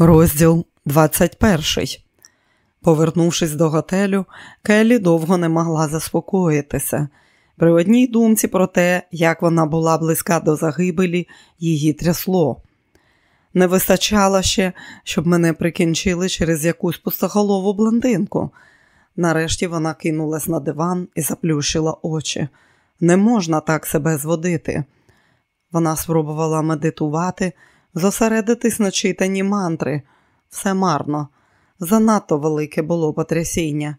Розділ 21. Повернувшись до готелю, Келлі довго не могла заспокоїтися. При одній думці про те, як вона була близька до загибелі, її трясло. Не вистачало ще, щоб мене прикінчили через якусь пустоголову блондинку. Нарешті вона кинулась на диван і заплющила очі. Не можна так себе зводити. Вона спробувала медитувати зосередитись на читанні мантри. Все марно, занадто велике було потрясіння,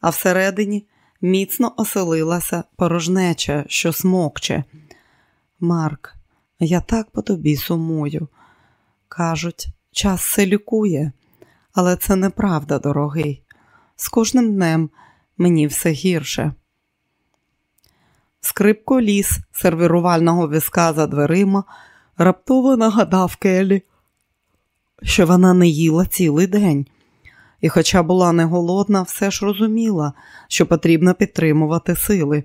а всередині міцно оселилася порожнеча, що смокче. Марк, я так по тобі сумую. Кажуть, час все лікує, але це неправда, дорогий. З кожним днем мені все гірше. Скрип коліс сервірувального візка за дверима раптово нагадав Келі, що вона не їла цілий день, і, хоча була не голодна, все ж розуміла, що потрібно підтримувати сили.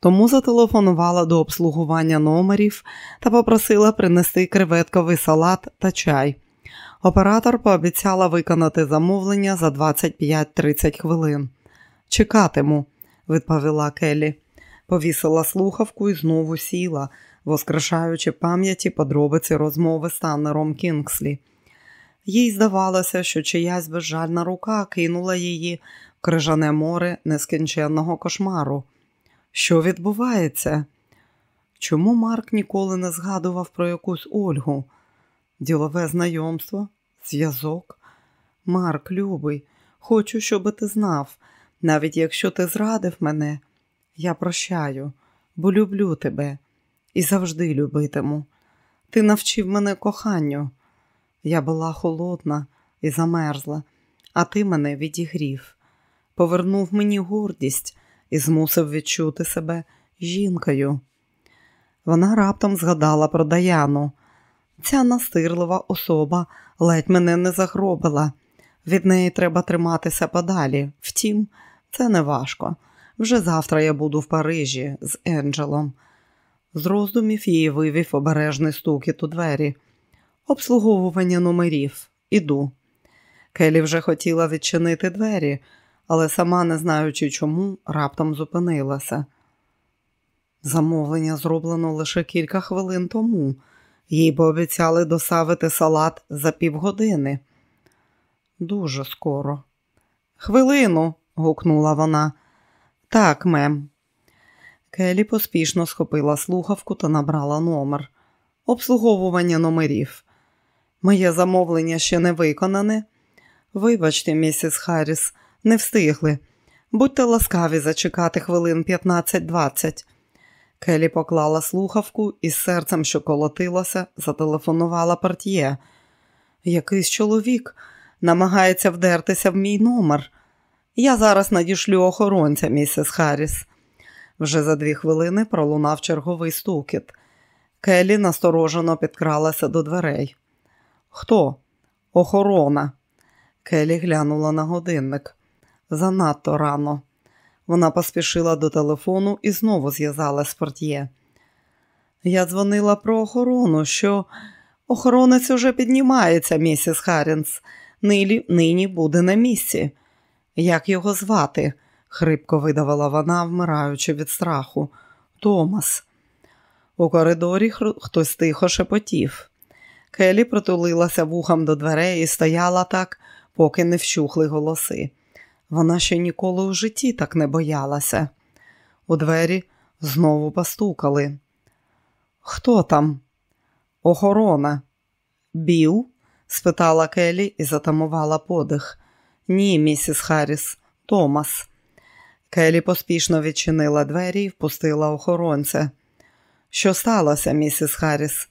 Тому зателефонувала до обслугування номерів та попросила принести креветковий салат та чай. Оператор пообіцяла виконати замовлення за 25-30 хвилин. Чекатиму, відповіла Келі. Повісила слухавку і знову сіла, воскрешаючи пам'яті подробиці розмови з Таннером Кінгслі. Їй здавалося, що чиясь безжальна рука кинула її в крижане море нескінченного кошмару. Що відбувається? Чому Марк ніколи не згадував про якусь Ольгу? Ділове знайомство, зв'язок? Марк, любий, хочу, щоб ти знав, навіть якщо ти зрадив мене, я прощаю, бо люблю тебе і завжди любитиму. Ти навчив мене коханню. Я була холодна і замерзла, а ти мене відігрів, повернув мені гордість і змусив відчути себе жінкою. Вона раптом згадала про Даяну. Ця настирлива особа ледь мене не загробила. Від неї треба триматися подалі. Втім, це не важко. Вже завтра я буду в Парижі з Енджелом. З роздумів її вивів обережний стукіт у двері. Обслуговування номерів. Іду. Келі вже хотіла відчинити двері, але сама, не знаючи чому, раптом зупинилася. Замовлення зроблено лише кілька хвилин тому. Їй пообіцяли досавити салат за півгодини. Дуже скоро. Хвилину. гукнула вона. Так, мем. Келі поспішно схопила слухавку та набрала номер. Обслуговування номерів. Моє замовлення ще не виконане. Вибачте, місіс Харріс, не встигли. Будьте ласкаві зачекати хвилин 15-20. Келі поклала слухавку і з серцем, що колотилося, зателефонувала портьє. Якийсь чоловік намагається вдертися в мій номер. Я зараз надішлю охоронця, місіс Харріс. Вже за дві хвилини пролунав черговий стукіт. Келі насторожено підкралася до дверей. Хто? Охорона. Келі глянула на годинник. Занадто рано. Вона поспішила до телефону і знову зв'язалася з портьє. Я дзвонила про охорону, що охоронець уже піднімається, місіс Харрінс. Нилі нині буде на місці. Як його звати? Хрипко видавила вона, вмираючи від страху. Томас. У коридорі хтось тихо шепотів. Келі протулилася вухом до дверей і стояла так, поки не вщухли голоси. Вона ще ніколи у житті так не боялася. У двері знову постукали. Хто там? Охорона. Біл? спитала Келі і затамувала подих. Ні, місіс Харріс, Томас. Келі поспішно відчинила двері і впустила охоронця. Що сталося, місіс Харріс?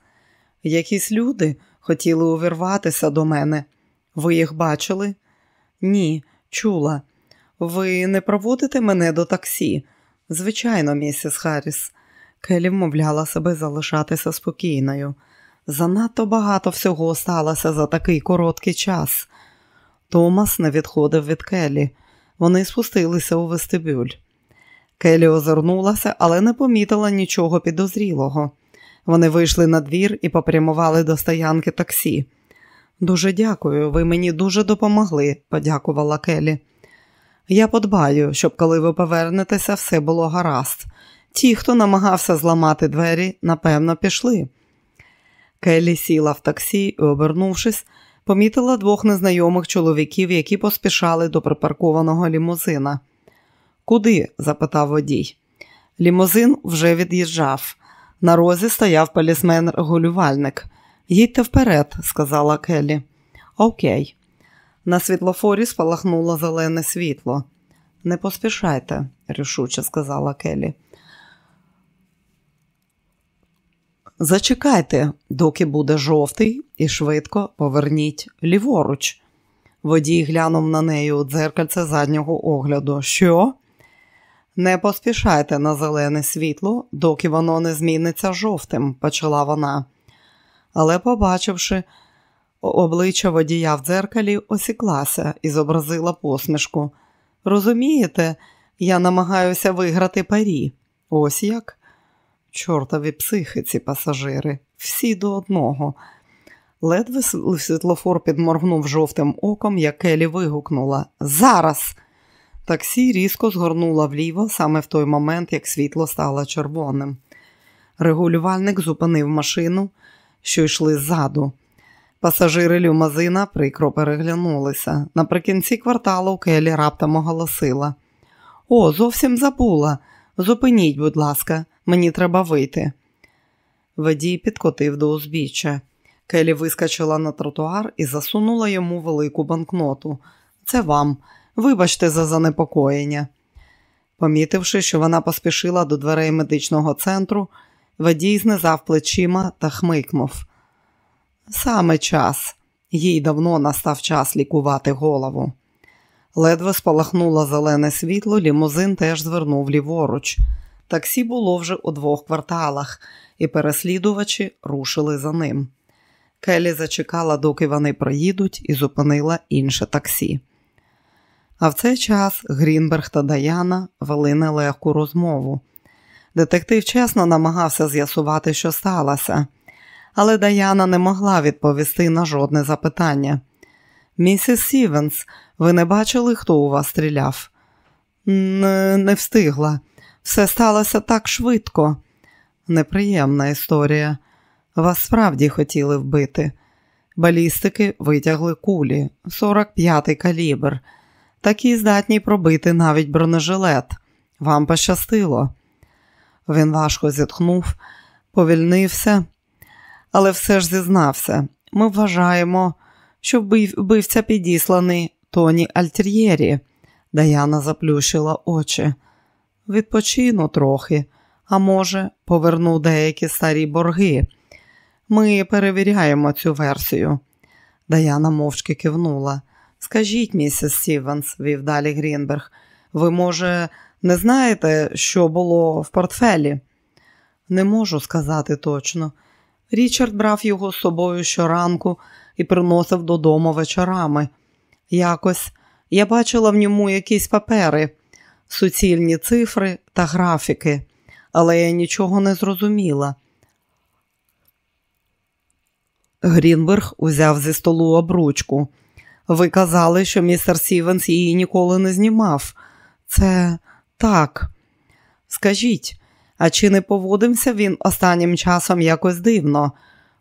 Якісь люди хотіли увірватися до мене. Ви їх бачили? Ні, чула. Ви не проводите мене до таксі? Звичайно, місіс Харріс. Келі вмовляла себе залишатися спокійною. Занадто багато всього сталося за такий короткий час. Томас не відходив від Келі. Вони спустилися у вестибюль. Келі озирнулася, але не помітила нічого підозрілого. Вони вийшли на двір і попрямували до стоянки таксі. Дуже дякую, ви мені дуже допомогли, подякувала Келі. Я подбаю, щоб коли ви повернетеся, все було гаразд. Ті, хто намагався зламати двері, напевно, пішли. Келлі сіла в таксі і, обернувшись, помітила двох незнайомих чоловіків, які поспішали до припаркованого лімузина. Куди? запитав водій. Лімузин вже від'їжджав. На розі стояв полісмен-регулювальник. Їдьте вперед, сказала Келлі. Окей. На світлофорі спалахнуло зелене світло. Не поспішайте, рішуче сказала Келлі. Зачекайте, доки буде жовтий, і швидко поверніть ліворуч. Водій глянув на неї у дзеркальце заднього огляду. Що? Не поспішайте на зелене світло, доки воно не зміниться жовтим, почала вона. Але, побачивши обличчя водія в дзеркалі, осіклася і зобразила посмішку. Розумієте, я намагаюся виграти парі. Ось як? Чортові психи ці пасажири, всі до одного. Ледве світлофор підморгнув жовтим оком, як Келі вигукнула Зараз! Таксі різко згорнуло вліво саме в той момент, як світло стало червоним. Регулювальник зупинив машину, що йшли ззаду. Пасажири люмазина прикро переглянулися. Наприкінці кварталу Келі раптом оголосила. О, зовсім забула. Зупиніть, будь ласка, мені треба вийти. Водій підкотив до узбіччя. Келі вискочила на тротуар і засунула йому велику банкноту. Це вам. Вибачте за занепокоєння. Помітивши, що вона поспішила до дверей медичного центру, водій знизав плечима та хмикнув. Саме час, їй давно настав час лікувати голову. Ледве спалахнуло зелене світло, лімузин теж звернув ліворуч. Таксі було вже у двох кварталах, і переслідувачі рушили за ним. Келі зачекала, доки вони проїдуть, і зупинила інше таксі. А в цей час Грінберг та Даяна вели нелегку розмову. Детектив чесно намагався з'ясувати, що сталося, але Даяна не могла відповісти на жодне запитання. Місіс Сівенс, ви не бачили, хто у вас стріляв? Не, не встигла. Все сталося так швидко. Неприємна історія. Вас справді хотіли вбити. Балістики витягли кулі, 45-й калібр. Такі здатні пробити навіть бронежилет. Вам пощастило. Він важко зітхнув, повільнився, але все ж зізнався. Ми вважаємо, що вбивця підісланий Тоні Альтер'єрі. Даяна заплющила очі. Відпочину трохи, а може, поверну деякі старі борги. Ми перевіряємо цю версію. Даяна мовчки кивнула. Скажіть, місіс Стівенс, вів далі Грінберг, ви, може, не знаєте, що було в портфелі? Не можу сказати точно. Річард брав його з собою щоранку і приносив додому вечорами. Якось я бачила в ньому якісь папери, суцільні цифри та графіки, але я нічого не зрозуміла. Грінберг узяв зі столу обручку. Ви казали, що містер Сівенс її ніколи не знімав. Це так. Скажіть, а чи не поводився він останнім часом якось дивно,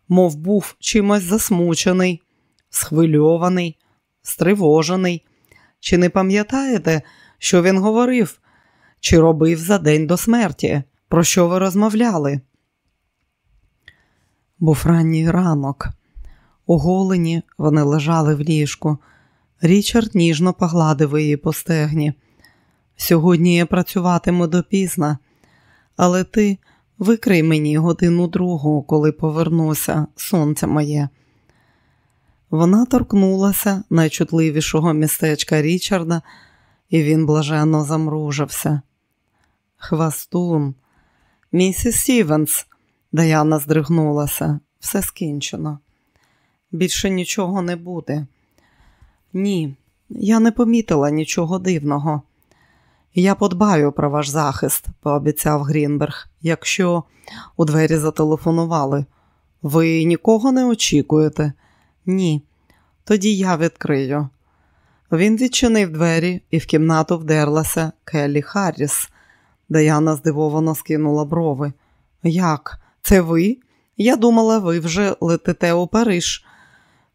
мов був чимось засмучений, схвильований, стривожений? Чи не пам'ятаєте, що він говорив, чи робив за день до смерті? Про що ви розмовляли? Був ранній ранок. Оголені вони лежали в ліжку. Річард ніжно погладив її по стегні. Сьогодні я працюватиму допізна, але ти викрий мені годину другу, коли повернуся, сонце моє. Вона торкнулася найчутливішого містечка Річарда, і він блаженно замружився. Хвастун, місіс Сівенс, Даяна здригнулася, все скінчено. Більше нічого не буде. Ні, я не помітила нічого дивного. Я подбаю про ваш захист, пообіцяв Грінберг, якщо у двері зателефонували. Ви нікого не очікуєте? Ні. Тоді я відкрию. Він відчинив двері і в кімнату вдерлася Келлі Харріс. Даяна здивовано скинула брови. Як? Це ви? Я думала, ви вже летите у Париж.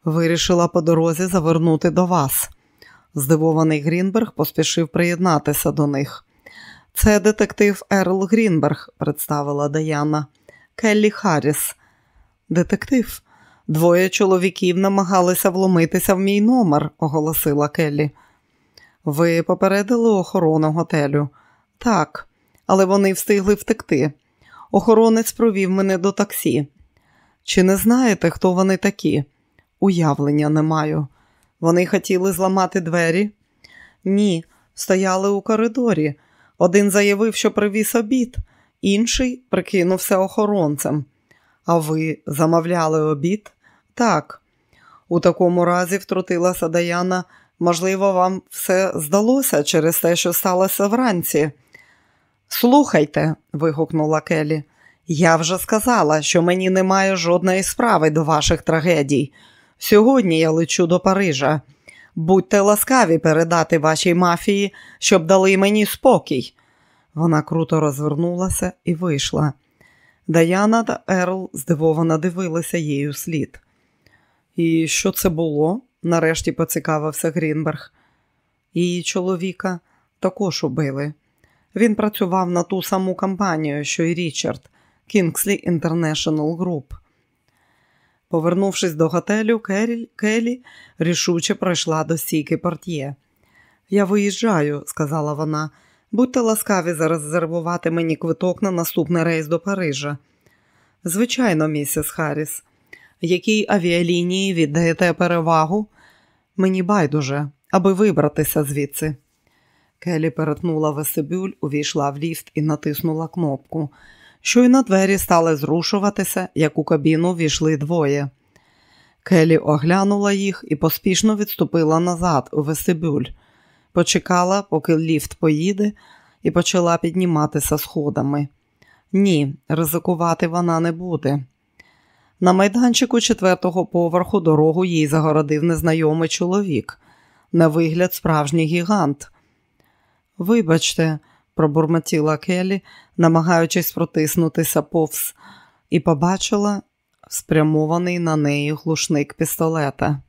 Вирішила по дорозі завернути до вас. Здивований Грінберг поспішив приєднатися до них. Це детектив Ерл Грінберг, представила Даяна. Келлі Харріс. Детектив. Двоє чоловіків намагалися вломитися в мій номер, оголосила Келлі. Ви попередили охорону готелю? Так, але вони встигли втекти. Охоронець провів мене до таксі. Чи не знаєте, хто вони такі? Уявлення не маю. Вони хотіли зламати двері? Ні, стояли у коридорі. Один заявив, що привіз обід, інший прикинувся охоронцем. А ви замовляли обід? Так. У такому разі втрутилася Даяна. Можливо, вам все здалося через те, що сталося вранці. Слухайте, вигукнула Келі, я вже сказала, що мені немає жодної справи до ваших трагедій. Сьогодні я лечу до Парижа. Будьте ласкаві передати вашій мафії, щоб дали мені спокій. Вона круто розвернулася і вийшла. Даяна та Ерл здивовано дивилися їй слід. І що це було? нарешті поцікавився Грінберг. Її чоловіка також убили. Він працював на ту саму компанію, що й Річард, Kingsley International Group. Повернувшись до готелю, Керіль, Келі рішуче пройшла до стійки портьє. Я виїжджаю, сказала вона. Будьте ласкаві зарезервувати мені квиток на наступний рейс до Парижа. Звичайно, місіс Харріс. Якій авіалінії віддаєте перевагу? Мені байдуже, аби вибратися звідси. Келі перетнула вестибюль, увійшла в ліфт і натиснула кнопку. Щойно двері стали зрушуватися, як у кабіну війшли двоє. Келі оглянула їх і поспішно відступила назад у вестибюль. Почекала, поки ліфт поїде, і почала підніматися сходами. Ні, ризикувати вона не буде. На майданчику четвертого поверху дорогу їй загородив незнайомий чоловік, на вигляд, справжній гігант. Вибачте, пробурмотіла Келі, намагаючись протиснутися повз, і побачила спрямований на неї глушник пістолета.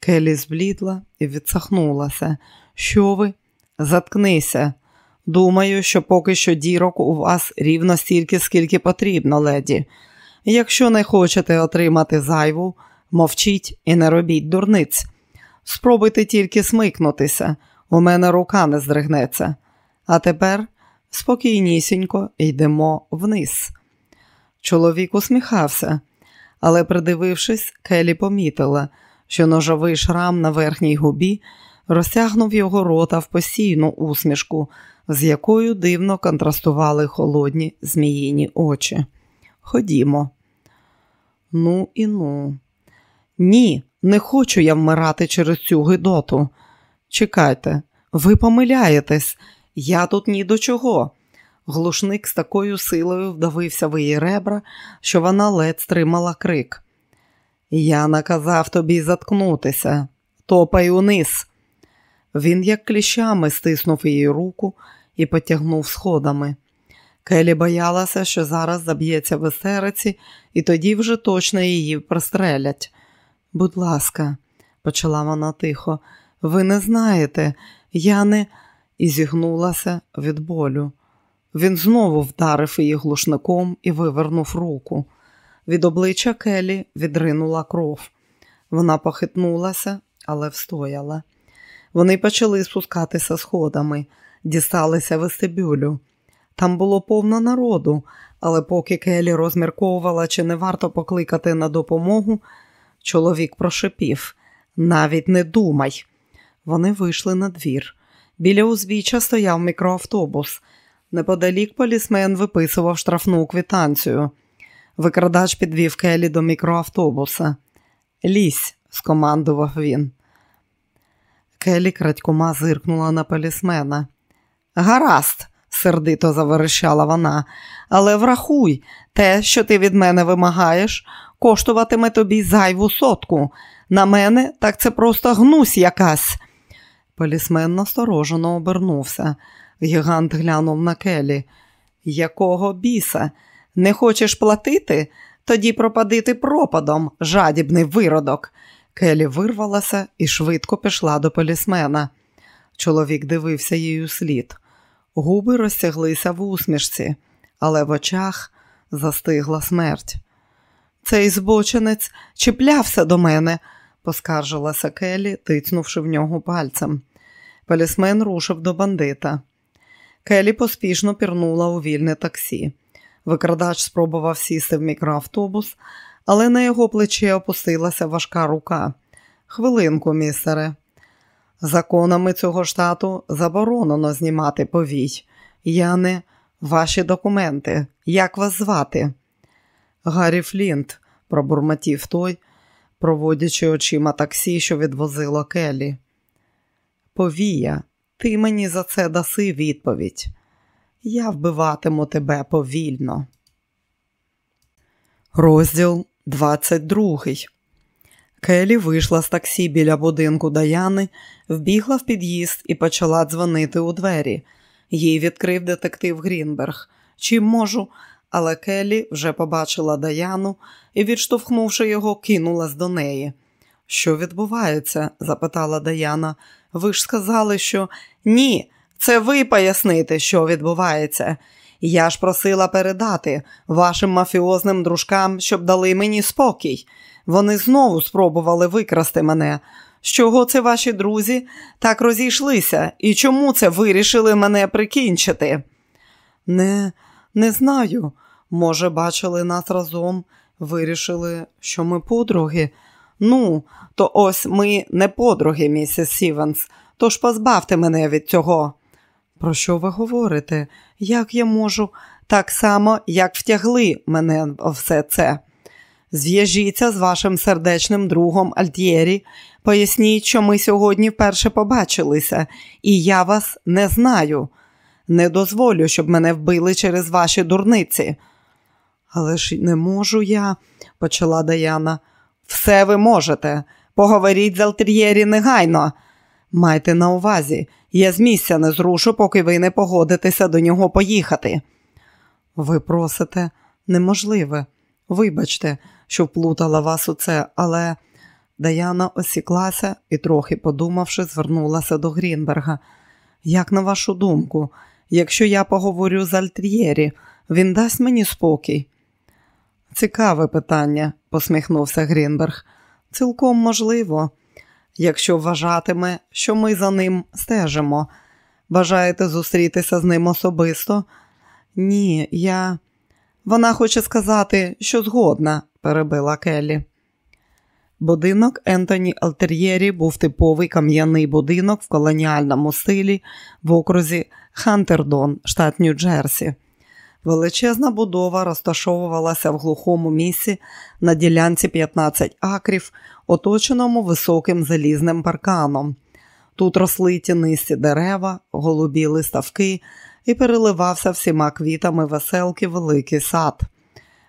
Келі зблідла і відсахнулася. Що ви? Заткнися. Думаю, що поки що дірок у вас рівно стільки, скільки потрібно, леді. Якщо не хочете отримати зайву, мовчіть і не робіть дурниць. Спробуйте тільки смикнутися, у мене рука не здригнеться. А тепер спокійнісінько йдемо вниз. Чоловік усміхався, але, придивившись, Келі помітила, що ножовий шрам на верхній губі розтягнув його рота в постійну усмішку, з якою дивно контрастували холодні зміїні очі. Ходімо. Ну і ну. Ні, не хочу я вмирати через цю гидоту. Чекайте, ви помиляєтесь, я тут ні до чого. Глушник з такою силою вдавився в її ребра, що вона ледь стримала крик. Я наказав тобі заткнутися, топай униз. Він, як кліщами, стиснув її руку і потягнув сходами. Келі боялася, що зараз заб'ється в естериці, і тоді вже точно її пристрелять. Будь ласка, почала вона тихо, ви не знаєте, я не і зігнулася від болю. Він знову вдарив її глушником і вивернув руку. Від обличчя Келі відринула кров. Вона похитнулася, але встояла. Вони почали спускатися сходами, дісталися вестибюлю. Там було повно народу, але поки Келі розмірковувала, чи не варто покликати на допомогу, чоловік прошепів навіть не думай. Вони вийшли на двір. Біля узбіччя стояв мікроавтобус. Неподалік полісмен виписував штрафну квитанцію. Викрадач підвів Келі до мікроавтобуса. Лізь, скомандував він. Келі крадькома зиркнула на полісмена. Гаразд, сердито заверещала вона, але врахуй, те, що ти від мене вимагаєш, коштуватиме тобі зайву сотку. На мене так це просто гнусь якась. Полісмен насторожено обернувся. Гігант глянув на келі. Якого біса? Не хочеш платити? Тоді пропадити пропадом, жадібний виродок. Келі вирвалася і швидко пішла до полісмена. Чоловік дивився їй слід. Губи розтяглися в усмішці, але в очах застигла смерть. Цей збочинець чіплявся до мене, поскаржилася Келі, тицнувши в нього пальцем. Полісмен рушив до бандита. Келі поспішно пірнула у вільне таксі. Викрадач спробував сісти в мікроавтобус, але на його плече опустилася важка рука. Хвилинку, містере. Законами цього штату заборонено знімати повій. Я не ваші документи. Як вас звати? Гаррі Флінт, пробурмотів той, проводячи очима таксі, що відвозило Келі. Повія, ти мені за це даси відповідь. Я вбиватиму тебе повільно. Розділ 22 Келі вийшла з таксі біля будинку Даяни, вбігла в під'їзд і почала дзвонити у двері. Їй відкрив детектив Грінберг. Чим можу? Але Келі вже побачила Даяну і, відштовхнувши його, кинулась до неї. Що відбувається? запитала Даяна. Ви ж сказали, що ні, це ви поясните, що відбувається. Я ж просила передати вашим мафіозним дружкам, щоб дали мені спокій. Вони знову спробували викрасти мене. З чого це ваші друзі так розійшлися і чому це вирішили мене прикінчити? Не, не знаю. Може, бачили нас разом, вирішили, що ми подруги. Ну, то ось ми не подруги, місіс Сівенс, тож позбавте мене від цього. Про що ви говорите? Як я можу? Так само, як втягли мене все це. Зв'яжіться з вашим сердечним другом Альтєрі, поясніть, що ми сьогодні вперше побачилися, і я вас не знаю. Не дозволю, щоб мене вбили через ваші дурниці. Але ж не можу я, почала Даяна. Все ви можете. Поговоріть з Альтер'єрі негайно. Майте на увазі, я з місця не зрушу, поки ви не погодитеся до нього поїхати. Ви просите неможливе. Вибачте, що вплутала вас у це, але Даяна осіклася і, трохи подумавши, звернулася до Грінберга. Як на вашу думку, якщо я поговорю з Альтрієрі, він дасть мені спокій? Цікаве питання, посміхнувся Грінберг. Цілком можливо, якщо вважатиме, що ми за ним стежимо. Бажаєте зустрітися з ним особисто? Ні, я. Вона хоче сказати, що згодна, перебила Келлі. Будинок Ентоні Алтер'єрі був типовий кам'яний будинок в колоніальному стилі в окрузі Хантердон, штат Нью-Джерсі. Величезна будова розташовувалася в глухому місці на ділянці 15 акрів, оточеному високим залізним парканом. Тут росли тінисті дерева, голубі ставки і переливався всіма квітами веселки великий сад.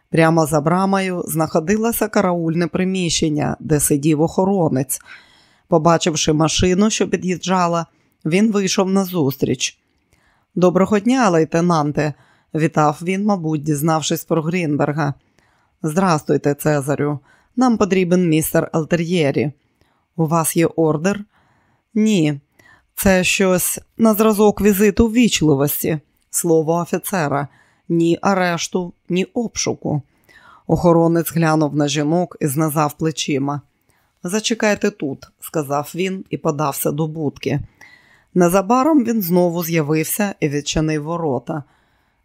Прямо за брамою знаходилося караульне приміщення, де сидів охоронець. Побачивши машину, що під'їжджала, він вийшов назустріч. Доброго дня, лейтенанте, вітав він, мабуть, дізнавшись про Грінберга. Здрастуйте, Цезарю. Нам потрібен містер Алтер'єрі. У вас є ордер? Ні, це щось на зразок візиту ввічливості, слово офіцера, ні арешту, ні обшуку. Охоронець глянув на жінок і знизав плечима. Зачекайте тут, сказав він і подався до будки. Незабаром він знову з'явився і відчинив ворота.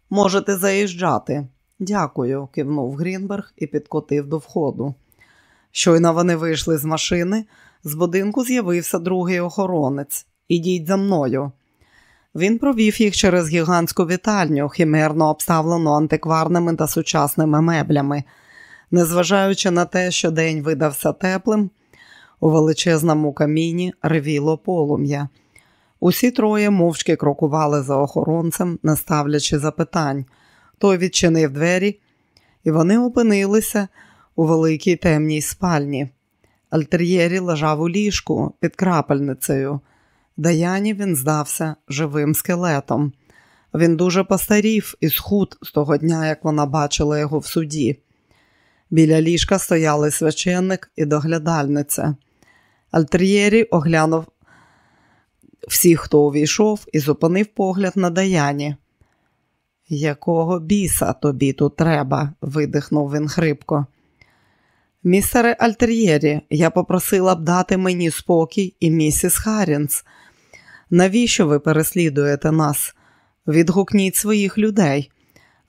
Можете заїжджати. Дякую, кивнув Грінберг і підкотив до входу. Щойно вони вийшли з машини, з будинку з'явився другий охоронець. Ідіть за мною. Він провів їх через гігантську вітальню, химерно обставлену антикварними та сучасними меблями. Незважаючи на те, що день видався теплим, у величезному каміні ревіло полум'я. Усі троє мовчки крокували за охоронцем, не ставлячи запитань. Той відчинив двері, і вони опинилися у великій темній спальні. Альтер'єрі лежав у ліжку під крапельницею. Даяні він здався живим скелетом. Він дуже постарів і схуд з того дня, як вона бачила його в суді. Біля ліжка стояли священник і доглядальниця. Альтер'єрі оглянув всіх, хто увійшов, і зупинив погляд на Даяні. Якого біса тобі тут треба? видихнув він хрипко. Містере Альтер'єрі, я попросила б дати мені спокій і місіс Харрінс. Навіщо ви переслідуєте нас? Відгукніть своїх людей.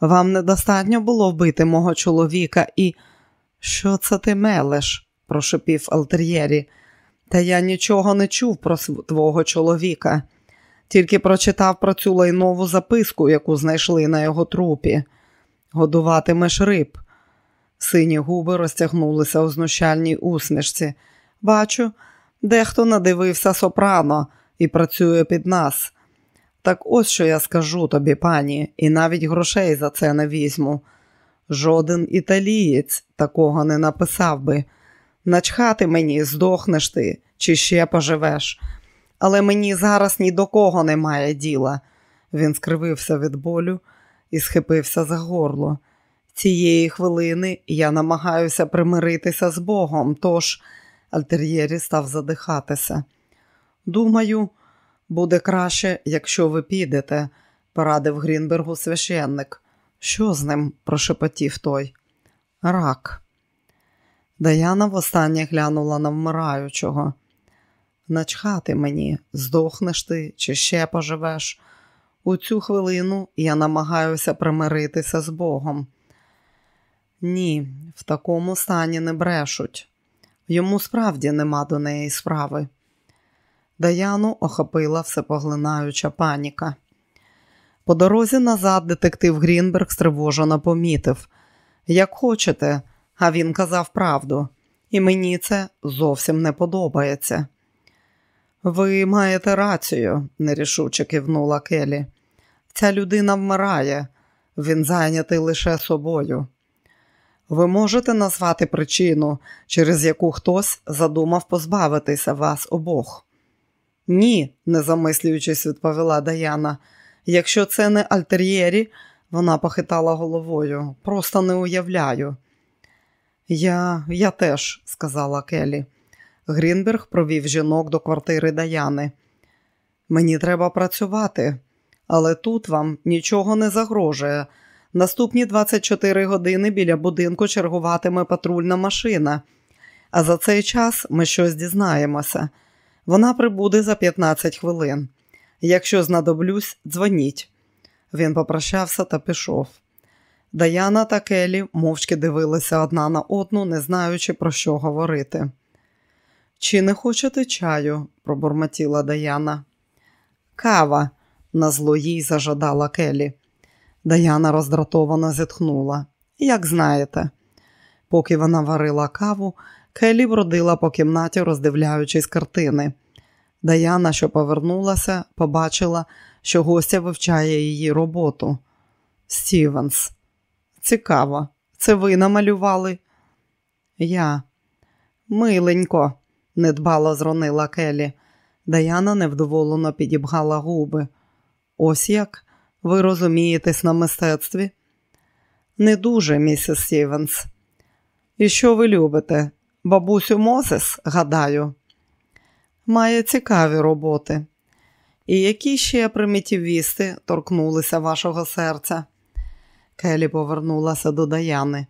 Вам недостатньо було вбити мого чоловіка і. Що це ти мелеш? прошепів Альтер'єрі. Та я нічого не чув про твого чоловіка, тільки прочитав про цю лайнову записку, яку знайшли на його трупі. Годуватимеш риб. Сині губи розтягнулися у знущальній усмішці. Бачу, дехто надивився сопрано і працює під нас. Так ось що я скажу тобі, пані, і навіть грошей за це не візьму. Жоден італієць такого не написав би. Начхати мені, здохнеш ти чи ще поживеш. Але мені зараз ні до кого немає діла. Він скривився від болю і схипився за горло. Цієї хвилини я намагаюся примиритися з Богом, тож Альтер'єрі став задихатися. Думаю, буде краще, якщо ви підете, порадив Грінбергу священник. Що з ним? прошепотів той. Рак. Даяна востаннє глянула на вмираючого. Начхати мені, здохнеш ти чи ще поживеш. У цю хвилину я намагаюся примиритися з Богом. Ні, в такому стані не брешуть. Йому справді нема до неї справи. Даяну охопила всепоглинаюча паніка. По дорозі назад детектив Грінберг стривожено помітив як хочете, а він казав правду, і мені це зовсім не подобається. Ви маєте рацію, нерішуче кивнула Келі. Ця людина вмирає, він зайнятий лише собою. Ви можете назвати причину, через яку хтось задумав позбавитися вас обох? Ні, не замислюючись, відповіла Даяна. Якщо це не альтер'єрі, вона похитала головою, просто не уявляю. Я я теж, сказала Келі. Грінберг провів жінок до квартири Даяни. Мені треба працювати, але тут вам нічого не загрожує. Наступні 24 години біля будинку чергуватиме патрульна машина, а за цей час ми щось дізнаємося. Вона прибуде за 15 хвилин. Якщо знадоблюсь, дзвоніть. Він попрощався та пішов. Даяна та Келі мовчки дивилися одна на одну, не знаючи, про що говорити. Чи не хочете чаю? пробурмотіла Даяна. Кава, на зло їй зажадала Келі. Даяна роздратовано зітхнула. Як знаєте, поки вона варила каву, Келі бродила по кімнаті, роздивляючись картини. Даяна, що повернулася, побачила, що гостя вивчає її роботу. Стівенс, цікаво, це ви намалювали? Я. Миленько, недбало зронила Келі. Даяна невдоволено підібгала губи. Ось як ви розумієтесь на мистецтві? Не дуже, місіс Стівенс. І що ви любите? Бабусю Мозес, гадаю, має цікаві роботи. І які ще примітивісти торкнулися вашого серця? Келі повернулася до Даяни.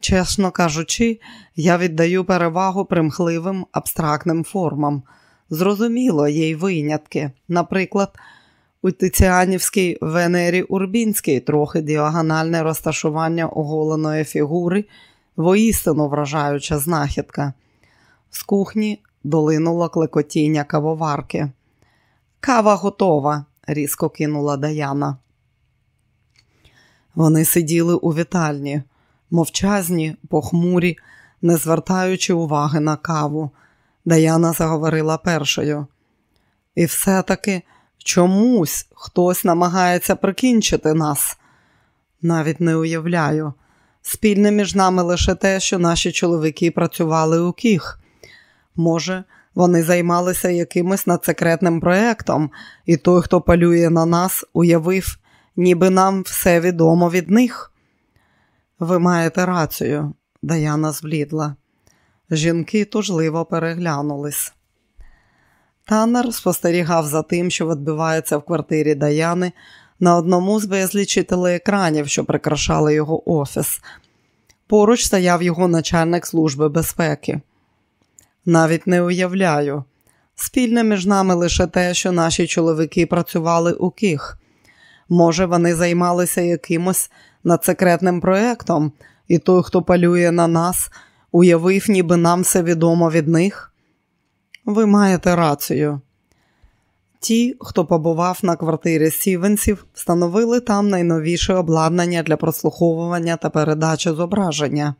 Чесно кажучи, я віддаю перевагу примхливим абстрактним формам. Зрозуміло, є й винятки. Наприклад, у Тиціанівській Венері Урбінській трохи діагональне розташування оголеної фігури, воістину вражаюча знахідка. З кухні долинуло клекотіння кавоварки. Кава готова, різко кинула Даяна. Вони сиділи у вітальні, мовчазні, похмурі, не звертаючи уваги на каву. Даяна заговорила першою. І все-таки чомусь хтось намагається прикінчити нас. Навіть не уявляю. Спільне між нами лише те, що наші чоловіки працювали у кіх. Може, вони займалися якимось надсекретним проєктом, і той, хто полює на нас, уявив, ніби нам все відомо від них. Ви маєте рацію, Даяна зблідла. Жінки тужливо переглянулись. Таннер спостерігав за тим, що відбувається в квартирі Даяни на одному з безлічі телеекранів, що прикрашали його офіс. Поруч стояв його начальник Служби безпеки. Навіть не уявляю. Спільне між нами лише те, що наші чоловіки працювали у ких. Може, вони займалися якимось надсекретним проєктом, і той, хто палює на нас, уявив, ніби нам все відомо від них? Ви маєте рацію. Ті, хто побував на квартирі Сівенсів, встановили там найновіше обладнання для прослуховування та передачі зображення.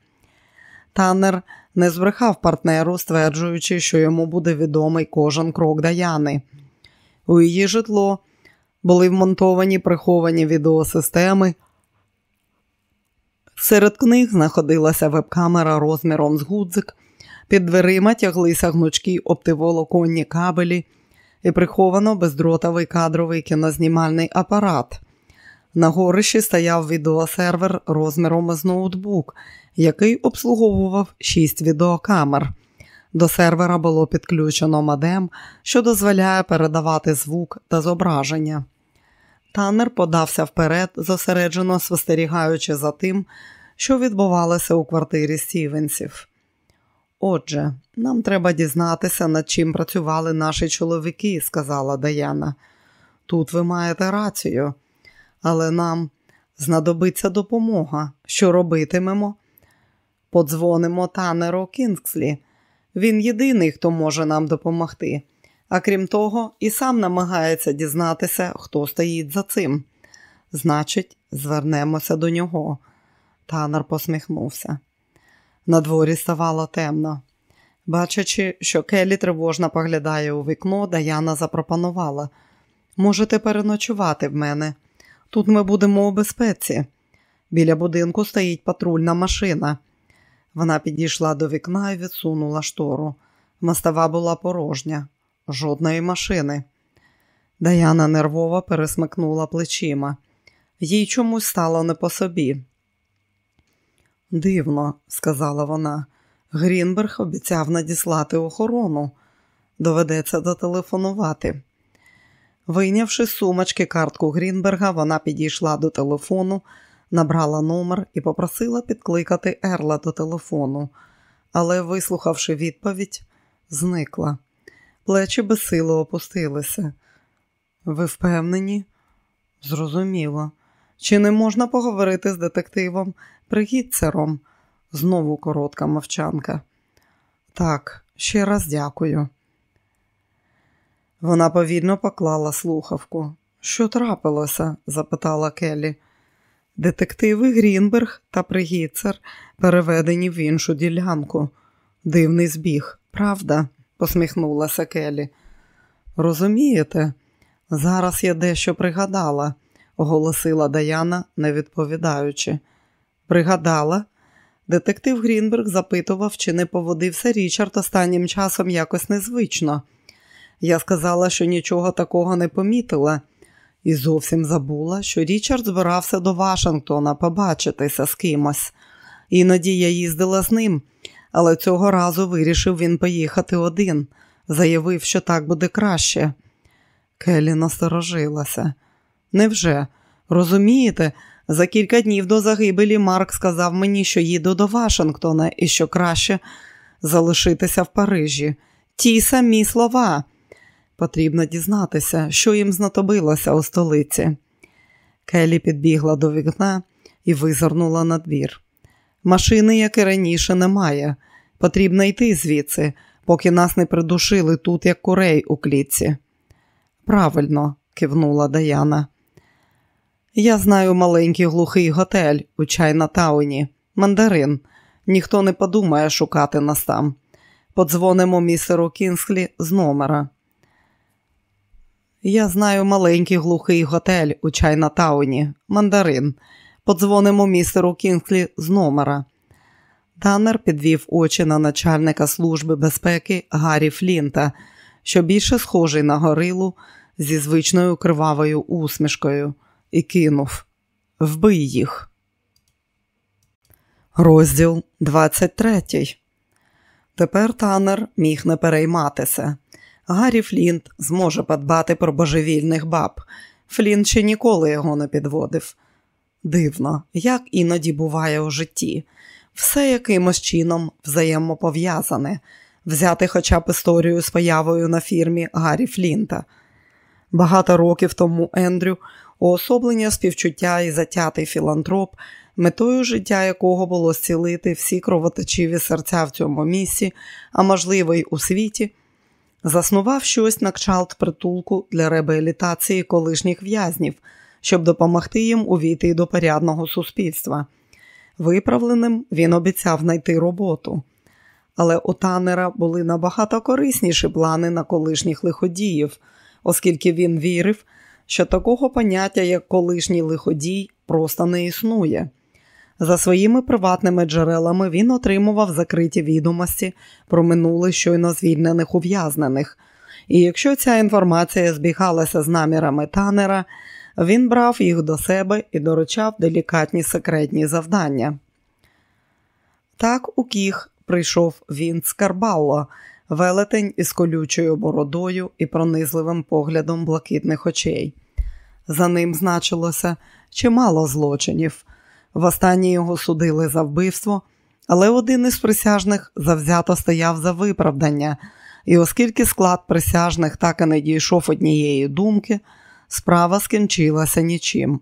Таннер не збрехав партнеру, стверджуючи, що йому буде відомий кожен крок Даяни. У її житло були вмонтовані приховані відеосистеми. Серед книг знаходилася веб-камера розміром з гудзик, під дверима тяглися гнучкі оптиволоконні кабелі і приховано бездротовий кадровий кінознімальний апарат. На горищі стояв відеосервер розміром з ноутбук, який обслуговував шість відеокамер. До сервера було підключено модем, що дозволяє передавати звук та зображення. Таннер подався вперед, зосереджено спостерігаючи за тим, що відбувалося у квартирі Стівенсів. Отже, нам треба дізнатися, над чим працювали наші чоловіки, сказала Даяна. Тут ви маєте рацію, але нам знадобиться допомога. Що робитимемо? Подзвонимо Танеру Кінгслі. Він єдиний, хто може нам допомогти. А крім того, і сам намагається дізнатися, хто стоїть за цим. Значить, звернемося до нього. Танер посміхнувся. На дворі ставало темно. Бачачи, що Келі тривожно поглядає у вікно, Даяна запропонувала можете переночувати в мене. Тут ми будемо у безпеці. Біля будинку стоїть патрульна машина. Вона підійшла до вікна і відсунула штору. Мостова була порожня, жодної машини. Даяна нервово пересмикнула плечима. Їй чомусь стало не по собі. Дивно, сказала вона. Грінберг обіцяв надіслати охорону. Доведеться дотелефонувати. Вийнявши з сумочки картку Грінберга, вона підійшла до телефону, набрала номер і попросила підкликати Ерла до телефону, але, вислухавши відповідь, зникла. Плечі безсило опустилися. Ви впевнені? Зрозуміло. Чи не можна поговорити з детективом Пригітцером? Знову коротка мовчанка. Так, ще раз дякую. Вона повільно поклала слухавку. Що трапилося? запитала Келі. Детективи Грінберг та Пригіцер переведені в іншу ділянку. Дивний збіг, правда? посміхнулася Келі. Розумієте, зараз я дещо пригадала, оголосила Даяна, не відповідаючи. Пригадала? Детектив Грінберг запитував, чи не поводився Річард останнім часом якось незвично. Я сказала, що нічого такого не помітила, і зовсім забула, що Річард збирався до Вашингтона побачитися з кимось. Іноді я їздила з ним, але цього разу вирішив він поїхати один, заявив, що так буде краще. Келі насторожилася. Невже? Розумієте, за кілька днів до загибелі Марк сказав мені, що їду до Вашингтона і що краще залишитися в Парижі. Ті самі слова. Потрібно дізнатися, що їм знадобилося у столиці. Келі підбігла до вікна і визирнула на двір. Машини, як і раніше, немає. Потрібно йти звідси, поки нас не придушили тут, як курей у клітці. Правильно, кивнула Даяна. Я знаю маленький глухий готель у Чайна-тауні. мандарин. Ніхто не подумає шукати нас там. Подзвонимо містеру Кінслі з номера. Я знаю маленький глухий готель у Чайна-тауні. мандарин. Подзвонимо містеру Кінслі з номера. Таннер підвів очі на начальника служби безпеки Гаррі Флінта, що більше схожий на горилу зі звичною кривавою усмішкою, і кинув Вбий їх. Розділ 23 Тепер Таннер міг не перейматися. Гаррі Флінт зможе подбати про божевільних баб. Флінт ще ніколи його не підводив. Дивно, як іноді буває у житті. Все якимось чином взаємопов'язане, взяти хоча б історію з появою на фірмі Гаррі Флінта. Багато років тому Ендрю, уособлення співчуття і затятий філантроп, метою життя якого було зцілити всі кровоточиві серця в цьому місці, а можливо й у світі, заснував щось на кчалт притулку для реабілітації колишніх в'язнів, щоб допомогти їм увійти до порядного суспільства. Виправленим він обіцяв знайти роботу. Але у Танера були набагато корисніші плани на колишніх лиходіїв, оскільки він вірив, що такого поняття, як колишній лиходій, просто не існує. За своїми приватними джерелами він отримував закриті відомості про минуле щойно звільнених ув'язнених, і якщо ця інформація збігалася з намірами Танера, він брав їх до себе і доручав делікатні секретні завдання. Так у Кіг прийшов він з Карбалло, велетень із колючою бородою і пронизливим поглядом блакитних очей. За ним значилося чимало злочинів. Востаннє його судили за вбивство, але один із присяжних завзято стояв за виправдання, і оскільки склад присяжних так і не дійшов однієї думки, справа скінчилася нічим.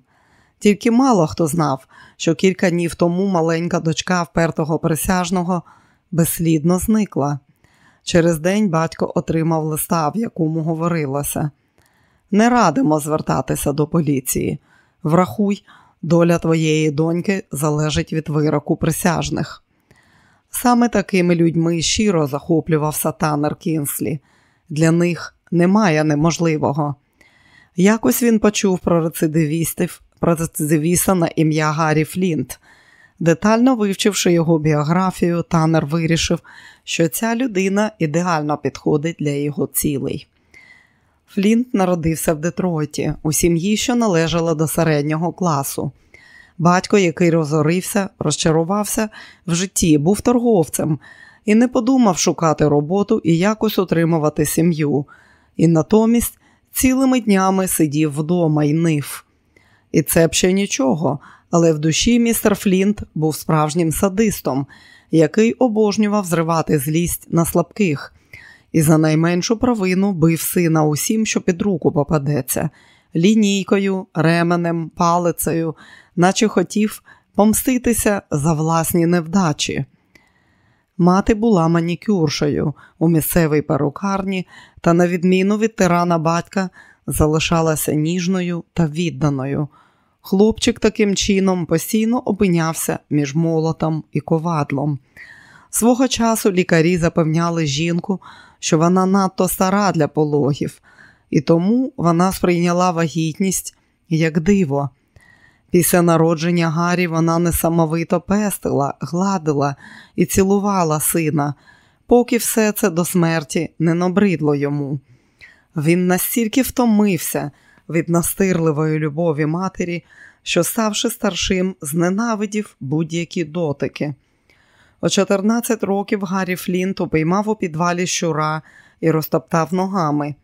Тільки мало хто знав, що кілька днів тому маленька дочка впертого присяжного безслідно зникла. Через день батько отримав листа, в якому говорилося: не радимо звертатися до поліції. Врахуй, доля твоєї доньки залежить від вироку присяжних. Саме такими людьми щиро захоплювався Танер Кінслі. Для них немає неможливого. Якось він почув про рецидивістів, про рецидивіста на ім'я Гаррі Флінт. Детально вивчивши його біографію, Танер вирішив, що ця людина ідеально підходить для його цілей. Флінт народився в Детройті, у сім'ї, що належала до середнього класу. Батько, який розорився, розчарувався в житті, був торговцем і не подумав шукати роботу і якось утримувати сім'ю, і натомість цілими днями сидів вдома і нив. І це б ще нічого, але в душі містер Флінт був справжнім садистом, який обожнював зривати злість на слабких, і за найменшу провину бив сина усім, що під руку попадеться, лінійкою, ременем, палицею, наче хотів помститися за власні невдачі. Мати була манікюршею у місцевій перукарні та, на відміну від тирана батька, залишалася ніжною та відданою. Хлопчик таким чином постійно опинявся між молотом і ковадлом. Свого часу лікарі запевняли жінку, що вона надто стара для пологів, і тому вона сприйняла вагітність як диво. Після народження Гаррі вона несамовито пестила, гладила і цілувала сина, поки все це до смерті не набридло йому. Він настільки втомився від настирливої любові матері, що, ставши старшим, зненавидів будь-які дотики. О 14 років Гаррі Флінт упіймав у підвалі щура і розтоптав ногами.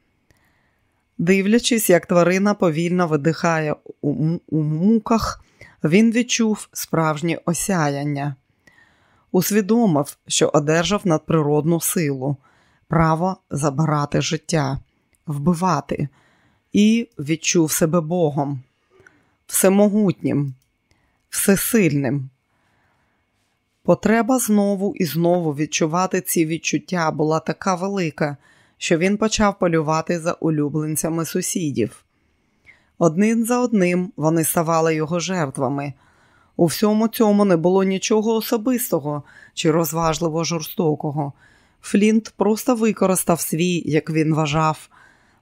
Дивлячись, як тварина повільно видихає у, муках, він відчув справжнє осяяння, усвідомив, що одержав надприродну силу, право забирати життя, вбивати, і відчув себе Богом, всемогутнім, всесильним. Потреба знову і знову відчувати ці відчуття була така велика що він почав полювати за улюбленцями сусідів. Один за одним вони ставали його жертвами. У всьому цьому не було нічого особистого чи розважливо жорстокого. Флінт просто використав свій, як він вважав,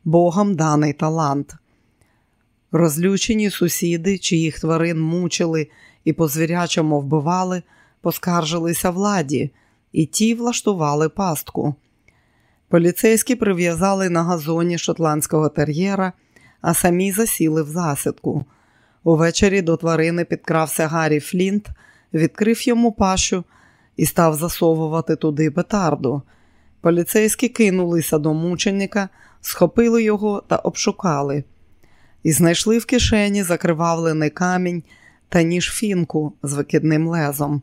богом даний талант. Розлючені сусіди, чиїх тварин мучили і по звірячому вбивали, поскаржилися владі, і ті влаштували пастку. Поліцейські прив'язали на газоні шотландського тер'єра, а самі засіли в засідку. Увечері до тварини підкрався Гаррі Флінт, відкрив йому пащу і став засовувати туди петарду. Поліцейські кинулися до мученика, схопили його та обшукали. І знайшли в кишені закривавлений камінь та ніж фінку з викидним лезом.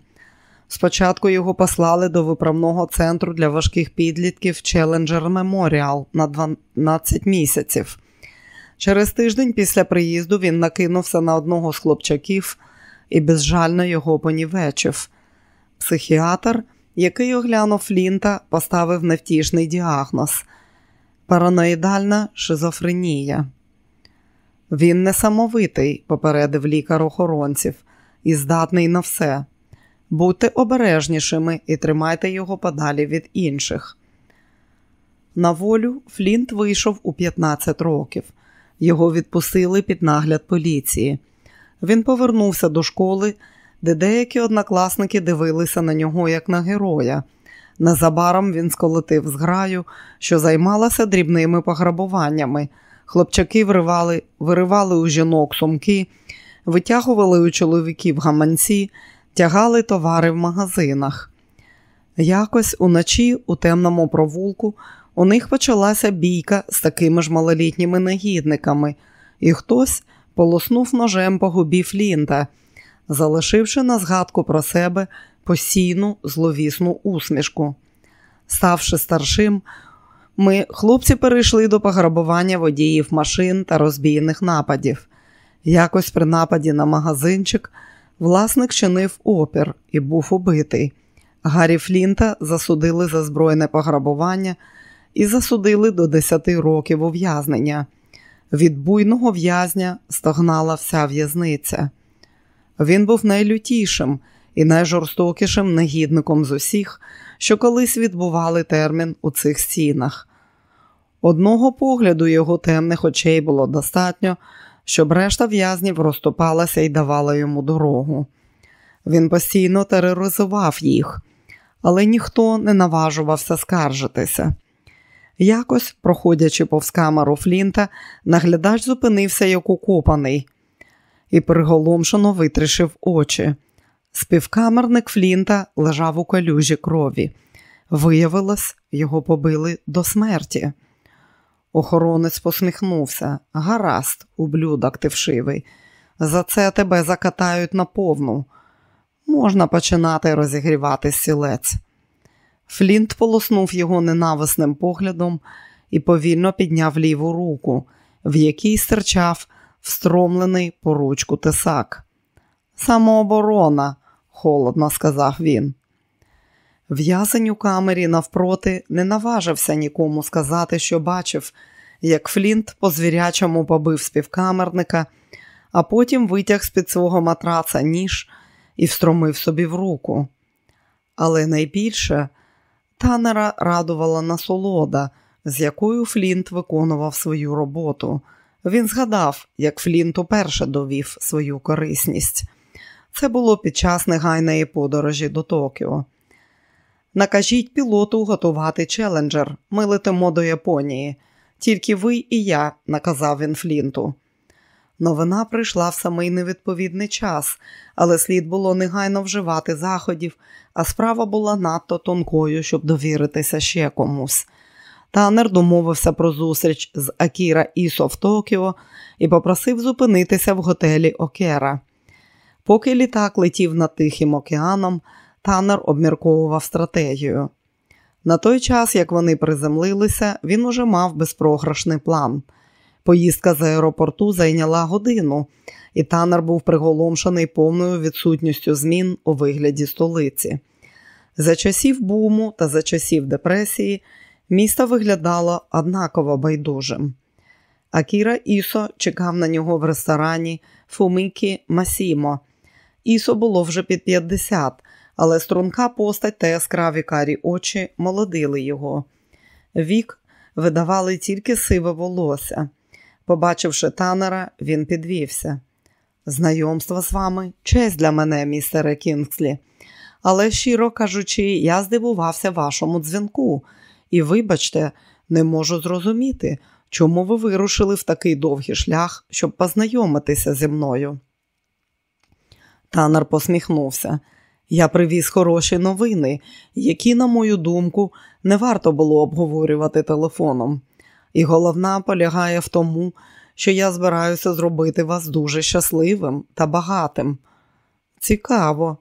Спочатку його послали до виправного центру для важких підлітків Challenger Memorial на 12 місяців. Через тиждень після приїзду він накинувся на одного з хлопчаків і безжально його понівечив. Психіатр, який оглянув Флінта, поставив невтішний діагноз параноїдальна шизофренія. Він несамовитий, попередив лікар охоронців, і здатний на все. Будьте обережнішими і тримайте його подалі від інших. На волю Флінт вийшов у 15 років. Його відпустили під нагляд поліції. Він повернувся до школи, де деякі однокласники дивилися на нього як на героя. Незабаром він сколотив зграю, що займалася дрібними пограбуваннями. Хлопчаки виривали, виривали у жінок сумки, витягували у чоловіків гаманці, тягали товари в магазинах. Якось уночі у темному провулку у них почалася бійка з такими ж малолітніми негідниками, і хтось полоснув ножем по губі Флінта, залишивши на згадку про себе постійну зловісну усмішку. Ставши старшим, ми, хлопці, перейшли до пограбування водіїв машин та розбійних нападів. Якось при нападі на магазинчик власник чинив опір і був убитий. Гаррі Флінта засудили за збройне пограбування і засудили до 10 років ув'язнення. Від буйного в'язня стогнала вся в'язниця. Він був найлютішим і найжорстокішим негідником з усіх, що колись відбували термін у цих стінах. Одного погляду його темних очей було достатньо, щоб решта в'язнів розступалася і давала йому дорогу. Він постійно тероризував їх, але ніхто не наважувався скаржитися. Якось, проходячи повз камеру Флінта, наглядач зупинився як укопаний і приголомшено витрішив очі. Співкамерник Флінта лежав у калюжі крові. Виявилось, його побили до смерті. Охоронець посміхнувся. Гаразд, ублюдок ти вшивий. За це тебе закатають наповну. Можна починати розігрівати сілець. Флінт полоснув його ненависним поглядом і повільно підняв ліву руку, в якій стирчав встромлений по ручку тесак. Самооборона, холодно сказав він. В'язень у камері навпроти не наважився нікому сказати, що бачив, як Флінт по звірячому побив співкамерника, а потім витяг з під свого матраца ніж і встромив собі в руку. Але найбільше танера радувала насолода, з якою Флінт виконував свою роботу. Він згадав, як Флінт уперше довів свою корисність. Це було під час негайної подорожі до Токіо. Накажіть пілоту готувати челенджер. Ми летимо до Японії. Тільки ви і я, наказав він Флінту. Новина прийшла в самий невідповідний час, але слід було негайно вживати заходів, а справа була надто тонкою, щоб довіритися ще комусь. Танер домовився про зустріч з Акіра Ісо в Токіо і попросив зупинитися в готелі Окера. Поки літак летів над Тихим океаном, Танер обмірковував стратегію. На той час, як вони приземлилися, він уже мав безпрограшний план. Поїздка з аеропорту зайняла годину, і танер був приголомшений повною відсутністю змін у вигляді столиці. За часів буму та за часів депресії місто виглядало однаково байдужим. Акіра Ісо чекав на нього в ресторані Фумікі Масімо. Ісо було вже під 50, але струнка постать та яскраві карі очі молодили його. Вік видавали тільки сиве волосся. Побачивши танера, він підвівся. Знайомство з вами честь для мене, містере Кінгслі. Але, щиро кажучи, я здивувався вашому дзвінку. І, вибачте, не можу зрозуміти, чому ви вирушили в такий довгий шлях, щоб познайомитися зі мною. Танер посміхнувся. Я привіз хороші новини, які, на мою думку, не варто було обговорювати телефоном. І головна полягає в тому, що я збираюся зробити вас дуже щасливим та багатим. Цікаво,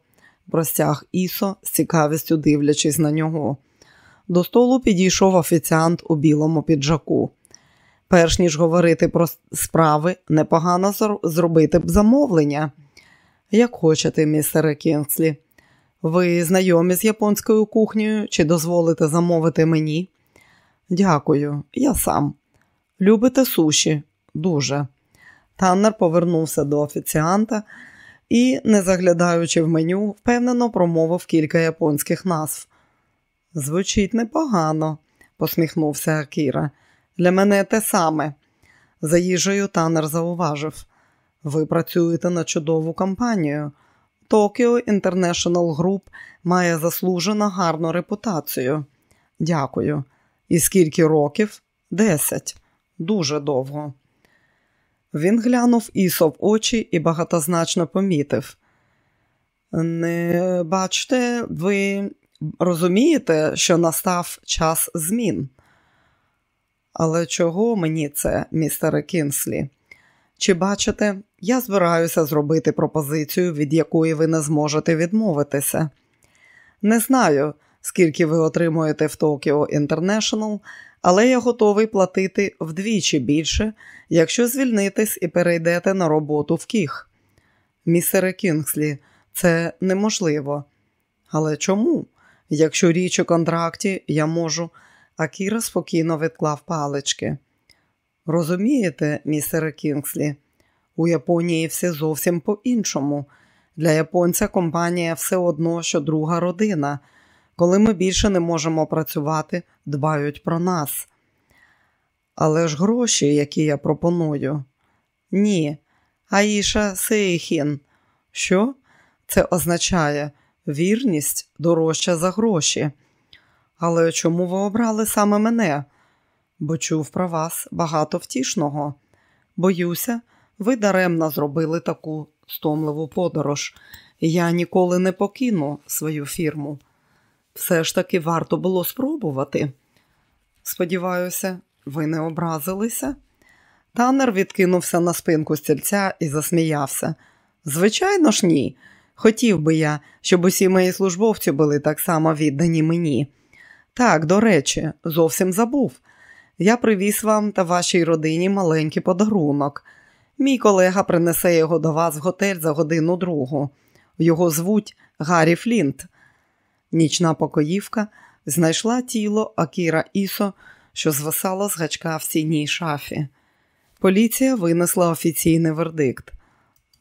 простяг Ісо, з цікавістю дивлячись на нього. До столу підійшов офіціант у білому піджаку. Перш ніж говорити про справи, непогано зробити б замовлення. Як хочете, містере Кінслі. Ви знайомі з японською кухнею чи дозволите замовити мені? Дякую, я сам. Любите суші? Дуже. Таннер повернувся до офіціанта і, не заглядаючи в меню, впевнено промовив кілька японських назв. Звучить непогано, посміхнувся Акіра. Для мене те саме. За їжею танер зауважив. Ви працюєте на чудову компанію. Tokyo International Group має заслужено гарну репутацію. Дякую. І скільки років? Десять. Дуже довго. Він глянув Ісо в очі і багатозначно помітив. Не бачте, ви розумієте, що настав час змін? Але чого мені це, містере Кінслі? Чи бачите, я збираюся зробити пропозицію, від якої ви не зможете відмовитися. Не знаю, скільки ви отримуєте в Токіо Інтернешнл, але я готовий платити вдвічі більше, якщо звільнитесь і перейдете на роботу в Кіх. Містере Кінгслі, це неможливо. Але чому? Якщо річ у контракті, я можу. Акіра спокійно відклав палички. Розумієте, містере Кінгслі, у Японії все зовсім по-іншому. Для японця компанія все одно, що друга родина. Коли ми більше не можемо працювати, дбають про нас. Але ж гроші, які я пропоную. Ні, Аїша Сейхін. Що? Це означає вірність дорожча за гроші. Але чому ви обрали саме мене? Бо чув про вас багато втішного. Боюся, ви даремно зробили таку стомливу подорож, я ніколи не покину свою фірму. Все ж таки варто було спробувати. Сподіваюся, ви не образилися? Танер відкинувся на спинку стільця і засміявся. Звичайно ж, ні. Хотів би я, щоб усі мої службовці були так само віддані мені. Так, до речі, зовсім забув. Я привіз вам та вашій родині маленький подарунок. Мій колега принесе його до вас в готель за годину другу. Його звуть Гаррі Флінт. Нічна покоївка знайшла тіло Акіра Ісо, що звисало з гачка в сіній шафі. Поліція винесла офіційний вердикт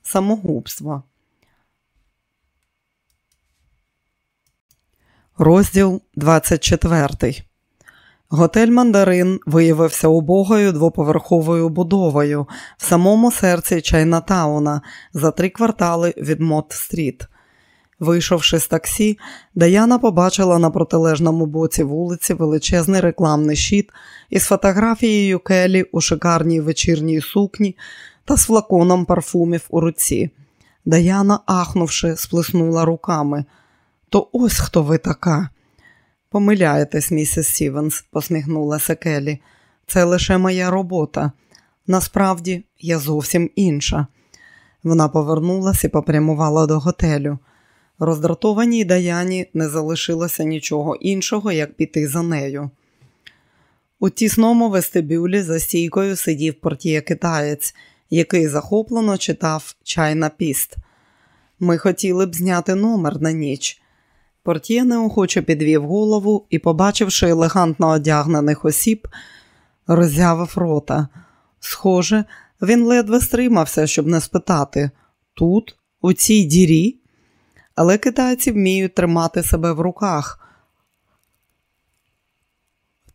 самогубство. Розділ 24 Готель Мандарин виявився убогою двоповерховою будовою в самому серці Чайнатауна за три квартали від Мот-стріт. Вийшовши з таксі, Даяна побачила на протилежному боці вулиці величезний рекламний щит із фотографією Келі у шикарній вечірній сукні та з флаконом парфумів у руці. Даяна, ахнувши, сплеснула руками. То ось хто ви така. Помиляєтесь, місіс Сівенс, посміхнулася Келі. Це лише моя робота. Насправді, я зовсім інша. Вона повернулася і попрямувала до готелю. Роздратованій Даяні не залишилося нічого іншого, як піти за нею. У тісному вестибюлі за стійкою сидів портіє китаєць, який захоплено читав чайна піст. Ми хотіли б зняти номер на ніч. Портє неохоче підвів голову і, побачивши елегантно одягнених осіб, роззявив рота. Схоже, він ледве стримався, щоб не спитати тут, у цій дірі, але китайці вміють тримати себе в руках.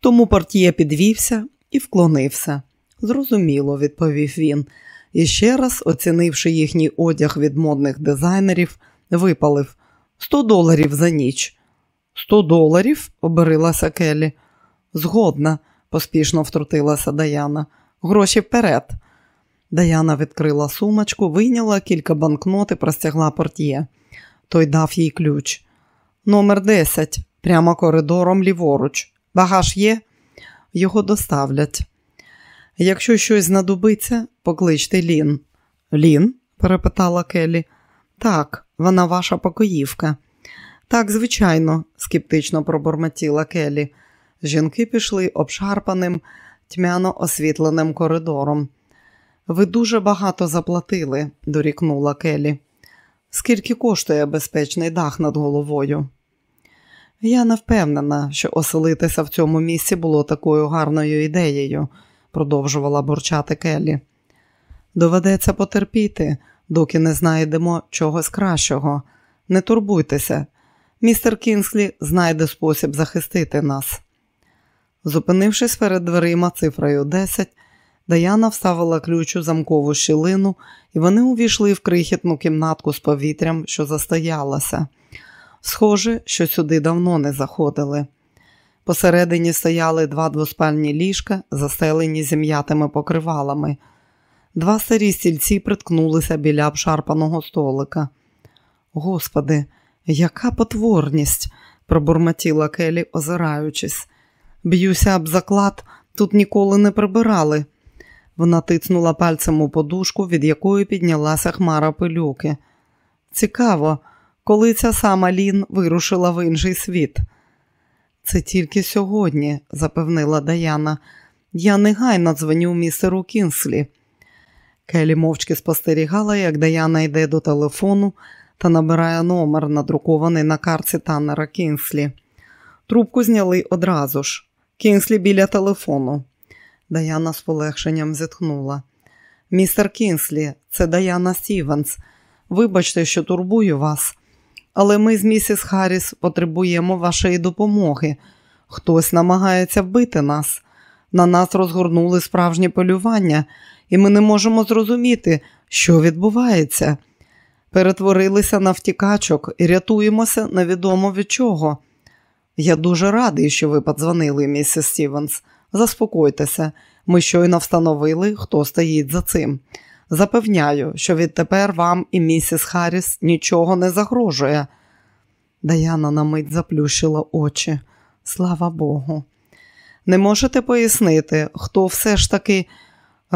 Тому портє підвівся і вклонився. Зрозуміло, відповів він, і ще раз, оцінивши їхній одяг від модних дизайнерів, випалив Сто доларів за ніч. Сто доларів? оберилася Келі. Згодна, поспішно втрутилася Даяна. Гроші вперед. Даяна відкрила сумочку, вийняла кілька банкнот і простягла портьє. Той дав їй ключ. Номер 10, прямо коридором ліворуч. Багаж є? Його доставлять. Якщо щось знадобиться, покличте Лін. Лін? перепитала Келі. Так, вона ваша покоївка. Так, звичайно, скептично пробормотіла Келі. Жінки пішли обшарпаним, тьмяно освітленим коридором. Ви дуже багато заплатили, дорікнула Келі. Скільки коштує безпечний дах над головою? Я не впевнена, що оселитися в цьому місці було такою гарною ідеєю, продовжувала бурчати Келі. Доведеться потерпіти, доки не знайдемо чогось кращого. Не турбуйтеся, містер Кінслі знайде спосіб захистити нас. Зупинившись перед дверима цифрою 10, Даяна вставила ключ у замкову щілину, і вони увійшли в крихітну кімнатку з повітрям, що застоялася. Схоже, що сюди давно не заходили. Посередині стояли два двоспальні ліжка, застелені зім'ятими покривалами. Два старі стільці приткнулися біля обшарпаного столика. Господи, яка потворність, пробурмотіла Келі, озираючись. Б'юся об заклад, тут ніколи не прибирали. Вона тицнула пальцем у подушку, від якої піднялася хмара пилюки. Цікаво, коли ця сама Лін вирушила в інший світ. Це тільки сьогодні, запевнила Даяна. Я негайно дзвоню містеру Кінслі. Келі мовчки спостерігала, як Даяна йде до телефону та набирає номер, надрукований на карці Таннера Кінслі. Трубку зняли одразу ж. Кінслі біля телефону. Даяна з полегшенням зітхнула. Містер Кінслі, це Даяна Стівенс. Вибачте, що турбую вас, але ми з місіс Харріс потребуємо вашої допомоги. Хтось намагається вбити нас. На нас розгорнули справжнє полювання, і ми не можемо зрозуміти, що відбувається. Перетворилися на втікачок і рятуємося невідомо від чого. Я дуже радий, що ви подзвонили, місіс Стівенс. Заспокойтеся, ми щойно встановили, хто стоїть за цим. Запевняю, що відтепер вам і місіс Харріс нічого не загрожує. Даяна на мить заплющила очі. Слава Богу. Не можете пояснити, хто все ж таки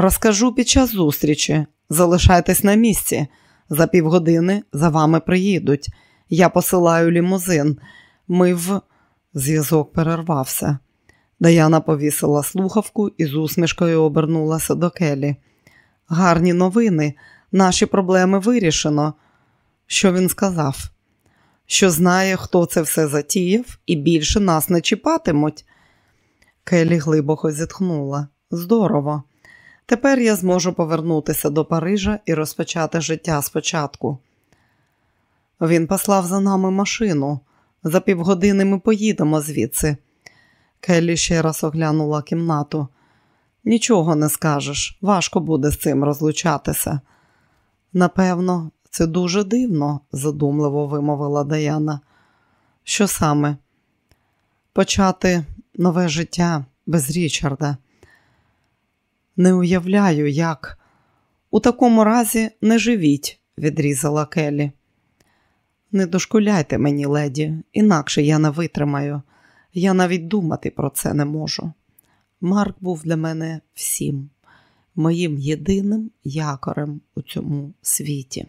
розкажу під час зустрічі. Залишайтесь на місці. За півгодини за вами приїдуть. Я посилаю лімузин. Ми в. Зв'язок перервався. Даяна повісила слухавку і з усмішкою обернулася до Келі. Гарні новини, наші проблеми вирішено. Що він сказав? Що знає, хто це все затіяв, і більше нас не чіпатимуть. Келі глибоко зітхнула. Здорово. Тепер я зможу повернутися до Парижа і розпочати життя спочатку. Він послав за нами машину. За півгодини ми поїдемо звідси. Келлі ще раз оглянула кімнату. Нічого не скажеш, важко буде з цим розлучатися. Напевно, це дуже дивно, задумливо вимовила Даяна. Що саме? Почати нове життя без Річарда. Не уявляю, як. У такому разі не живіть, відрізала Келі. Не дошкуляйте мені, леді, інакше я не витримаю. Я навіть думати про це не можу. Марк був для мене всім, моїм єдиним якорем у цьому світі.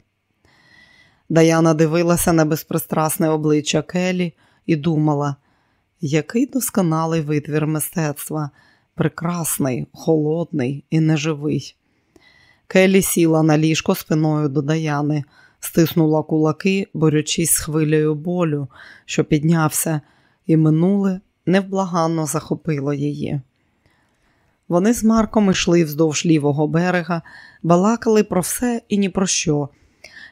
Даяна дивилася на безпристрасне обличчя Келі і думала, який досконалий витвір мистецтва, прекрасний, холодний і неживий. Келі сіла на ліжко спиною до Даяни, стиснула кулаки, борючись з хвилею болю, що піднявся і минуле невблаганно захопило її. Вони з Марком йшли вздовж лівого берега, балакали про все і ні про що,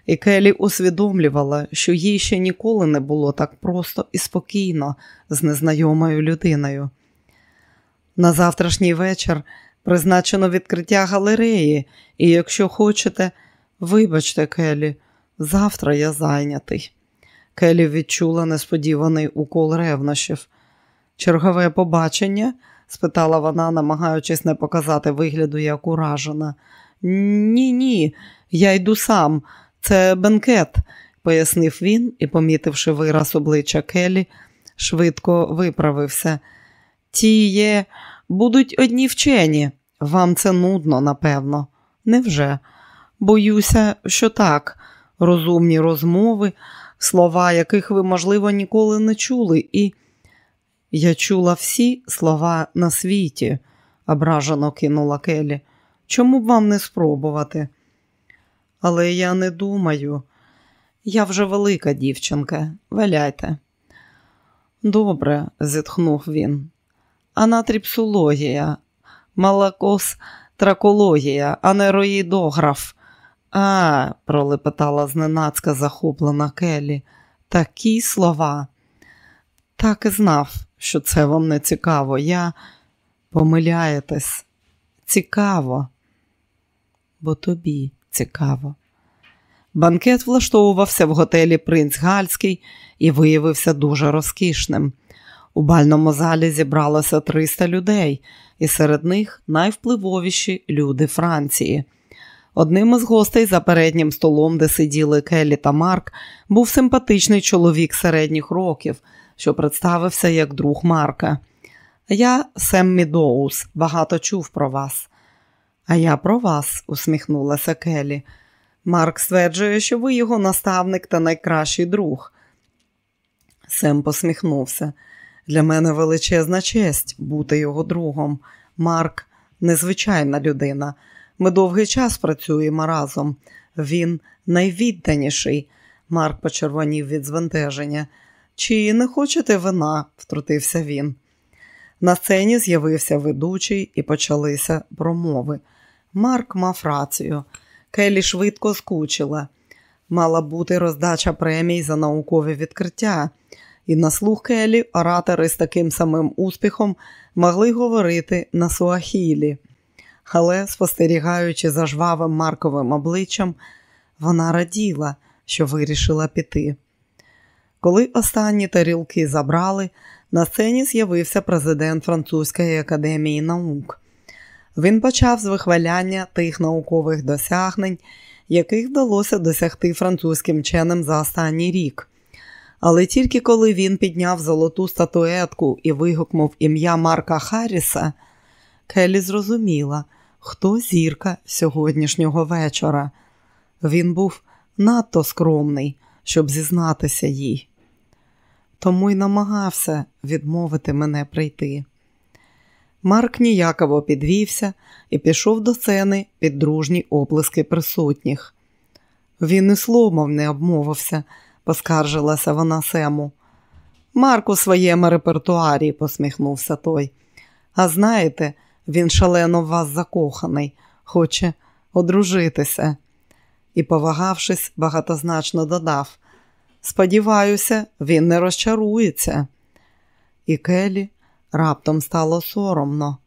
і Келі усвідомлювала, що їй ще ніколи не було так просто і спокійно з незнайомою людиною. На завтрашній вечір призначено відкриття галереї, і якщо хочете, вибачте, Келі, завтра я зайнятий. Келі відчула несподіваний укол ревнощів. Чергове побачення? спитала вона, намагаючись не показати вигляду, як уражена. Ні, ні, я йду сам. Це бенкет, пояснив він і, помітивши вираз обличчя Келі, швидко виправився. Ті є, будуть одні вчені. Вам це нудно, напевно. Невже? Боюся, що так. Розумні розмови, слова, яких ви, можливо, ніколи не чули, і я чула всі слова на світі, ображено кинула Келі. Чому б вам не спробувати? Але я не думаю. Я вже велика дівчинка, валяйте. Добре, зітхнув він. Анатріпсологія, малакос тракологія, анероїдограф. А, пролепетала зненацька захоплена Келі. Такі слова. Так і знав, що це вам не цікаво. Я помиляєтесь. Цікаво, бо тобі цікаво. Банкет влаштовувався в готелі Принц Гальський і виявився дуже розкішним. У бальному залі зібралося 300 людей, і серед них найвпливовіші люди Франції. Одним із гостей за переднім столом, де сиділи Келі та Марк, був симпатичний чоловік середніх років, що представився як друг Марка. Я Сем Мідоус, багато чув про вас. А я про вас, усміхнулася Келі. Марк стверджує, що ви його наставник та найкращий друг. Сем посміхнувся. Для мене величезна честь бути його другом. Марк незвичайна людина. Ми довгий час працюємо разом. Він найвідданіший. Марк почервонів від звентеження. Чи не хочете вина? втрутився він. На сцені з'явився ведучий і почалися промови. Марк мав рацію. Келі швидко скучила. Мала бути роздача премій за наукові відкриття, і на слух Келі оратори з таким самим успіхом могли говорити на суахілі. Але, спостерігаючи за жвавим Марковим обличчям, вона раділа, що вирішила піти. Коли останні тарілки забрали, на сцені з'явився президент Французької академії наук. Він почав з вихваляння тих наукових досягнень, яких вдалося досягти французьким вченим за останній рік. Але тільки коли він підняв золоту статуетку і вигукнув ім'я Марка Харріса, Келі зрозуміла, хто зірка сьогоднішнього вечора. Він був надто скромний, щоб зізнатися їй. Тому й намагався відмовити мене прийти. Марк ніяково підвівся і пішов до сцени під дружні оплески присутніх. Він і словом не обмовився, поскаржилася вона Сему. Марк у своєму репертуарі, посміхнувся той. А знаєте, він шалено в вас закоханий, хоче одружитися. І, повагавшись, багатозначно додав Сподіваюся, він не розчарується. І Келі раптом стало соромно.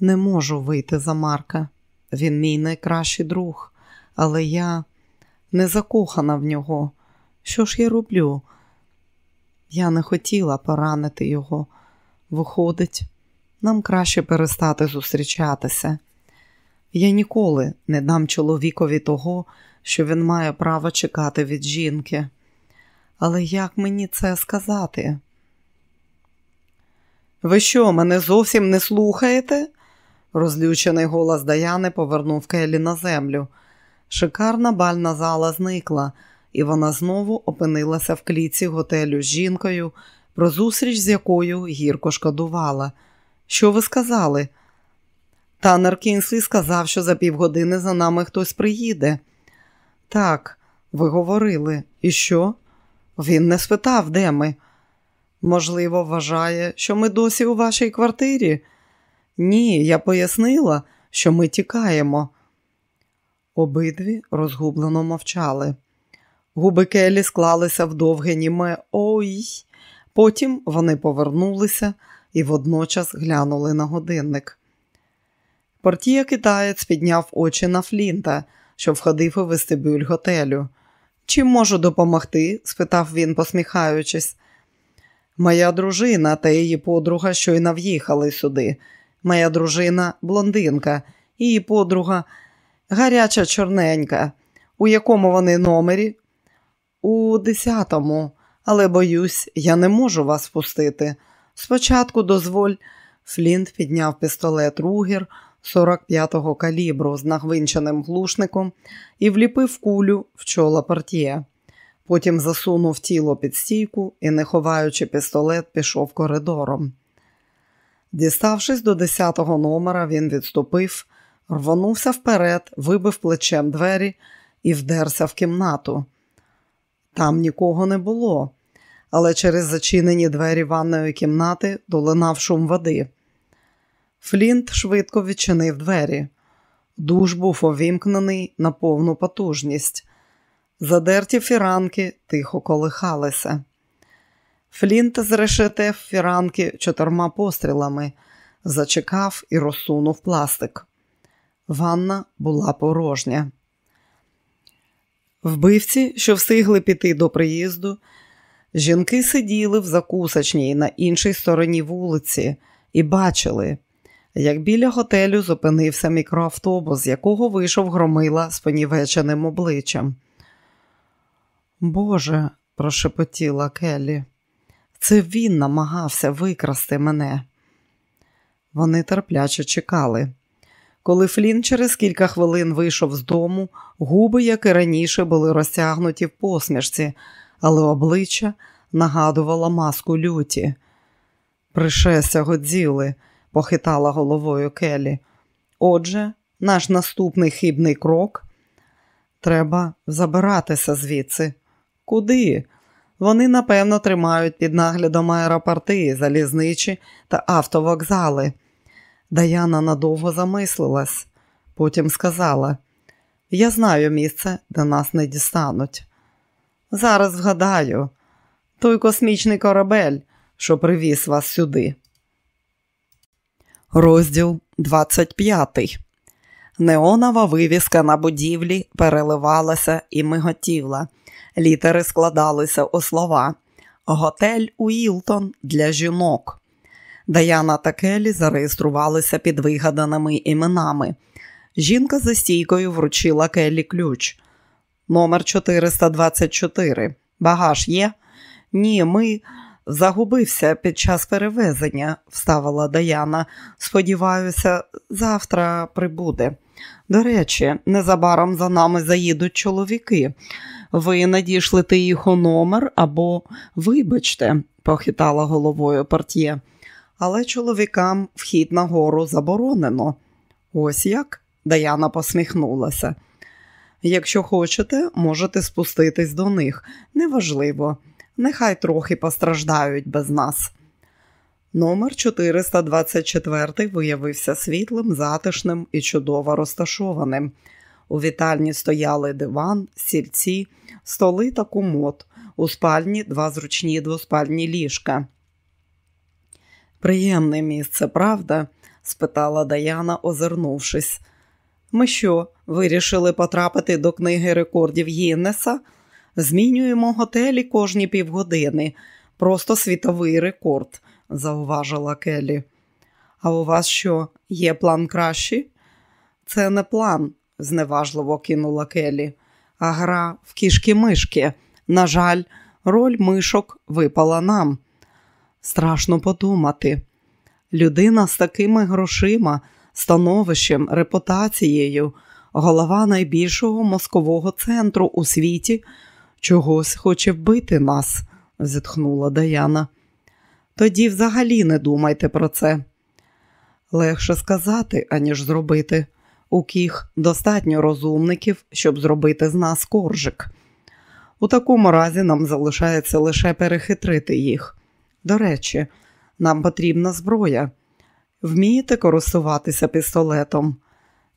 Не можу вийти за Марка. Він мій найкращий друг, але я не закохана в нього. Що ж я роблю? Я не хотіла поранити його. Виходить, нам краще перестати зустрічатися. Я ніколи не дам чоловікові того, що він має право чекати від жінки. Але як мені це сказати? Ви що, мене зовсім не слухаєте? Розлючений голос Даяни повернув Келі на землю. Шикарна бальна зала зникла, і вона знову опинилася в кліці готелю з жінкою, про зустріч з якою гірко шкодувала. Що ви сказали? Танер Кінслі сказав, що за півгодини за нами хтось приїде. Так, ви говорили. І що? Він не спитав, де ми. Можливо, вважає, що ми досі у вашій квартирі? Ні, я пояснила, що ми тікаємо. Обидві розгублено мовчали. Губи Келі склалися в довге німе ой. Потім вони повернулися і водночас глянули на годинник. Портія китаєць підняв очі на Флінта, що входив у вестибюль готелю. Чим можу допомогти? спитав він, посміхаючись. Моя дружина та її подруга щойно в'їхали сюди. Моя дружина блондинка, її подруга гаряча чорненька. У якому вони номері? У десятому, але боюсь, я не можу вас пустити. Спочатку дозволь. Флінт підняв пістолет Ругер 45-го калібру з нагвинченим глушником і вліпив кулю в чола портє. Потім засунув тіло під стійку і, не ховаючи пістолет, пішов коридором. Діставшись до 10-го номера, він відступив, рвонувся вперед, вибив плечем двері і вдерся в кімнату. Там нікого не було, але через зачинені двері ванної кімнати долинав шум води. Флінт швидко відчинив двері. Душ був овімкнений на повну потужність. Задерті фіранки тихо колихалися. Флінт зрешетев фіранки чотирма пострілами, зачекав і розсунув пластик. Ванна була порожня. Вбивці, що встигли піти до приїзду, жінки сиділи в закусочній на іншій стороні вулиці і бачили, як біля готелю зупинився мікроавтобус, з якого вийшов громила з понівеченим обличчям. Боже, прошепотіла Келлі, це він намагався викрасти мене. Вони терпляче чекали. Коли Флін через кілька хвилин вийшов з дому, губи, як і раніше, були розтягнуті в посмішці, але обличчя нагадувало маску люті. Пришестя Годзіли, похитала головою Келі. Отже, наш наступний хибний крок треба забиратися звідси. Куди? Вони, напевно, тримають під наглядом аеропорти, залізничі та автовокзали. Даяна надовго замислилась, потім сказала: Я знаю місце, де нас не дістануть. Зараз згадаю, той космічний корабель, що привіз вас сюди. Розділ 25 Неонова вивіска на будівлі переливалася і миготіла. Літери складалися у слова Готель Уілтон для жінок. Даяна та Келі зареєструвалися під вигаданими іменами. Жінка за стійкою вручила Келі ключ. Номер 424. Багаж є? Ні, ми загубився під час перевезення, вставила Даяна. Сподіваюся, завтра прибуде. До речі, незабаром за нами заїдуть чоловіки. Ви надішлите їх у номер або, вибачте, похитала головою портє але чоловікам вхід на гору заборонено. Ось як? Даяна посміхнулася. Якщо хочете, можете спуститись до них. Неважливо, нехай трохи постраждають без нас. Номер 424 виявився світлим, затишним і чудово розташованим. У вітальні стояли диван, сільці, столи та комод. У спальні два зручні двоспальні ліжка. Приємне місце, правда? спитала Даяна, озирнувшись. Ми що, вирішили потрапити до книги рекордів Гіннеса? Змінюємо готелі кожні півгодини. Просто світовий рекорд, зауважила Келі. А у вас що, є план кращий? Це не план, зневажливо кинула Келі, а гра в кішки-мишки. На жаль, роль мишок випала нам. Страшно подумати. Людина з такими грошима, становищем, репутацією, голова найбільшого мозкового центру у світі, чогось хоче вбити нас, зітхнула Даяна. Тоді взагалі не думайте про це. Легше сказати, аніж зробити. У кіх достатньо розумників, щоб зробити з нас коржик. У такому разі нам залишається лише перехитрити їх. До речі, нам потрібна зброя. Вмієте користуватися пістолетом?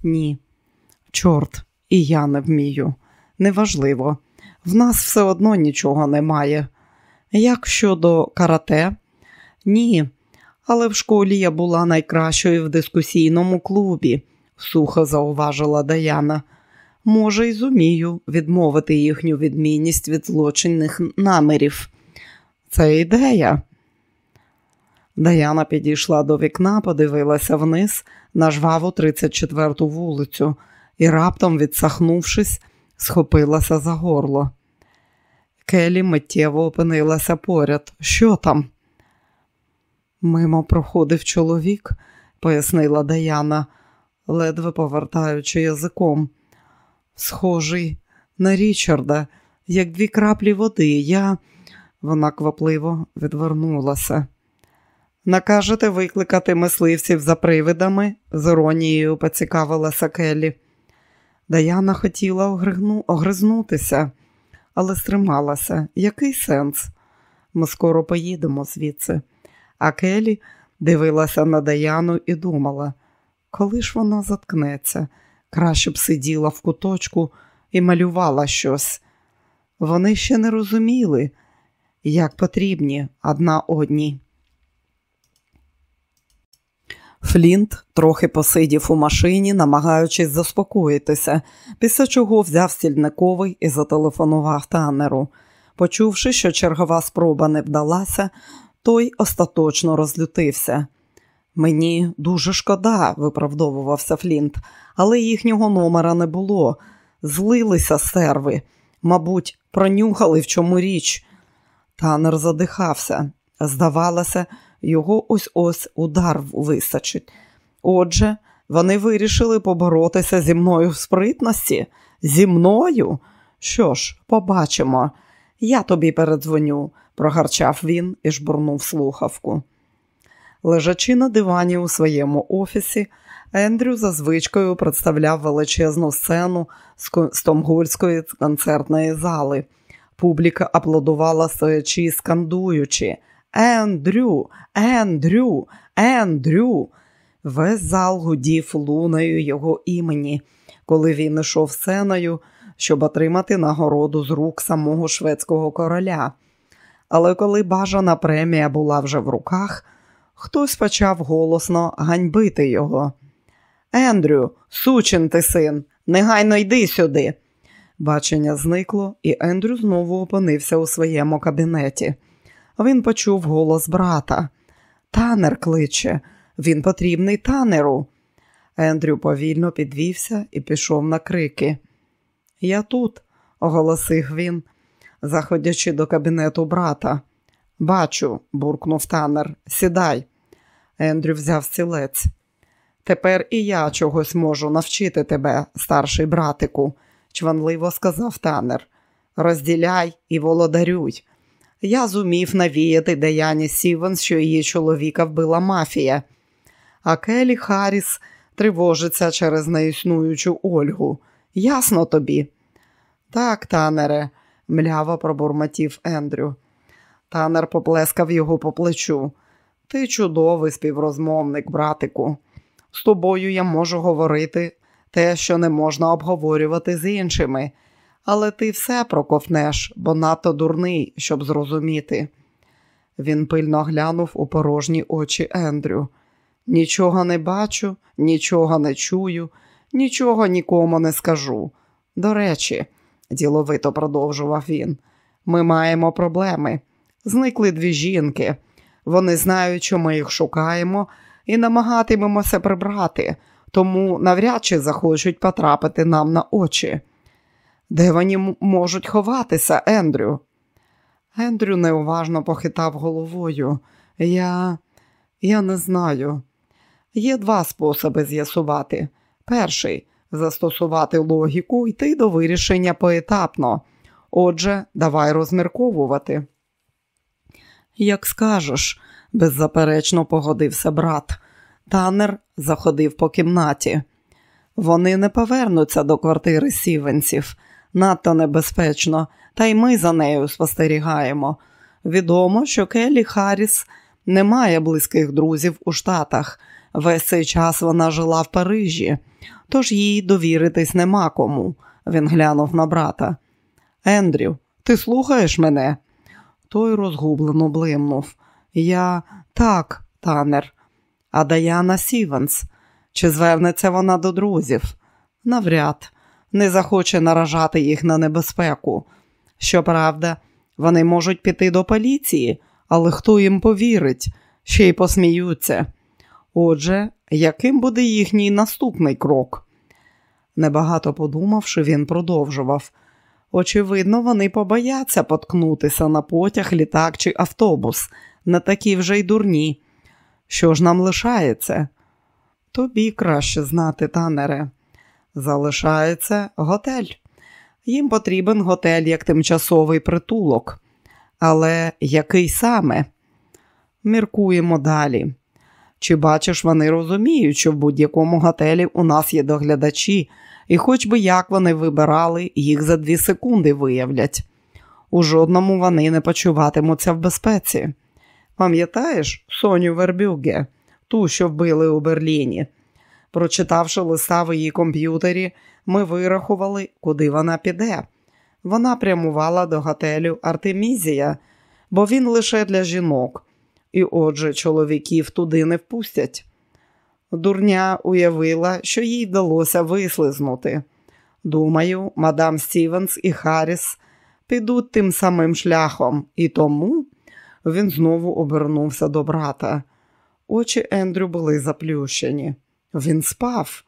Ні. Чорт, і я не вмію. Неважливо. В нас все одно нічого немає. Як щодо карате? Ні. Але в школі я була найкращою в дискусійному клубі, сухо зауважила Даяна. може, й зумію відмовити їхню відмінність від злочинних намірів. Це ідея. Даяна підійшла до вікна, подивилася вниз на жваву 34-ту вулицю і, раптом, відсахнувшись, схопилася за горло. Келі миттєво опинилася поряд. Що там? Мимо проходив чоловік, пояснила Даяна, ледве повертаючи язиком. Схожий на Річарда, як дві краплі води. Я. Вона квапливо відвернулася. Накажете викликати мисливців за привидами? з іронією поцікавилася Келі. Даяна хотіла огригну... огризнутися, але стрималася. Який сенс? Ми скоро поїдемо звідси. А Келі дивилася на Даяну і думала, коли ж вона заткнеться, краще б сиділа в куточку і малювала щось. Вони ще не розуміли, як потрібні одна одній. Флінт трохи посидів у машині, намагаючись заспокоїтися, після чого взяв стільниковий і зателефонував танеру. Почувши, що чергова спроба не вдалася, той остаточно розлютився. Мені дуже шкода, виправдовувався Флінт, але їхнього номера не було. Злилися серви, мабуть, пронюхали в чому річ. Танер задихався. Здавалося, його ось ось удар висачить. Отже, вони вирішили поборотися зі мною в спритності? Зі мною? Що ж, побачимо. Я тобі передзвоню, прогарчав він і жбурнув слухавку. Лежачи на дивані у своєму офісі, Ендрю за звичкою представляв величезну сцену з Томгольської концертної зали. Публіка аплодувала стоячи, скандуючи Ендрю, Ендрю, Ендрю. Весь зал гудів луною його імені, коли він ішов сценою, щоб отримати нагороду з рук самого шведського короля. Але коли бажана премія була вже в руках, хтось почав голосно ганьбити його. Ендрю, сучин ти син, негайно йди сюди. Бачення зникло, і Ендрю знову опинився у своєму кабінеті. Він почув голос брата. Танер кличе, він потрібний танеру. Ендрю повільно підвівся і пішов на крики. Я тут, оголосив він, заходячи до кабінету брата. Бачу, буркнув танер. Сідай. Ендрю взяв стілець. Тепер і я чогось можу навчити тебе, старший братику, чванливо сказав танер. Розділяй і володарюй. Я зумів навіяти Даяні Сівенс, що її чоловіка вбила мафія, а Келі Харріс тривожиться через неіснуючу Ольгу. Ясно тобі? Так, танере, мляво пробурмотів Ендрю. Танер поплескав його по плечу. Ти чудовий співрозмовник, братику. З тобою я можу говорити те, що не можна обговорювати з іншими, але ти все проковнеш, бо надто дурний, щоб зрозуміти. Він пильно глянув у порожні очі Ендрю. Нічого не бачу, нічого не чую, нічого нікому не скажу. До речі, діловито продовжував він, ми маємо проблеми. Зникли дві жінки. Вони знають, що ми їх шукаємо, і намагатимемося прибрати, тому навряд чи захочуть потрапити нам на очі. Де вони можуть ховатися, Ендрю? Ендрю неуважно похитав головою. Я я не знаю. Є два способи з'ясувати. Перший застосувати логіку йти до вирішення поетапно. Отже, давай розмірковувати. Як скажеш, беззаперечно погодився брат. Танер заходив по кімнаті. Вони не повернуться до квартири сівенців надто небезпечно, та й ми за нею спостерігаємо. Відомо, що Келі Харріс не має близьких друзів у Штатах. Весь цей час вона жила в Парижі, тож їй довіритись нема кому. Він глянув на брата. Ендрю, ти слухаєш мене? Той розгублено блимнув. Я так, танер. А Даяна Сівенс. Чи звернеться вона до друзів? Навряд. Не захоче наражати їх на небезпеку. Щоправда, вони можуть піти до поліції, але хто їм повірить, ще й посміються. Отже, яким буде їхній наступний крок? Небагато подумавши, він продовжував. Очевидно, вони побояться поткнутися на потяг, літак чи автобус, не такі вже й дурні. Що ж нам лишається? Тобі краще знати, танере. Залишається готель. Їм потрібен готель як тимчасовий притулок. Але який саме? Міркуємо далі. Чи бачиш, вони розуміють, що в будь-якому готелі у нас є доглядачі, і хоч би як вони вибирали, їх за дві секунди виявлять. У жодному вони не почуватимуться в безпеці. Пам'ятаєш Соню Вербюге, ту, що вбили у Берліні? Прочитавши листа в її комп'ютері, ми вирахували, куди вона піде. Вона прямувала до готелю Артемізія, бо він лише для жінок, і отже, чоловіків туди не впустять. Дурня уявила, що їй вдалося вислизнути. Думаю, мадам Стівенс і Харріс підуть тим самим шляхом, і тому він знову обернувся до брата. Очі Ендрю були заплющені. Він спав.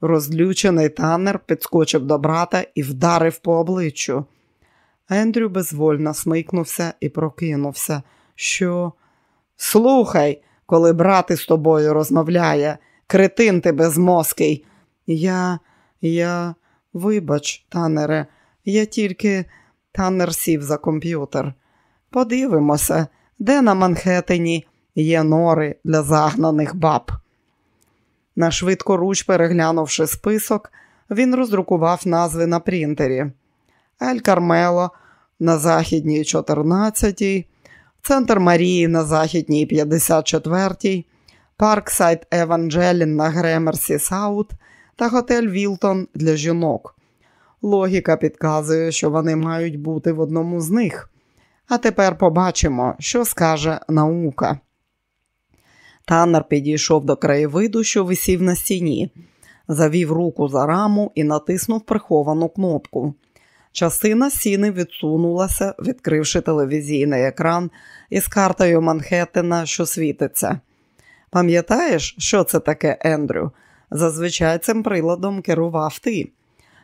Розлючений танер підскочив до брата і вдарив по обличчю. Ендрю безвольно смикнувся і прокинувся. Що? Слухай, коли брат із тобою розмовляє, кретин ти безмозкий. Я, я, вибач, танере, Як тільки Танер сів за комп'ютер. Подивимося, де на Манхеттені є нори для загнаних баб. Нашвидкоруч переглянувши список, він роздрукував назви на принтері. Ель Кармело на західній 14-й, Центр Марії на західній 54-й, Парксайд Еванджелін на Гремерсі Саут та готель Вілтон для жінок. Логіка підказує, що вони мають бути в одному з них. А тепер побачимо, що скаже наука. Таннер підійшов до краєвиду, що висів на стіні, завів руку за раму і натиснув приховану кнопку. Частина сіни відсунулася, відкривши телевізійний екран із картою Манхеттена, що світиться. Пам'ятаєш, що це таке, Ендрю? Зазвичай цим приладом керував ти.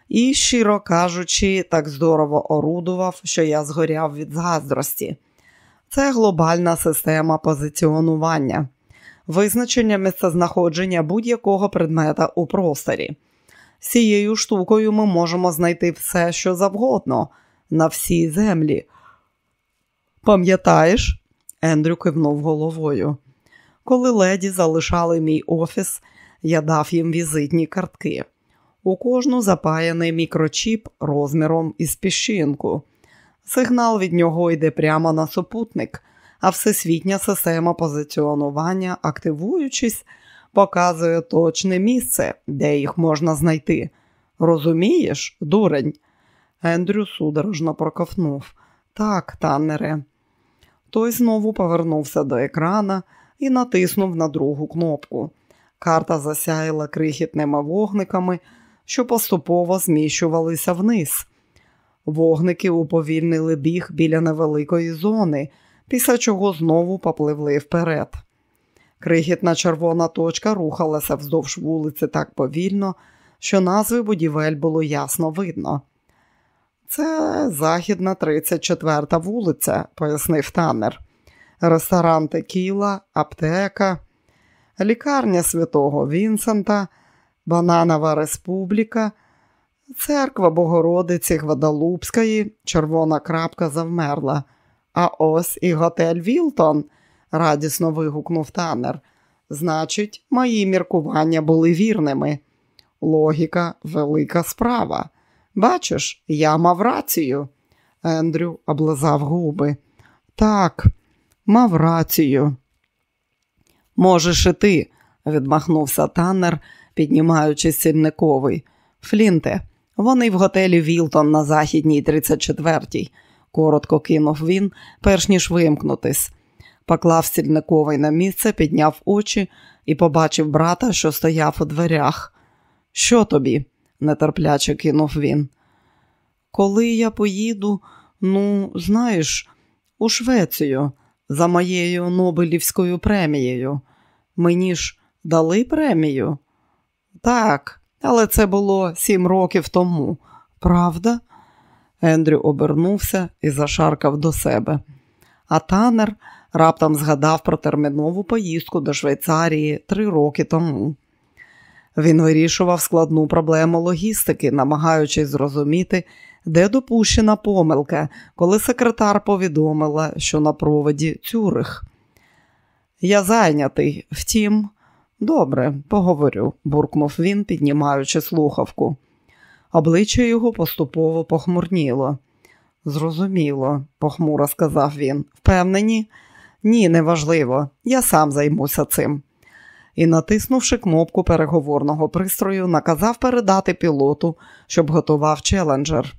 І, щиро кажучи, так здорово орудував, що я згоряв від заздрості. Це глобальна система позиціонування визначення місцезнаходження будь-якого предмета у просторі. Цією штукою ми можемо знайти все, що завгодно, на всій землі. Пам'ятаєш? Ендрю кивнув головою. Коли леді залишали мій офіс, я дав їм візитні картки. У кожну запаяний мікрочіп розміром із піщинку. Сигнал від нього йде прямо на супутник, а всесвітня система позиціонування, активуючись, показує точне місце, де їх можна знайти. Розумієш, дурень? Ендрю судорожно проковнув. Так, танере. Той знову повернувся до екрана і натиснув на другу кнопку. Карта засяяла крихітними вогниками, що поступово зміщувалися вниз. Вогники уповільнили біг біля невеликої зони, після чого знову попливли вперед. Крихітна червона точка рухалася вздовж вулиці так повільно, що назви будівель було ясно видно. Це західна 34 та вулиця, пояснив танер. Ресторан Текіла, аптека, лікарня святого Вінсента, Бананова Республіка, церква Богородиці Гвадалупської, червона крапка завмерла. А ось і готель Вілтон, радісно вигукнув танер. Значить, мої міркування були вірними. Логіка велика справа. Бачиш, я мав рацію. Ендрю облизав губи. Так, мав рацію. Можеш і ти, відмахнувся танер, піднімаючи сільниковий. Флінте, вони в готелі Вілтон на західній 34-й коротко кинув він, перш ніж вимкнутись. Поклав стільниковий на місце, підняв очі і побачив брата, що стояв у дверях. Що тобі? нетерпляче кинув він. Коли я поїду, ну, знаєш, у Швецію за моєю Нобелівською премією. Мені ж дали премію? Так, але це було сім років тому, правда? Ендрю обернувся і зашаркав до себе. А танер раптом згадав про термінову поїздку до Швейцарії три роки тому. Він вирішував складну проблему логістики, намагаючись зрозуміти, де допущена помилка, коли секретар повідомила, що на проводі Цюрих. Я зайнятий, втім, добре, поговорю, буркнув він, піднімаючи слухавку. Обличчя його поступово похмурніло. Зрозуміло, похмуро сказав він. Впевнені? Ні, неважливо. Я сам займуся цим. І, натиснувши кнопку переговорного пристрою, наказав передати пілоту, щоб готував челенджер.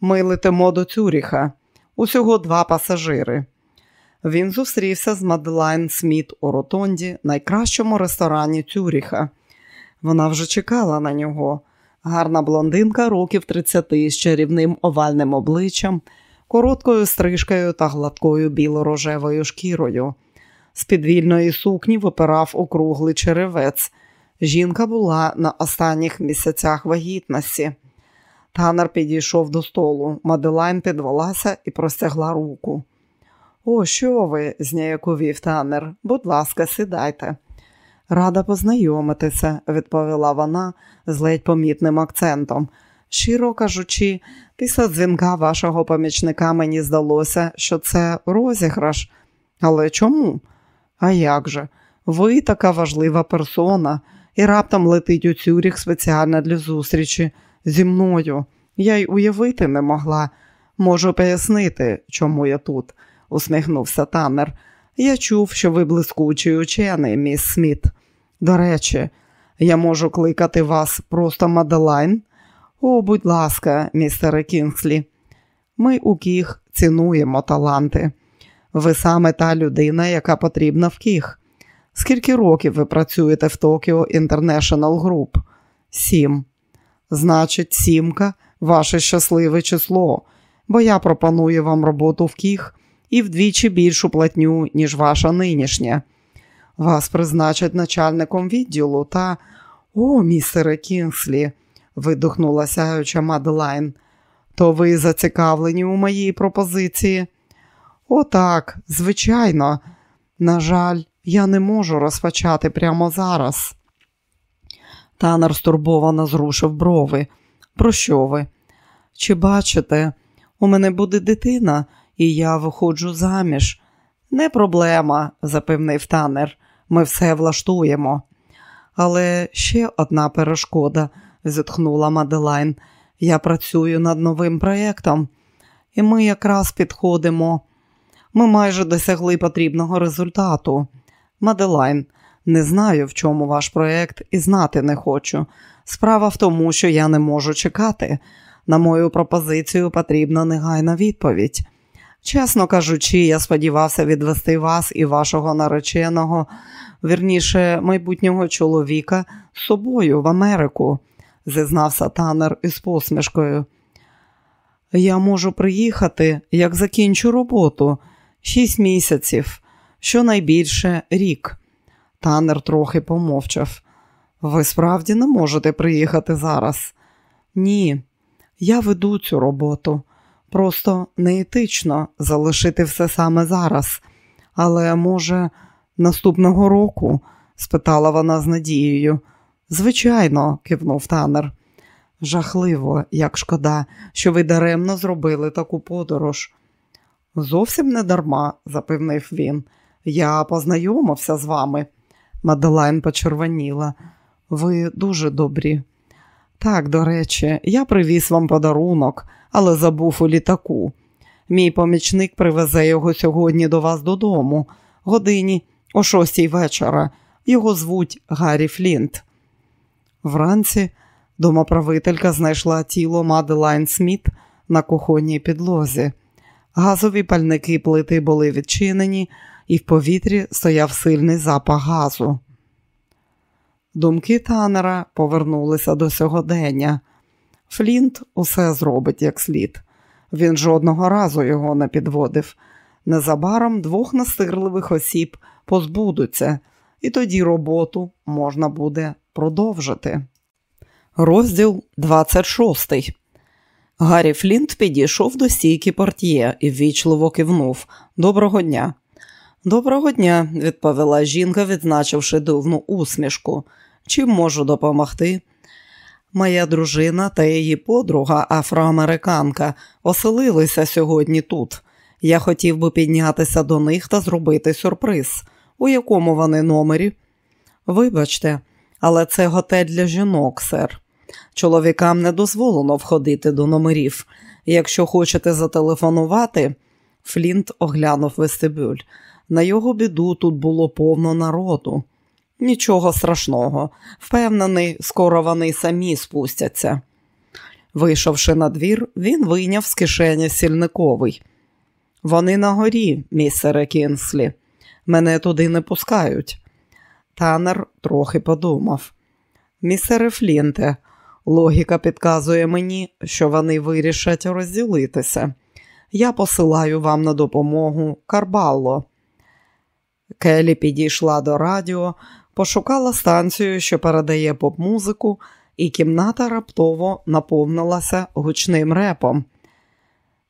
Ми летимо до Цюріха. Усього два пасажири. Він зустрівся з Маделайн Сміт у Ротонді, найкращому ресторані Цюріха. Вона вже чекала на нього. Гарна блондинка років 30 з чарівним овальним обличчям, короткою стрижкою та гладкою біло-рожевою шкірою. З підвільної сукні випирав округлий черевець. Жінка була на останніх місяцях вагітності. Танер підійшов до столу. Маделайн підвелася і простягла руку. О, що ви? зніяковів танер. Будь ласка, сідайте. Рада познайомитися, відповіла вона з ледь помітним акцентом. Щиро кажучи, після дзвінка вашого помічника мені здалося, що це розіграш. Але чому? А як же? Ви така важлива персона, і раптом летить у Цюріх спеціально для зустрічі зі мною. Я й уявити не могла. Можу пояснити, чому я тут, усміхнувся Таннер. Я чув, що ви блискучий учений, міс Сміт. До речі, я можу кликати вас просто Маделайн? О, будь ласка, містере Кінгслі. Ми у Кіг цінуємо таланти. Ви саме та людина, яка потрібна в Кіг. Скільки років ви працюєте в Токіо International Group? Сім. Значить, сімка ваше щасливе число, бо я пропоную вам роботу в Кіг і вдвічі більшу платню, ніж ваша нинішня. Вас призначать начальником відділу та. О, містере Кінслі, видухнула сяюча Маделайн. То ви зацікавлені у моїй пропозиції? «О, так, звичайно. На жаль, я не можу розпочати прямо зараз. Танер стурбовано зрушив брови. Про що ви? Чи бачите, у мене буде дитина, і я виходжу заміж. Не проблема, запевнив танер. Ми все влаштуємо. Але ще одна перешкода, зітхнула Маделайн. Я працюю над новим проєктом, і ми якраз підходимо. Ми майже досягли потрібного результату. Маделайн, не знаю, в чому ваш проєкт, і знати не хочу. Справа в тому, що я не можу чекати. На мою пропозицію потрібна негайна відповідь. Чесно кажучи, я сподівався відвести вас і вашого нареченого, вірніше, майбутнього чоловіка з собою в Америку, зізнався танер із посмішкою. Я можу приїхати, як закінчу роботу, шість місяців, щонайбільше рік. Танер трохи помовчав. Ви справді не можете приїхати зараз? Ні, я веду цю роботу. Просто неетично залишити все саме зараз. Але, може, наступного року? спитала вона з надією. Звичайно, кивнув танер. Жахливо, як шкода, що ви даремно зробили таку подорож. Зовсім не дарма, запевнив він. Я познайомився з вами. Маделайн почервоніла. Ви дуже добрі. Так, до речі, я привіз вам подарунок, але забув у літаку. Мій помічник привезе його сьогодні до вас додому, годині о шостій вечора. Його звуть Гаррі Флінт. Вранці домоправителька знайшла тіло Маделайн Сміт на кухонній підлозі. Газові пальники плити були відчинені, і в повітрі стояв сильний запах газу. Думки танера повернулися до сьогодення. Флінт усе зробить як слід. Він жодного разу його не підводив. Незабаром двох настирливих осіб позбудуться, і тоді роботу можна буде продовжити. Розділ 26 Гаррі Флінт підійшов до стійки портьє і ввічливо кивнув. Доброго дня. Доброго дня, відповіла жінка, відзначивши дивну усмішку. Чим можу допомогти? Моя дружина та її подруга, афроамериканка, оселилися сьогодні тут. Я хотів би піднятися до них та зробити сюрприз. У якому вони номері? Вибачте, але це готель для жінок, сер. Чоловікам не дозволено входити до номерів. Якщо хочете зателефонувати, Флінт оглянув вестибюль. На його біду тут було повно народу. Нічого страшного, впевнений, скоро вони самі спустяться. Вийшовши на двір, він вийняв з кишені сільниковий. Вони на горі, містере Кінслі. Мене туди не пускають. Танер трохи подумав. Містере Флінте, логіка підказує мені, що вони вирішать розділитися. Я посилаю вам на допомогу Карбалло. Келі підійшла до радіо, пошукала станцію, що передає поп-музику, і кімната раптово наповнилася гучним репом.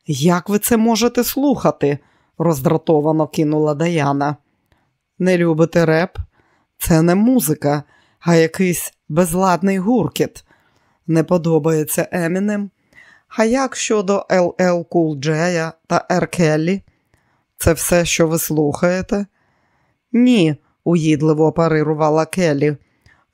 Як ви це можете слухати? роздратовано кинула Даяна. Не любите реп? Це не музика, а якийсь безладний гуркіт. Не подобається Емінем. А як щодо LL Cool J та R. Келлі? Це все, що ви слухаєте? Ні, уїдливо парирувала Келлі.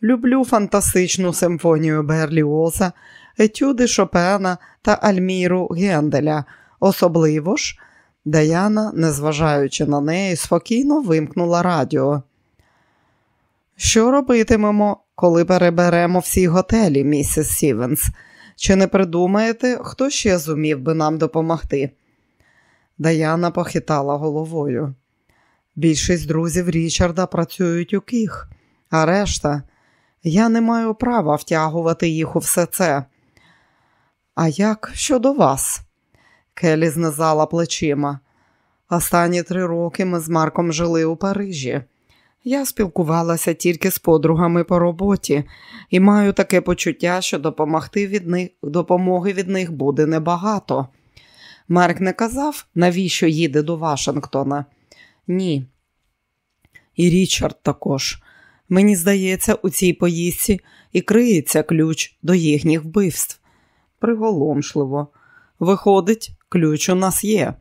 Люблю фантастичну симфонію Берліоза, етюди Шопена та Альміру Генделя. Особливо ж, Даяна, незважаючи на неї, спокійно вимкнула радіо. Що робитимемо, коли переберемо всі готелі, місіс Сівенс? Чи не придумаєте, хто ще зумів би нам допомогти? Даяна похитала головою. Більшість друзів Річарда працюють у кіх, а решта я не маю права втягувати їх у все це. А як щодо вас? Келі знизала плечима. Останні три роки ми з Марком жили у Парижі. Я спілкувалася тільки з подругами по роботі і маю таке почуття, що допомогти від них, допомоги від них буде небагато. Марк не казав, навіщо їде до Вашингтона? Ні. І Річард також. Мені здається, у цій поїздці і криється ключ до їхніх вбивств. Приголомшливо. Виходить, ключ у нас є.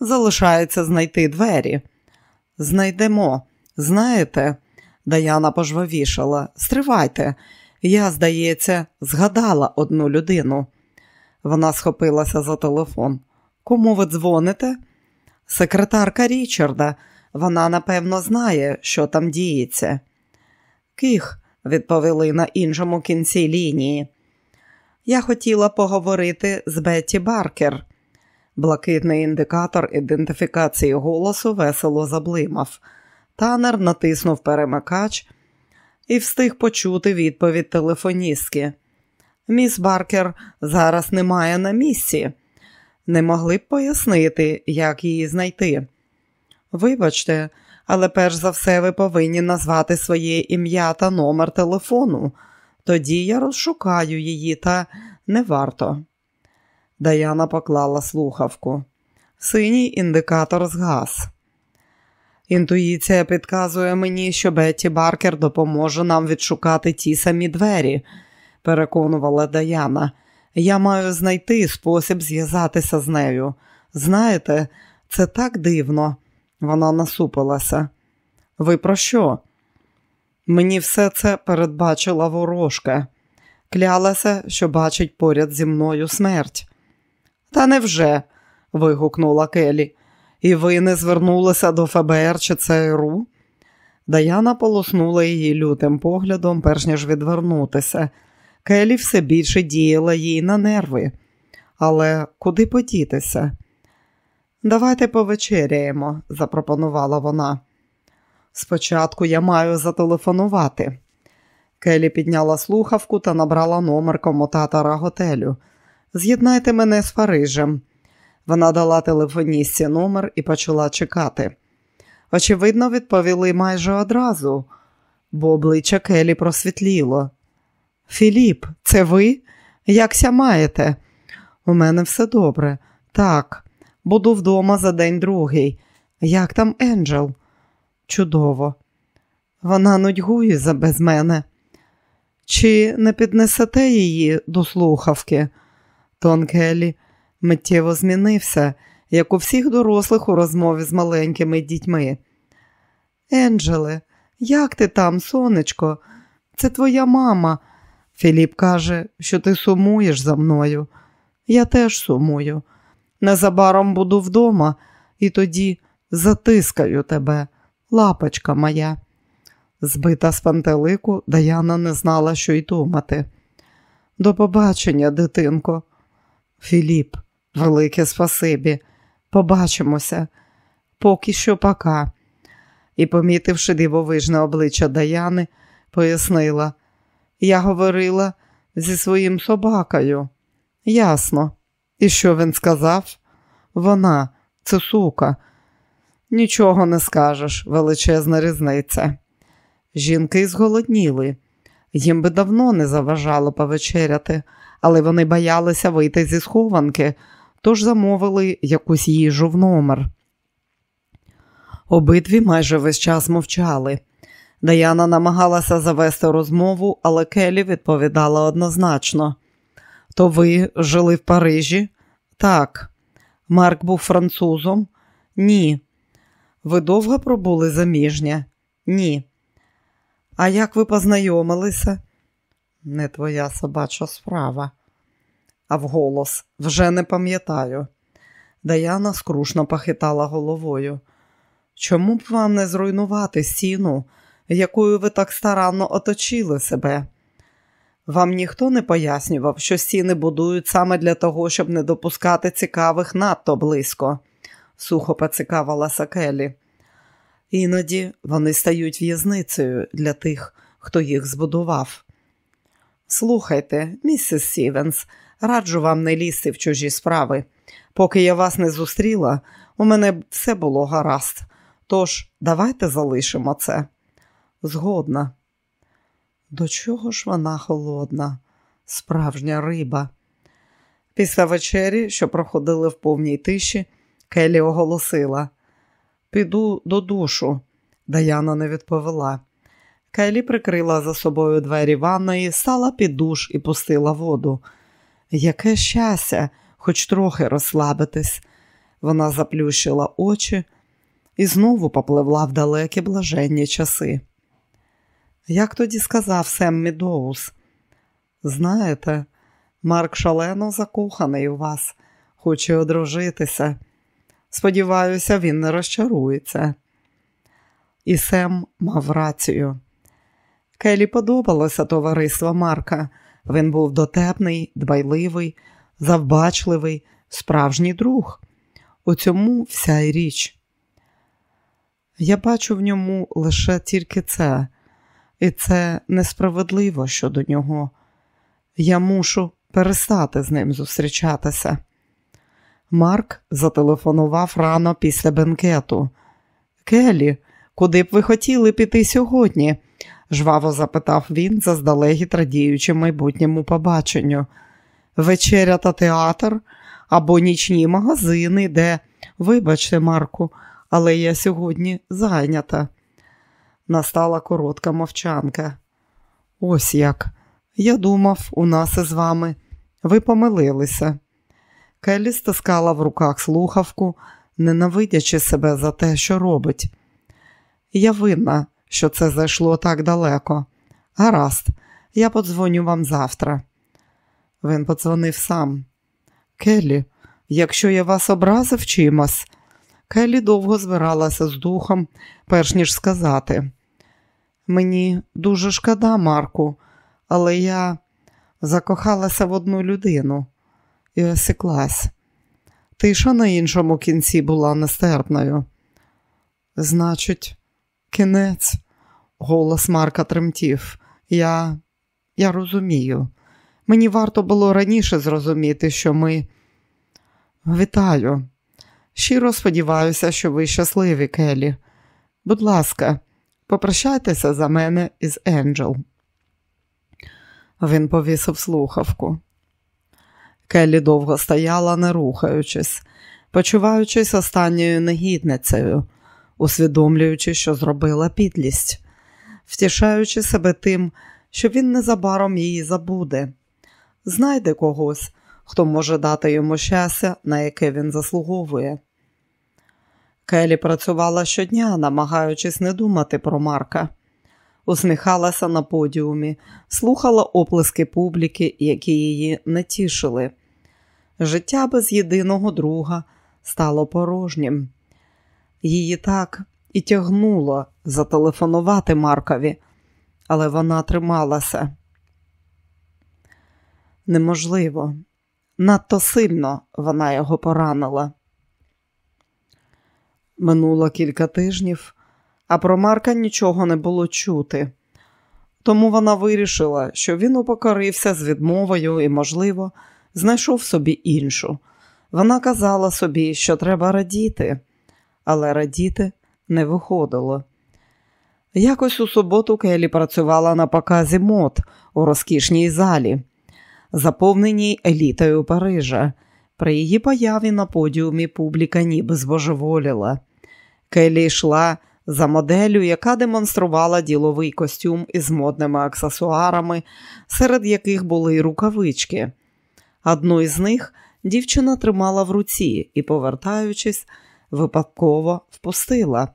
Залишається знайти двері. Знайдемо. Знаєте, Даяна пожвавішала. Стривайте, я, здається, згадала одну людину. Вона схопилася за телефон. Кому ви дзвоните? Секретарка Річарда. Вона, напевно, знає, що там діється. Ких, відповіли на іншому кінці лінії. Я хотіла поговорити з Бетті Баркер. Блакитний індикатор ідентифікації голосу весело заблимав. Танер натиснув перемикач і встиг почути відповідь телефоністки. Міс Баркер зараз немає на місці. Не могли б пояснити, як її знайти. Вибачте, але перш за все ви повинні назвати своє ім'я та номер телефону. Тоді я розшукаю її, та не варто. Даяна поклала слухавку. Синій індикатор згас. Інтуїція підказує мені, що Бетті Баркер допоможе нам відшукати ті самі двері, переконувала Даяна. Я маю знайти спосіб зв'язатися з нею. Знаєте, це так дивно. Вона насупилася. Ви про що? Мені все це передбачила ворожка, клялася, що бачить поряд зі мною смерть. Та невже? вигукнула Келі. І ви не звернулися до ФБР чи ЦРУ? Даяна полоснула її лютим поглядом, перш ніж відвернутися. Келі все більше діяла їй на нерви. Але куди подітися? Давайте повечеряємо, запропонувала вона. Спочатку я маю зателефонувати. Келі підняла слухавку та набрала номер комутатора готелю. З'єднайте мене з Парижем. Вона дала телефоністці номер і почала чекати. Очевидно, відповіли майже одразу, бо обличчя Келі просвітліло. Філіп, це ви? Якся маєте? У мене все добре. Так, буду вдома за день другий. Як там Енджел? Чудово. Вона нудьгує за без мене. Чи не піднесете її до слухавки? Тон Келі миттєво змінився, як у всіх дорослих у розмові з маленькими дітьми. Енджеле, як ти там, сонечко? Це твоя мама. Філіп каже, що ти сумуєш за мною. Я теж сумую. Незабаром буду вдома і тоді затискаю тебе, лапочка моя. Збита з пантелику, Даяна не знала, що й думати. До побачення, дитинко. Філіп, велике спасибі. Побачимося, поки що пока. І, помітивши дивовижне обличчя Даяни, пояснила, я говорила зі своїм собакою. Ясно. І що він сказав? Вона, це сука. Нічого не скажеш, величезна різниця. Жінки зголодніли. Їм би давно не заважало повечеряти, але вони боялися вийти зі схованки, тож замовили якусь їжу в номер. Обидві майже весь час мовчали. Даяна намагалася завести розмову, але Келі відповідала однозначно. То ви жили в Парижі? Так. Марк був французом? Ні. Ви довго пробули заміжня? Ні. А як ви познайомилися? Не твоя собача справа. А вголос вже не пам'ятаю. Даяна скрушно похитала головою. Чому б вам не зруйнувати стіну, якою ви так старанно оточили себе? Вам ніхто не пояснював, що стіни будують саме для того, щоб не допускати цікавих надто близько, сухо поцікавилася Келі. Іноді вони стають в'язницею для тих, хто їх збудував. Слухайте, місіс Сівенс, раджу вам не лізти в чужі справи. Поки я вас не зустріла, у мене все було гаразд. Тож, давайте залишимо це. Згодна. До чого ж вона холодна, справжня риба? Після вечері, що проходили в повній тиші, Келі оголосила Піду до душу. Даяна не відповіла. Келі прикрила за собою двері ванної, стала під душ і пустила воду. Яке щастя, хоч трохи розслабитись. Вона заплющила очі і знову попливла в далекі блаженні часи. Як тоді сказав Сем Мідоус, знаєте, Марк шалено закоханий у вас, хоче одружитися. Сподіваюся, він не розчарується. І Сем мав рацію. Келі подобалося товариство Марка. Він був дотепний, дбайливий, завбачливий, справжній друг. У цьому вся й річ. Я бачу в ньому лише тільки це, і це несправедливо щодо нього. Я мушу перестати з ним зустрічатися. Марк зателефонував рано після бенкету. Келі, куди б ви хотіли піти сьогодні? жваво запитав він, заздалегідь радіючи майбутньому побаченню. Вечеря та театр або нічні магазини, де, вибачте, Марку, але я сьогодні зайнята. Настала коротка мовчанка. Ось як. Я думав, у нас із вами. Ви помилилися. Келлі стискала в руках слухавку, ненавидячи себе за те, що робить. Я винна, що це зайшло так далеко. Гаразд, я подзвоню вам завтра. Він подзвонив сам. Келлі, якщо я вас образив чимось, Келлі довго збиралася з духом, перш ніж сказати. Мені дуже шкода, Марку, але я закохалася в одну людину і осіклась. Тиша на іншому кінці була нестерпною. Значить, кінець, голос Марка тремтів. Я я розумію. Мені варто було раніше зрозуміти, що ми. Вітаю. Щиро сподіваюся, що ви щасливі, Келі. Будь ласка, попрощайтеся за мене із Енджел. Він повісив слухавку. Келлі довго стояла, не рухаючись, почуваючись останньою негідницею, усвідомлюючи, що зробила підлість, втішаючи себе тим, що він незабаром її забуде, знайде когось, хто може дати йому щастя, на яке він заслуговує. Келі працювала щодня, намагаючись не думати про Марка, усміхалася на подіумі, слухала оплески публіки, які її не тішили. Життя без єдиного друга стало порожнім. Її так і тягнуло зателефонувати Маркові, але вона трималася. Неможливо, надто сильно вона його поранила. Минуло кілька тижнів, а про Марка нічого не було чути. Тому вона вирішила, що він упокорився з відмовою і, можливо, знайшов собі іншу. Вона казала собі, що треба радіти, але радіти не виходило. Якось у суботу Келі працювала на показі мод у розкішній залі, заповненій елітою Парижа. При її появі на подіумі публіка ніби збожеволіла. Келі йшла за моделлю, яка демонструвала діловий костюм із модними аксесуарами, серед яких були й рукавички. Одну із них дівчина тримала в руці і, повертаючись, випадково впустила.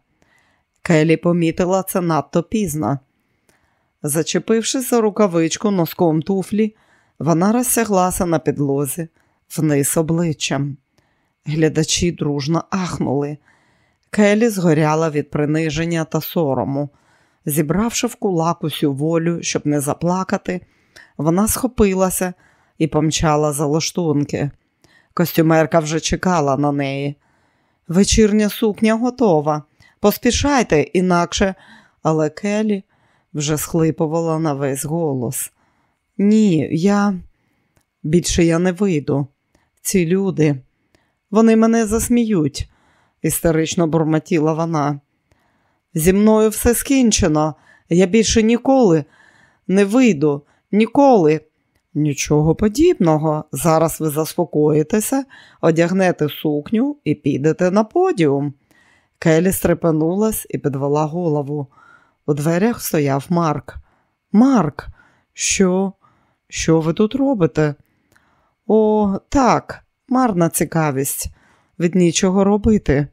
Келі помітила це надто пізно. Зачепившись за рукавичку носком туфлі, вона розсяглася на підлозі вниз обличчям. Глядачі дружно ахнули. Келі згоряла від приниження та сорому. Зібравши в кулак усю волю, щоб не заплакати, вона схопилася і помчала за лаштунки. Костюмерка вже чекала на неї. Вечірня сукня готова. Поспішайте, інакше, але Келі вже схлипувала на весь голос. Ні, я більше я не вийду. Ці люди, вони мене засміють, істерично бурмотіла вона. Зі мною все скінчено. Я більше ніколи не вийду, ніколи. Нічого подібного. Зараз ви заспокоїтеся, одягнете сукню і підете на подіум. Келі стрепенулась і підвела голову. У дверях стояв Марк. Марк, що? Що ви тут робите? О, так, марна цікавість, від нічого робити.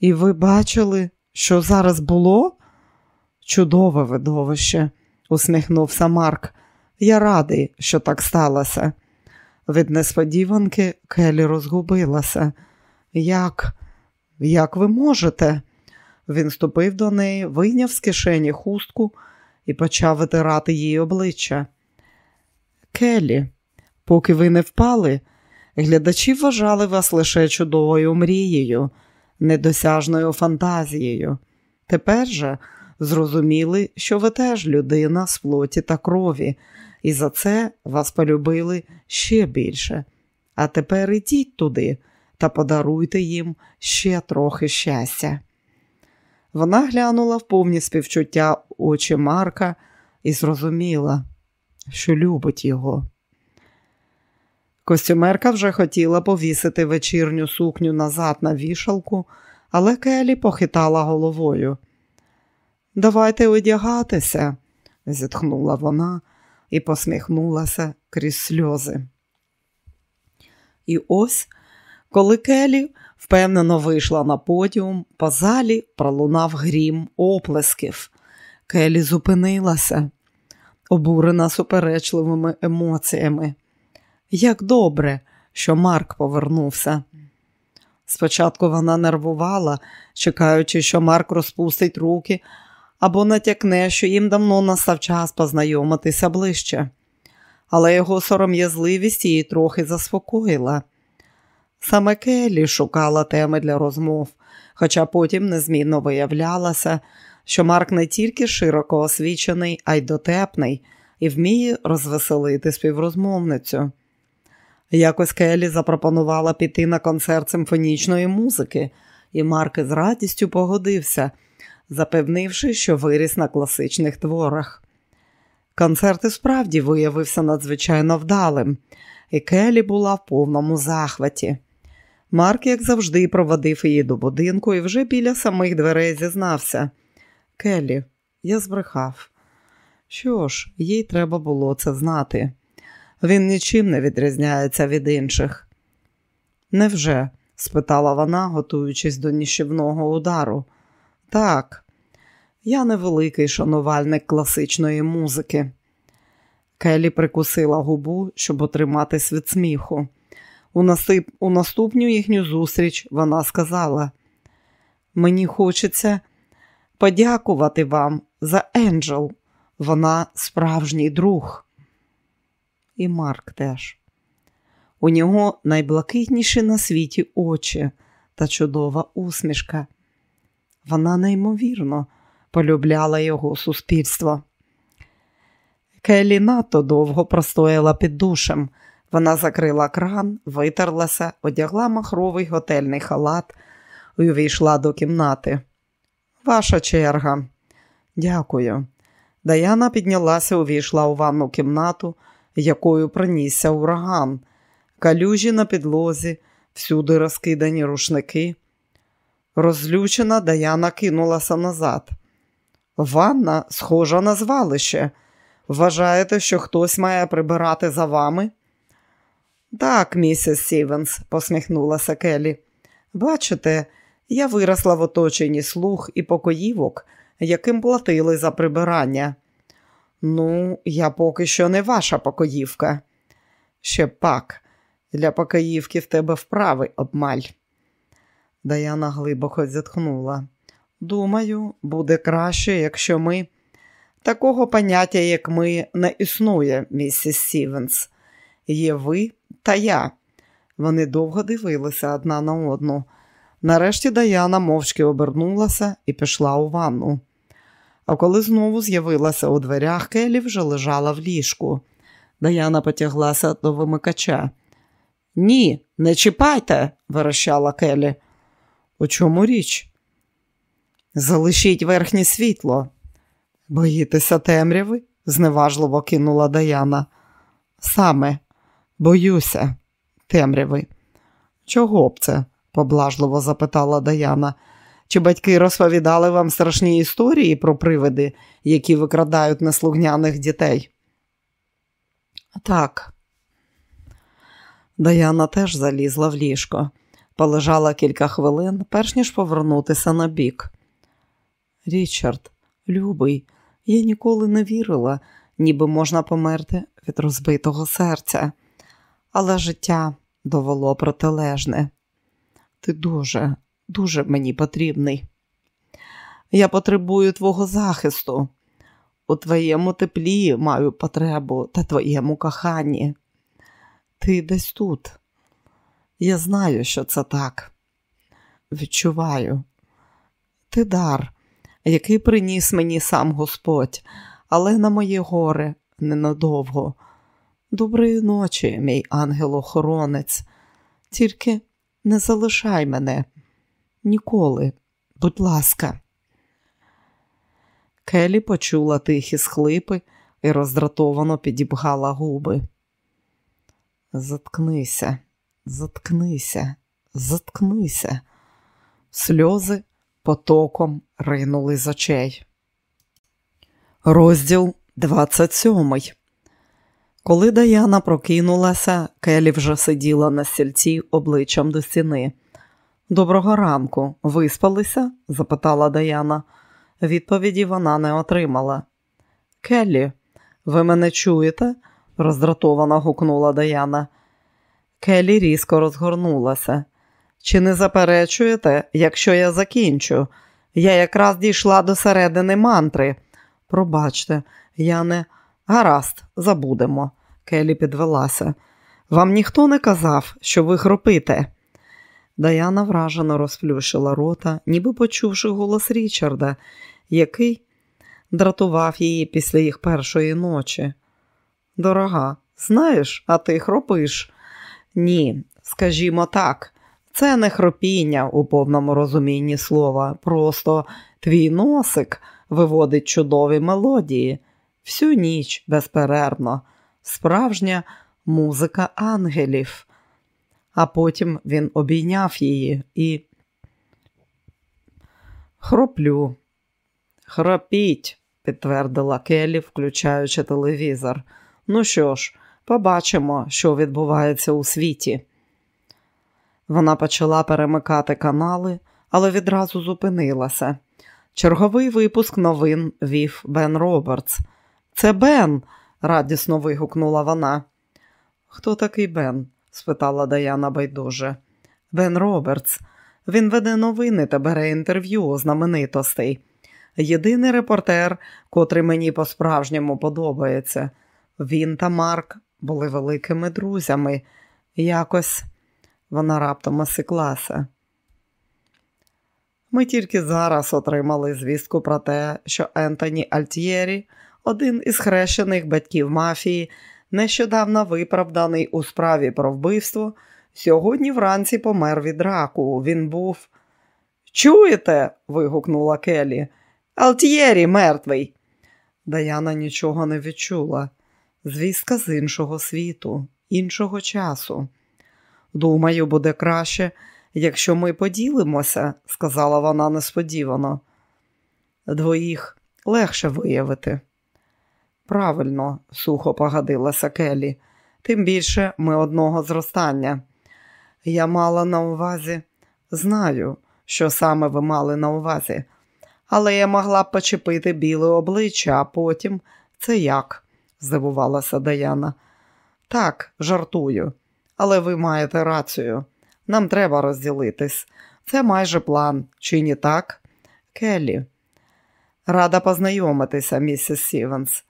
І ви бачили, що зараз було? Чудове видовище, усміхнувся Марк. Я радий, що так сталося. Від несподіванки Келі розгубилася. Як, як ви можете? Він ступив до неї, вийняв з кишені хустку і почав витирати її обличчя. Келі, поки ви не впали, глядачі вважали вас лише чудовою мрією, недосяжною фантазією. Тепер же зрозуміли, що ви теж людина з плоті та крові, і за це вас полюбили ще більше. А тепер ідіть туди та подаруйте їм ще трохи щастя. Вона глянула в повні співчуття очі Марка і зрозуміла, що любить його. Костюмерка вже хотіла повісити вечірню сукню назад на вішалку, але Келі похитала головою. Давайте одягатися, зітхнула вона і посміхнулася крізь сльози. І ось, коли Келі впевнено вийшла на подіум, по залі пролунав грім оплесків. Келі зупинилася, обурена суперечливими емоціями. Як добре, що Марк повернувся. Спочатку вона нервувала, чекаючи, що Марк розпустить руки або натякне, що їм давно настав час познайомитися ближче, але його сором'язливість її трохи заспокоїла. Саме Келлі шукала теми для розмов, хоча потім незмінно виявлялося, що Марк не тільки широко освічений, а й дотепний, і вміє розвеселити співрозмовницю. Якось Келі запропонувала піти на концерт симфонічної музики, і Марк із радістю погодився, запевнивши, що виріс на класичних творах. Концерт і справді виявився надзвичайно вдалим, і Келі була в повному захваті. Марк, як завжди, проводив її до будинку і вже біля самих дверей зізнався. Келлі, я збрехав. Що ж, їй треба було це знати. Він нічим не відрізняється від інших. Невже? спитала вона, готуючись до ніщівного удару. Так, я невеликий шанувальник класичної музики. Келі прикусила губу, щоб отриматись від сміху. У, насип... У наступню їхню зустріч вона сказала: Мені хочеться подякувати вам за Енджел. Вона справжній друг. І Марк теж. У нього найблакитніші на світі очі та чудова усмішка. Вона неймовірно полюбляла його суспільство. Келі надто довго простояла під душем. Вона закрила кран, витерлася, одягла махровий готельний халат і увійшла до кімнати. Ваша черга. Дякую. Даяна піднялася, увійшла у ванну кімнату, якою пронісся ураган, калюжі на підлозі, всюди розкидані рушники. Розлючена Даяна кинулася назад. Ванна схожа на звалище. Вважаєте, що хтось має прибирати за вами? Так, місіс Сівенс, посміхнулася Келі. Бачите, я виросла в оточенні слуг і покоївок, яким платили за прибирання. Ну, я поки що не ваша покоївка. Ще пак, для покоївки в тебе вправи обмаль. Даяна глибоко зітхнула. Думаю, буде краще, якщо ми. Такого поняття, як ми, не існує, місіс Сівенс. Є ви та я. Вони довго дивилися одна на одну. Нарешті Даяна мовчки обернулася і пішла у ванну. А коли знову з'явилася у дверях, Келі вже лежала в ліжку. Даяна потяглася до вимикача. Ні, не чіпайте, верещала Келі. У чому річ? Залишіть верхнє світло. Боїтеся темряви? зневажливо кинула Даяна. Саме боюся, темряви. Чого б це? поблажливо запитала Даяна. Чи батьки розповідали вам страшні історії про привиди, які викрадають неслугняних дітей? Так. Даяна теж залізла в ліжко, полежала кілька хвилин, перш ніж повернутися на бік. Річард, любий, я ніколи не вірила, ніби можна померти від розбитого серця, але життя довело протилежне. Ти дуже, дуже мені потрібний. Я потребую твого захисту. У твоєму теплі маю потребу та твоєму коханні. Ти десь тут. Я знаю, що це так. Відчуваю. Ти дар, який приніс мені сам Господь, але на моє горе ненадовго. Доброї ночі, мій ангел-охоронець, тільки не залишай мене ніколи, будь ласка. Келі почула тихі схлипи і роздратовано підібгала губи. Заткнися, заткнися, заткнися. Сльози потоком ринули з очей. Розділ 27 Коли Даяна прокинулася, Келі вже сиділа на стільці обличчям до стіни. Доброго ранку, виспалися? запитала Даяна. Відповіді вона не отримала. Келлі, ви мене чуєте? роздратовано гукнула Даяна. Келлі різко розгорнулася. Чи не заперечуєте, якщо я закінчу? Я якраз дійшла до середини мантри. Пробачте, я не гаразд, забудемо. Келі підвелася. Вам ніхто не казав, що ви хропите? Даяна вражено розплющила рота, ніби почувши голос Річарда, який дратував її після їх першої ночі. Дорога, знаєш, а ти хропиш? Ні, скажімо так, це не хропіння у повному розумінні слова, просто твій носик виводить чудові мелодії всю ніч безперервно, справжня музика ангелів. А потім він обійняв її і хроплю. Хропіть, підтвердила Келі, включаючи телевізор. Ну що ж, побачимо, що відбувається у світі. Вона почала перемикати канали, але відразу зупинилася. Черговий випуск новин вів Бен Робертс. Це Бен, радісно вигукнула вона. Хто такий Бен? Спитала Даяна байдуже. Бен Робертс. Він веде новини та бере інтерв'ю у знаменитостей. Єдиний репортер, котрий мені по-справжньому подобається. Він та Марк були великими друзями. Якось вона раптом осіклася. Ми тільки зараз отримали звістку про те, що Ентоні Альтєрі, один із хрещених батьків мафії, нещодавно виправданий у справі про вбивство, сьогодні вранці помер від раку. Він був. Чуєте? вигукнула Келі. Алтієрі мертвий. Даяна нічого не відчула. Звістка з іншого світу, іншого часу. Думаю, буде краще, якщо ми поділимося, сказала вона несподівано. Двоїх легше виявити. Правильно, сухо погодилася Келі, тим більше ми одного зростання. Я мала на увазі, знаю, що саме ви мали на увазі, але я могла б почепити біле обличчя, а потім це як? здивувалася Даяна. Так, жартую, але ви маєте рацію. Нам треба розділитись. Це майже план, чи не так? Келлі. Рада познайомитися, місіс Сівенс.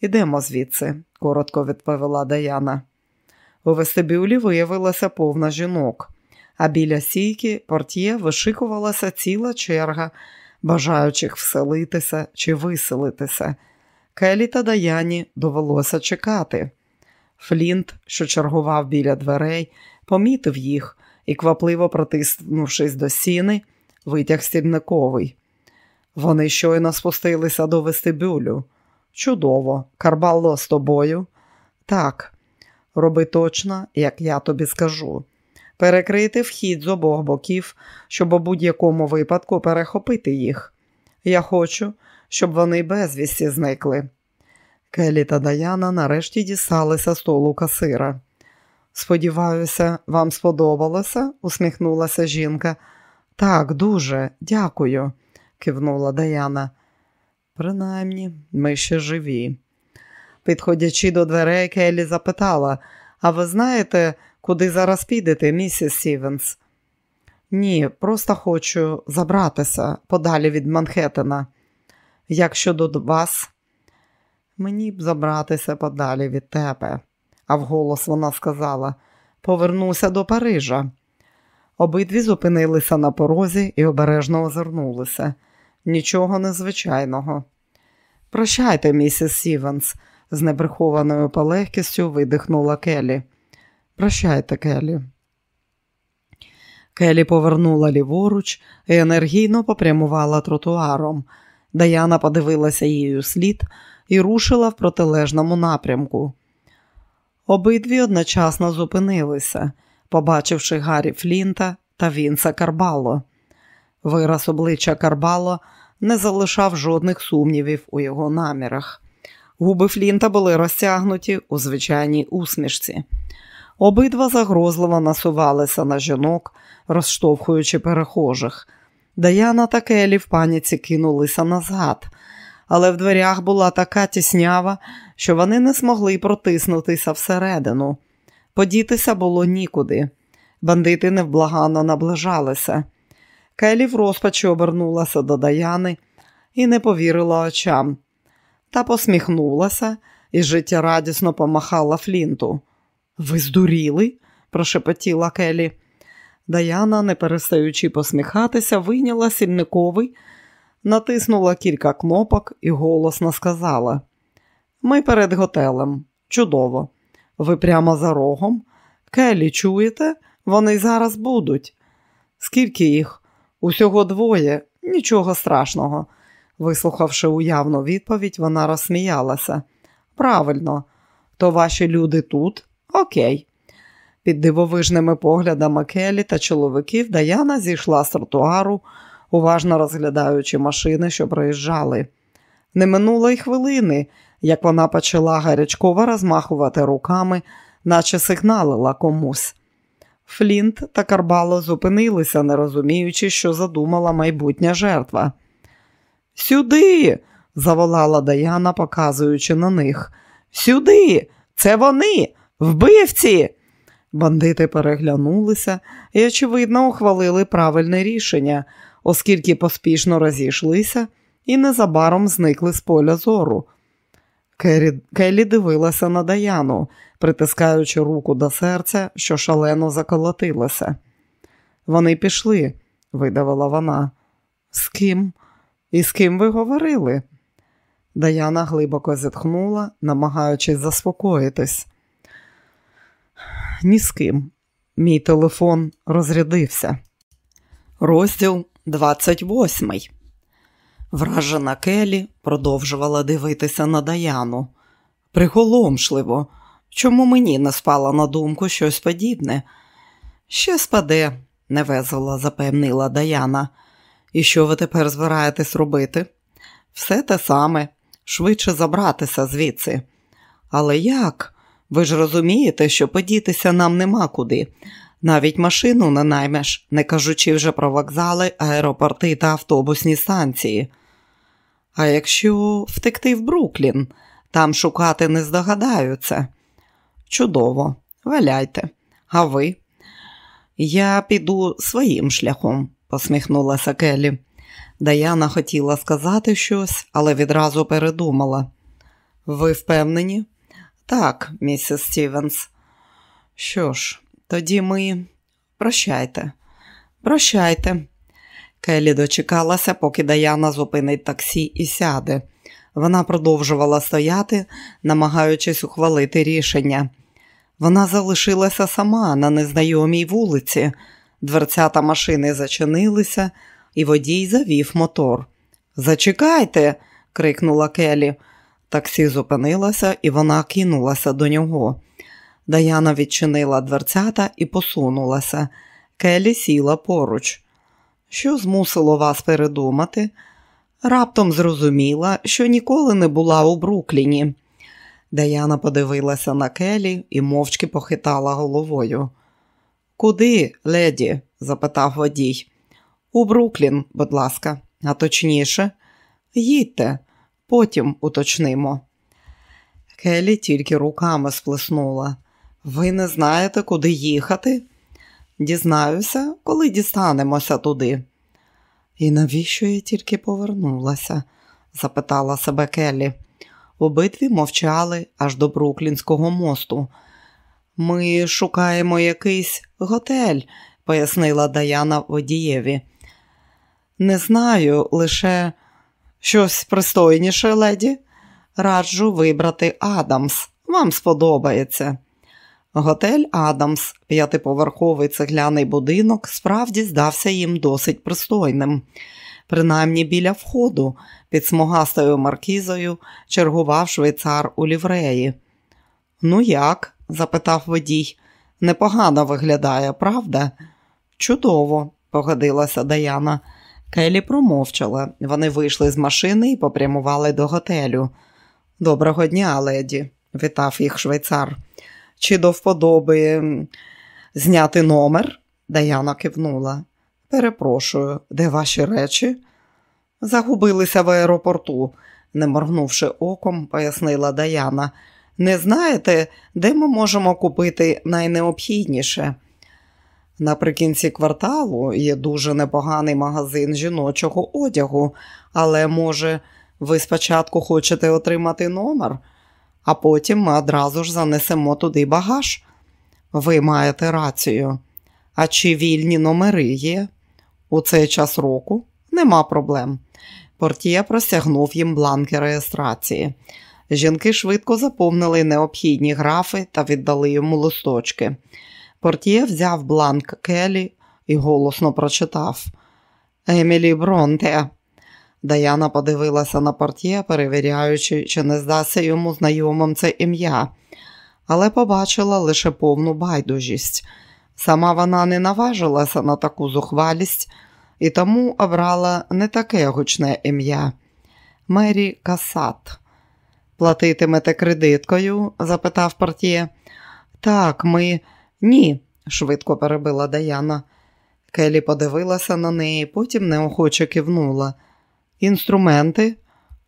Ідемо звідси, коротко відповіла Даяна. У вестибюлі виявилася повна жінок, а біля сійки портє вишикувалася ціла черга бажаючих вселитися чи виселитися. Келі та Даяні довелося чекати. Флінт, що чергував біля дверей, помітив їх і, квапливо протиснувшись до сіни, витяг стільниковий. Вони щойно спустилися до вестибюлю. Чудово, Карбалло з тобою? Так, роби точно, як я тобі скажу. Перекрити вхід з обох боків, щоб у будь-якому випадку перехопити їх. Я хочу, щоб вони безвісті зникли. Келі та Даяна нарешті дісталися столу касира. Сподіваюся, вам сподобалося? усміхнулася жінка. Так, дуже, дякую, кивнула Даяна. Принаймні, ми ще живі. Підходячи до дверей, Келі запитала, а ви знаєте, куди зараз підете, місіс Сівенс? Ні, просто хочу забратися подалі від Манхеттена. Як щодо вас, мені б забратися подалі від тебе, а вголос вона сказала повернуся до Парижа. Обидві зупинилися на порозі і обережно озирнулися. Нічого незвичайного. Прощайте, місіс Сівенс, з неприхованою полегкістю видихнула Келі. Прощайте, Келі. Келі повернула ліворуч і енергійно попрямувала тротуаром. Даяна подивилася її слід і рушила в протилежному напрямку. Обидві одночасно зупинилися, побачивши Гаррі Флінта та Вінса Карбало. Вираз обличчя Карбало не залишав жодних сумнівів у його намірах. Губи Флінта були розтягнуті у звичайній усмішці. Обидва загрозливо насувалися на жінок, розштовхуючи перехожих. Даяна та Келі в паніці кинулися назад, але в дверях була така тіснява, що вони не змогли протиснутися всередину. Подітися було нікуди. Бандити невблаганно наближалися. Келі в розпачі обернулася до Даяни і не повірила очам. Та посміхнулася і життєрадісно помахала Флінту. Ви здуріли? прошепотіла Келі. Даяна, не перестаючи посміхатися, вийняла сільниковий натиснула кілька кнопок і голосно сказала: Ми перед готелем. Чудово. Ви прямо за рогом. Келі, чуєте? Вони зараз будуть. Скільки їх? Усього двоє, нічого страшного. Вислухавши уявну відповідь, вона розсміялася. Правильно, то ваші люди тут? Окей. Під дивовижними поглядами Келі та чоловіків Даяна зійшла з тротуару, уважно розглядаючи машини, що проїжджали. Не минуло й хвилини, як вона почала гарячково розмахувати руками, наче сигналила комусь. Флінт та Карбало зупинилися, не розуміючи, що задумала майбутня жертва. Сюди, заволала Даяна, показуючи на них. Сюди, це вони, вбивці. Бандити переглянулися і, очевидно, ухвалили правильне рішення, оскільки поспішно розійшлися і незабаром зникли з поля зору. Керрі... Келлі дивилася на Даяну, притискаючи руку до серця, що шалено заколотилося. Вони пішли, видавила вона. З ким? І з ким ви говорили? Даяна глибоко зітхнула, намагаючись заспокоїтись. Ні з ким. Мій телефон розрядився. Розділ 28 Вражена Келі продовжувала дивитися на Даяну. Приголомшливо, чому мені не спало на думку щось подібне? Ще спаде, невесело запевнила Даяна. І що ви тепер збираєтесь робити? Все те саме, швидше забратися звідси. Але як? Ви ж розумієте, що подітися нам нема куди. Навіть машину не наймеш, не кажучи вже про вокзали, аеропорти та автобусні станції. А якщо втекти в Бруклін, там шукати не здогадаються. Чудово, валяйте. А ви? Я піду своїм шляхом, посміхнулася Келі. Даяна хотіла сказати щось, але відразу передумала. Ви впевнені? Так, місіс Стівенс. Що ж, тоді ми прощайте, прощайте. Келі дочекалася, поки Даяна зупинить таксі і сяде. Вона продовжувала стояти, намагаючись ухвалити рішення. Вона залишилася сама на незнайомій вулиці. Дверцята машини зачинилися, і водій завів мотор. Зачекайте, крикнула Келі. Таксі зупинилося, і вона кинулася до нього. Даяна відчинила дверцята і посунулася. Келі сіла поруч. Що змусило вас передумати? Раптом зрозуміла, що ніколи не була у Брукліні. Даяна подивилася на Келі і мовчки похитала головою. Куди, леді? запитав водій. У Бруклін, будь ласка, а точніше, їдьте, потім уточнимо. Келі тільки руками сплеснула. Ви не знаєте, куди їхати? Дізнаюся, коли дістанемося туди. І навіщо я тільки повернулася? запитала себе Келлі. Обидві мовчали аж до Бруклінського мосту. Ми шукаємо якийсь готель, пояснила Даяна водієві. Не знаю, лише щось пристойніше, леді. Раджу вибрати Адамс. Вам сподобається. Готель Адамс, п'ятиповерховий цегляний будинок, справді здався їм досить пристойним. Принаймні біля входу, під смугастою маркізою, чергував швейцар у лівреї. Ну, як? запитав водій. Непогано виглядає, правда? Чудово, погодилася Даяна. Келі промовчала. Вони вийшли з машини і попрямували до готелю. Доброго дня, леді, вітав їх швейцар. Чи до вподоби зняти номер? Даяна кивнула. Перепрошую, де ваші речі? Загубилися в аеропорту, не моргнувши оком, пояснила Даяна. Не знаєте, де ми можемо купити найнеобхідніше? Наприкінці кварталу є дуже непоганий магазин жіночого одягу, але, може, ви спочатку хочете отримати номер, а потім ми одразу ж занесемо туди багаж. Ви маєте рацію. А чи вільні номери є? У цей час року нема проблем. Портіє простягнув їм бланки реєстрації. Жінки швидко заповнили необхідні графи та віддали йому листочки. Портіє взяв бланк Келі і голосно прочитав Емілі Бронте. Даяна подивилася на портє, перевіряючи, чи не здасться йому знайомим це ім'я, але побачила лише повну байдужість. Сама вона не наважилася на таку зухвалість і тому обрала не таке гучне ім'я Мері Касат. Платитимете кредиткою? запитав портє. Так, ми ні, швидко перебила Даяна. Келі подивилася на неї, потім неохоче кивнула. Інструменти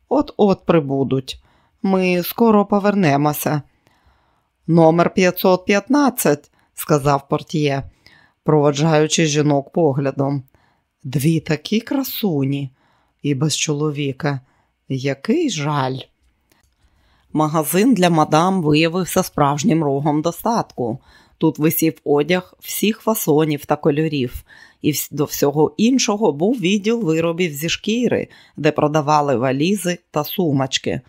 от-от прибудуть. Ми скоро повернемося. Номер 515, сказав портє, проводжаючи жінок поглядом. Дві такі красуні і без чоловіка. Який жаль. Магазин для мадам виявився справжнім рогом достатку. Тут висів одяг всіх фасонів та кольорів, і до всього іншого був відділ виробів зі шкіри, де продавали валізи та сумочки.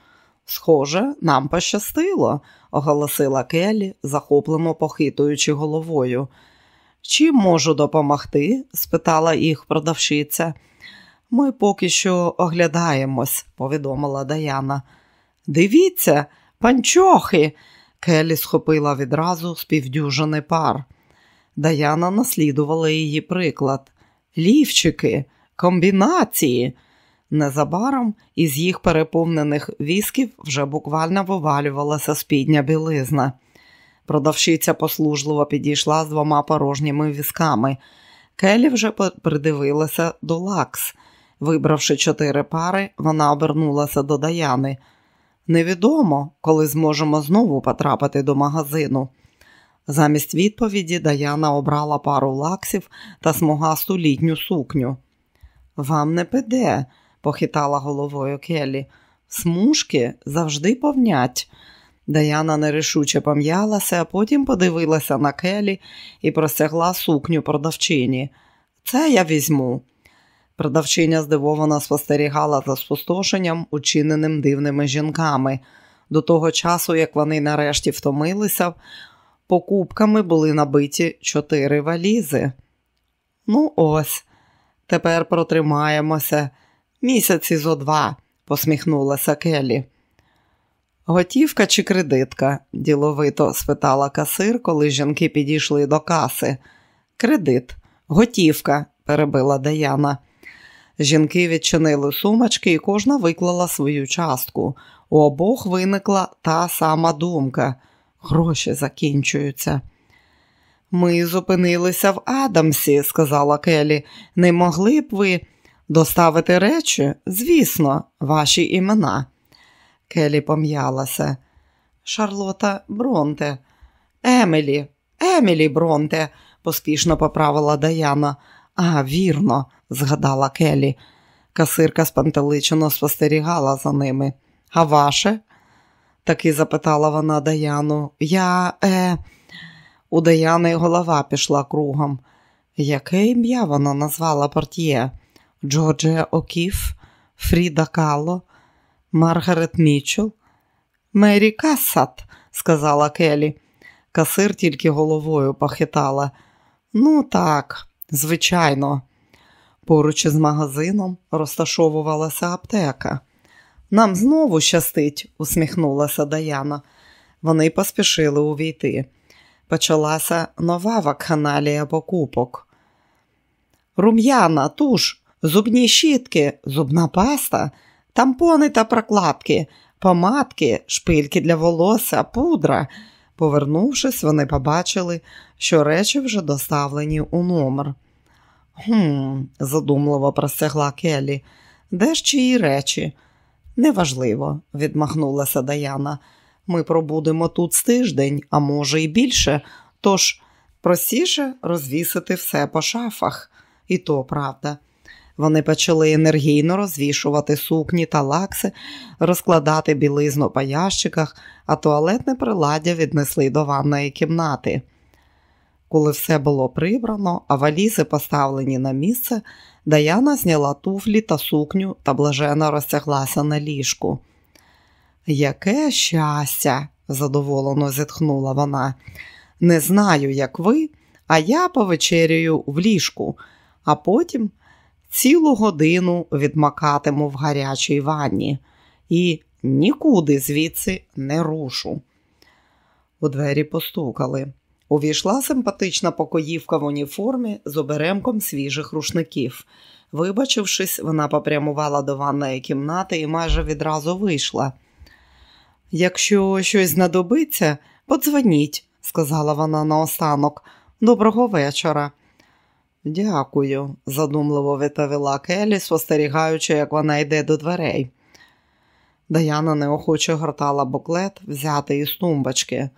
Схоже, нам пощастило, оголосила Келі, захоплено похитуючи головою. Чим можу допомогти? спитала їх продавщиця. Ми поки що оглядаємось, повідомила Даяна. Дивіться, панчохи. Келі схопила відразу з півдюжини пар. Даяна наслідувала її приклад. Лівчики, комбінації. Незабаром із їх переповнених вісків вже буквально вивалювалася спідня білизна. Продавщиця послужливо підійшла з двома порожніми візками. Келі вже придивилася до лакс. Вибравши чотири пари, вона обернулася до Даяни. Невідомо, коли зможемо знову потрапити до магазину. Замість відповіді Даяна обрала пару лаксів та смугасту літню сукню. Вам не піде, похитала головою Келі. Смужки завжди повнять. Даяна нерішуче пом'ялася, а потім подивилася на Келі і простягла сукню продавчині. Це я візьму. Продавчиня здивовано спостерігала за спустошенням, учиненим дивними жінками. До того часу, як вони нарешті втомилися, покупками були набиті чотири валізи. Ну, ось, тепер протримаємося місяці зо два, посміхнулася Келі. Готівка чи кредитка? діловито спитала касир, коли жінки підійшли до каси. Кредит, готівка, перебила Даяна. Жінки відчинили сумочки і кожна виклала свою частку. У обох виникла та сама думка гроші закінчуються. Ми зупинилися в Адамсі, сказала Келі. Не могли б ви доставити речі? Звісно, ваші імена. Келі пом'ялася. Шарлота Бронте, Емілі, Емілі Бронте, поспішно поправила Даяна. А, вірно, згадала Келі. Касирка спантеличено спостерігала за ними. А ваше? таки запитала вона Даяну. Я, е, у Даяни голова пішла кругом. Яке ім'я вона назвала портьє? Джорджія Окіф, Фріда Кало, Маргарет Мічел? Мері Касат, сказала Келі. Касир тільки головою похитала. Ну, так, звичайно. Поруч із магазином розташовувалася аптека. Нам знову щастить, усміхнулася Даяна. Вони поспішили увійти. Почалася нова вакханалія покупок. Рум'яна, туш, зубні щітки, зубна паста, тампони та прокладки, помадки, шпильки для волосся, пудра. Повернувшись, вони побачили, що речі вже доставлені у номер. Хм, задумливо простягла Келі. Де ж чиї речі? Неважливо, відмахнулася Даяна. Ми пробудемо тут з тиждень, а може, й більше, тож простіше розвісити все по шафах. І то правда. Вони почали енергійно розвішувати сукні та лакси, розкладати білизну по ящиках, а туалетне приладдя віднесли до ванної кімнати. Коли все було прибрано, а валізи поставлені на місце, Даяна зняла туфлі та сукню та блаженно розтяглася на ліжку. Яке щастя, задоволено зітхнула вона. Не знаю, як ви, а я повечерюю в ліжку, а потім цілу годину відмакатиму в гарячій ванні і нікуди звідси не рушу. У двері постукали. Увійшла симпатична покоївка в уніформі з оберемком свіжих рушників. Вибачившись, вона попрямувала до ванної кімнати і майже відразу вийшла. Якщо щось знадобиться, подзвоніть, сказала вона наостанок. Доброго вечора. Дякую, задумливо відповіла Келі, спостерігаючи, як вона йде до дверей. Даяна неохоче гортала буклет, взятий із тумбочки.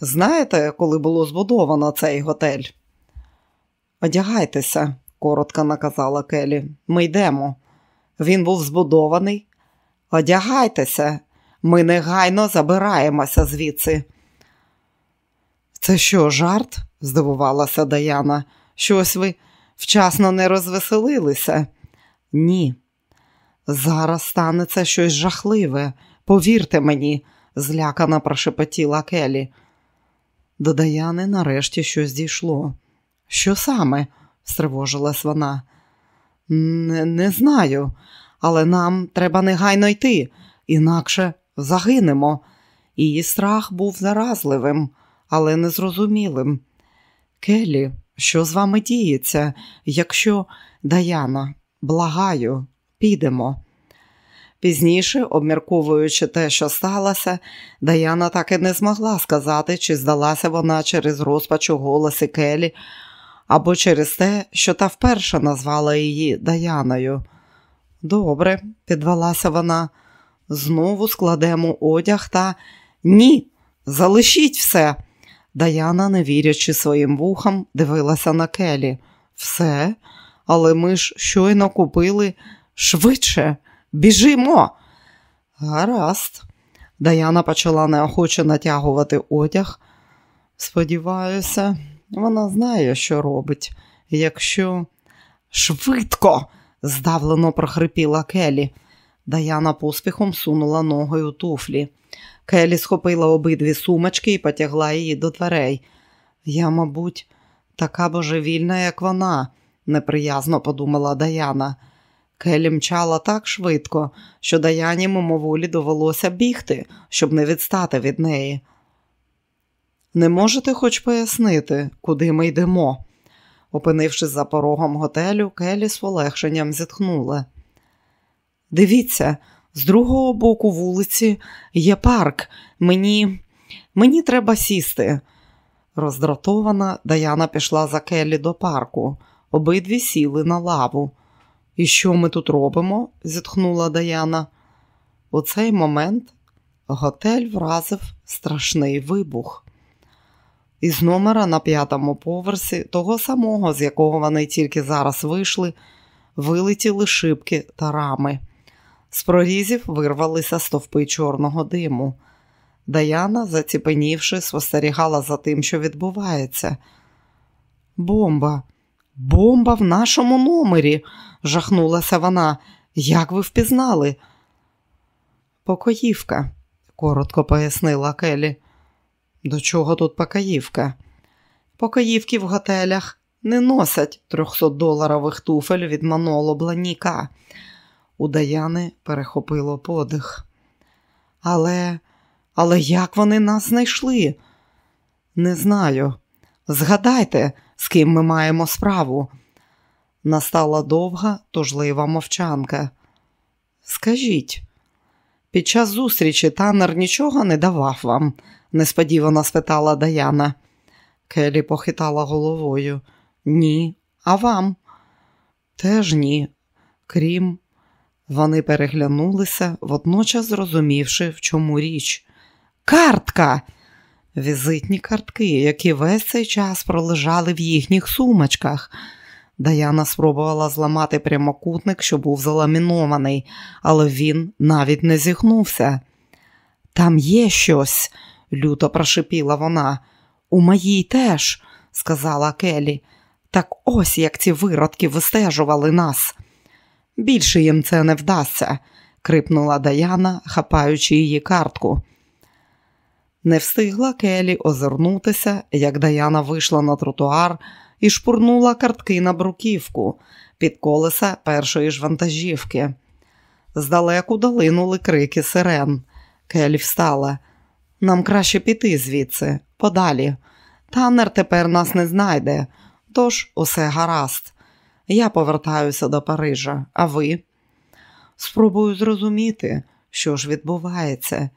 Знаєте, коли було збудовано цей готель? Одягайтеся, коротко наказала Келі. Ми йдемо. Він був збудований. Одягайтеся, ми негайно забираємося звідси. Це що, жарт? здивувалася Даяна. Щось ви вчасно не розвеселилися? Ні. Зараз станеться щось жахливе. Повірте мені, злякано прошепотіла Келі. До Даяни нарешті щось дійшло. Що саме? стривожилась вона. Не, не знаю, але нам треба негайно йти, інакше загинемо. Її страх був заразливим, але незрозумілим. Келі, що з вами діється, якщо Даяна, благаю, підемо. Пізніше, обмірковуючи те, що сталося, Даяна так і не змогла сказати, чи здалася вона через розпач у голосі Келі, або через те, що та вперше назвала її Даяною. Добре, підвелася вона, знову складемо одяг та ні, залишіть все. Даяна, не вірячи своїм вухам, дивилася на Келі. Все, але ми ж щойно купили швидше. Біжимо. Гаразд. Даяна почала неохоче натягувати одяг. Сподіваюся, вона знає, що робить. Якщо швидко, здавлено прохрипіла Келі. Даяна поспіхом сунула ногою туфлі. Келі схопила обидві сумочки і потягла її до дверей. Я, мабуть, така божевільна, як вона, неприязно подумала Даяна. Келі мчала так швидко, що Даяні мимоволі довелося бігти, щоб не відстати від неї. Не можете хоч пояснити, куди ми йдемо? Опинившись за порогом готелю, Келі з полегшенням зітхнула. Дивіться, з другого боку вулиці є парк. Мені мені треба сісти. Роздратована, Даяна пішла за Келі до парку. Обидві сіли на лаву. І що ми тут робимо? зітхнула Даяна. У цей момент готель вразив страшний вибух. Із номера на п'ятому поверсі, того самого, з якого вони тільки зараз вийшли, вилетіли шибки та рами. З прорізів вирвалися стовпи чорного диму. Даяна, заціпенівши, спостерігала за тим, що відбувається. Бомба, бомба в нашому номері, жахнулася вона. Як ви впізнали? Покоївка, коротко пояснила Келі. До чого тут покоївка? Покоївки в готелях не носять 300-доларових туфель від Маноло Бланіка. У Даяни перехопило подих. Але, але як вони нас знайшли? Не знаю. Згадайте, з ким ми маємо справу. Настала довга, тужлива мовчанка. Скажіть, під час зустрічі танер нічого не давав вам? несподівано спитала Даяна. Келі похитала головою. Ні, а вам? Теж ні. Крім, вони переглянулися, водночас зрозумівши, в чому річ. Картка! Візитні картки, які весь цей час пролежали в їхніх сумочках. Даяна спробувала зламати прямокутник, що був заламінований, але він навіть не зігнувся. Там є щось, люто прошипіла вона. У моїй теж, сказала Келі. Так ось як ці виродки вистежували нас. Більше їм це не вдасться, крипнула Даяна, хапаючи її картку. Не встигла Келі озирнутися, як Даяна вийшла на тротуар і шпурнула картки на бруківку під колеса першої ж вантажівки. Здалеку долинули крики сирен. Келі встала. Нам краще піти звідси, подалі. Танер тепер нас не знайде, тож усе гаразд. Я повертаюся до Парижа, а ви? Спробую зрозуміти, що ж відбувається.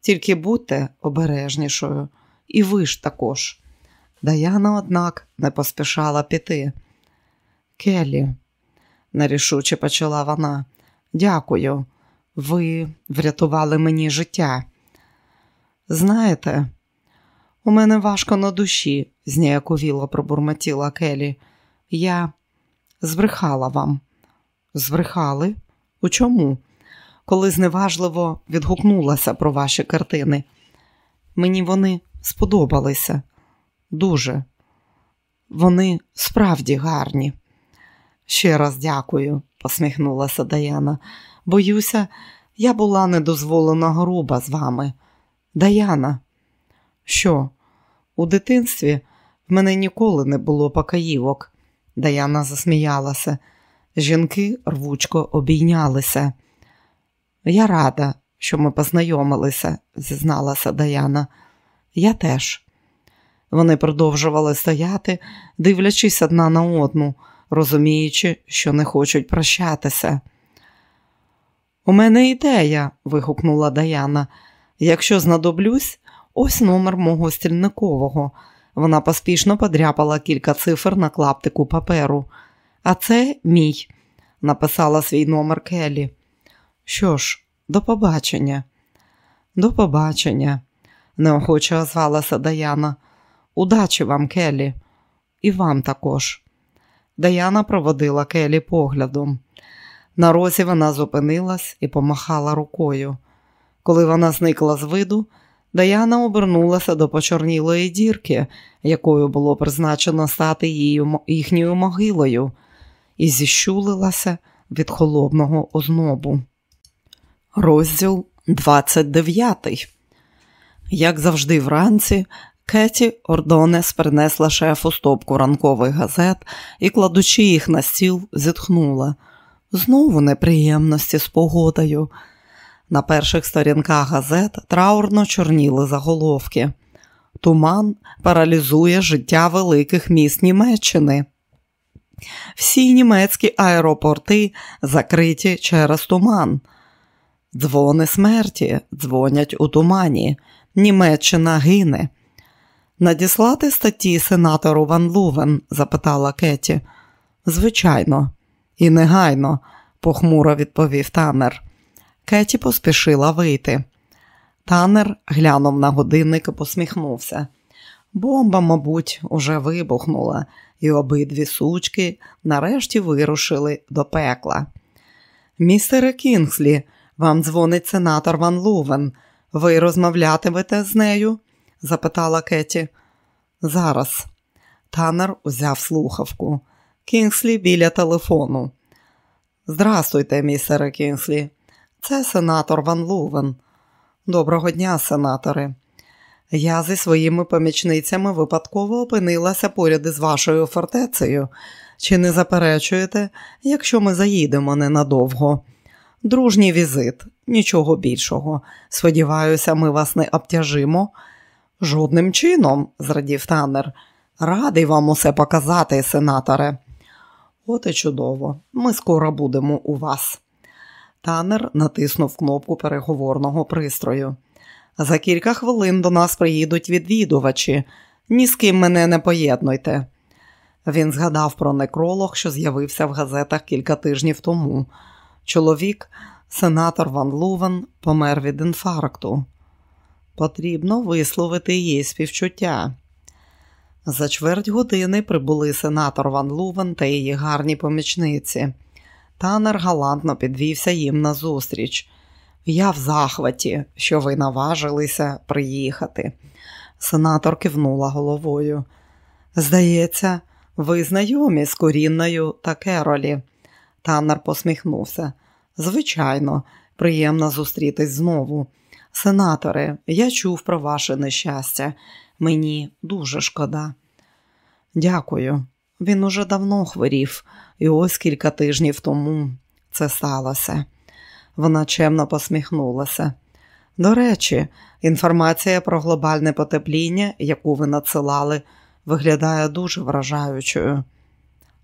Тільки будьте обережнішою, і ви ж також. Даяна, однак, не поспішала піти. Келі, нерішуче почала вона, дякую, ви врятували мені життя. Знаєте, у мене важко на душі, зніяковіло пробурмотіла Келі. Я збрехала вам. Збрехали? У чому? Коли зневажливо відгукнулася про ваші картини. Мені вони сподобалися. Дуже. Вони справді гарні. Ще раз дякую, посміхнулася Даяна. Боюся, я була недозволена груба з вами. Даяна, що? У дитинстві в мене ніколи не було покаївок. Даяна засміялася. Жінки рвучко обійнялися. Я рада, що ми познайомилися, зізналася Даяна. Я теж. Вони продовжували стояти, дивлячись одна на одну, розуміючи, що не хочуть прощатися. У мене ідея, вигукнула Даяна. Якщо знадоблюсь, ось номер мого стільникового. Вона поспішно подряпала кілька цифр на клаптику паперу. А це мій, написала свій номер Келі. Що ж, до побачення. До побачення, неохоче озвалася Даяна. Удачі вам, Келі, і вам також. Даяна проводила Келі поглядом. На розі вона зупинилась і помахала рукою. Коли вона зникла з виду, Даяна обернулася до почорнілої дірки, якою було призначено стати її, їхньою могилою, і зіщулилася від холодного ознобу. Розділ 29 Як завжди, вранці, Кеті Ордонес принесла шефу стопку ранкових газет і, кладучи їх на стіл, зітхнула. Знову неприємності з погодою. На перших сторінках газет траурно чорніли заголовки. Туман паралізує життя великих міст Німеччини. Всі німецькі аеропорти закриті через туман. Дзвони смерті дзвонять у тумані. Німеччина гине. Надіслати статті сенатору Ван Лувен? запитала Кеті. Звичайно, і негайно, похмуро відповів танер. Кеті поспішила вийти. Танер глянув на годинник і посміхнувся. Бомба, мабуть, уже вибухнула, і обидві сучки нарешті вирушили до пекла. Містере Кінгслі, вам дзвонить сенатор Ван Лувен. Ви розмовлятимете з нею? запитала Кеті. Зараз. Танер узяв слухавку. Кінгслі біля телефону. Здрастуйте, містере Кінгслі. Це сенатор Ван Лувен. Доброго дня, сенатори. Я зі своїми помічницями випадково опинилася поряд із вашою фортецею. Чи не заперечуєте, якщо ми заїдемо ненадовго? Дружній візит, нічого більшого. Сподіваюся, ми вас не обтяжимо. Жодним чином, зрадів танер. Радий вам усе показати, сенаторе. От і чудово, ми скоро будемо у вас. Танер натиснув кнопку переговорного пристрою. За кілька хвилин до нас приїдуть відвідувачі. Ні з ким мене не поєднуйте. Він згадав про некролог, що з'явився в газетах кілька тижнів тому. Чоловік, сенатор Ван Лувен, помер від інфаркту. Потрібно висловити її співчуття. За чверть години прибули сенатор Ван Лувен та її гарні помічниці. Танер галантно підвівся їм назустріч. Я в захваті, що ви наважилися приїхати. Сенатор кивнула головою. Здається, Ви знайомі з Корінною та Керолі. Таннер посміхнувся. Звичайно, приємно зустрітись знову. Сенаторе, я чув про ваше нещастя. Мені дуже шкода. Дякую. Він уже давно хворів, і ось кілька тижнів тому це сталося. Вона чемно посміхнулася. До речі, інформація про глобальне потепління, яку ви надсилали, виглядає дуже вражаючою.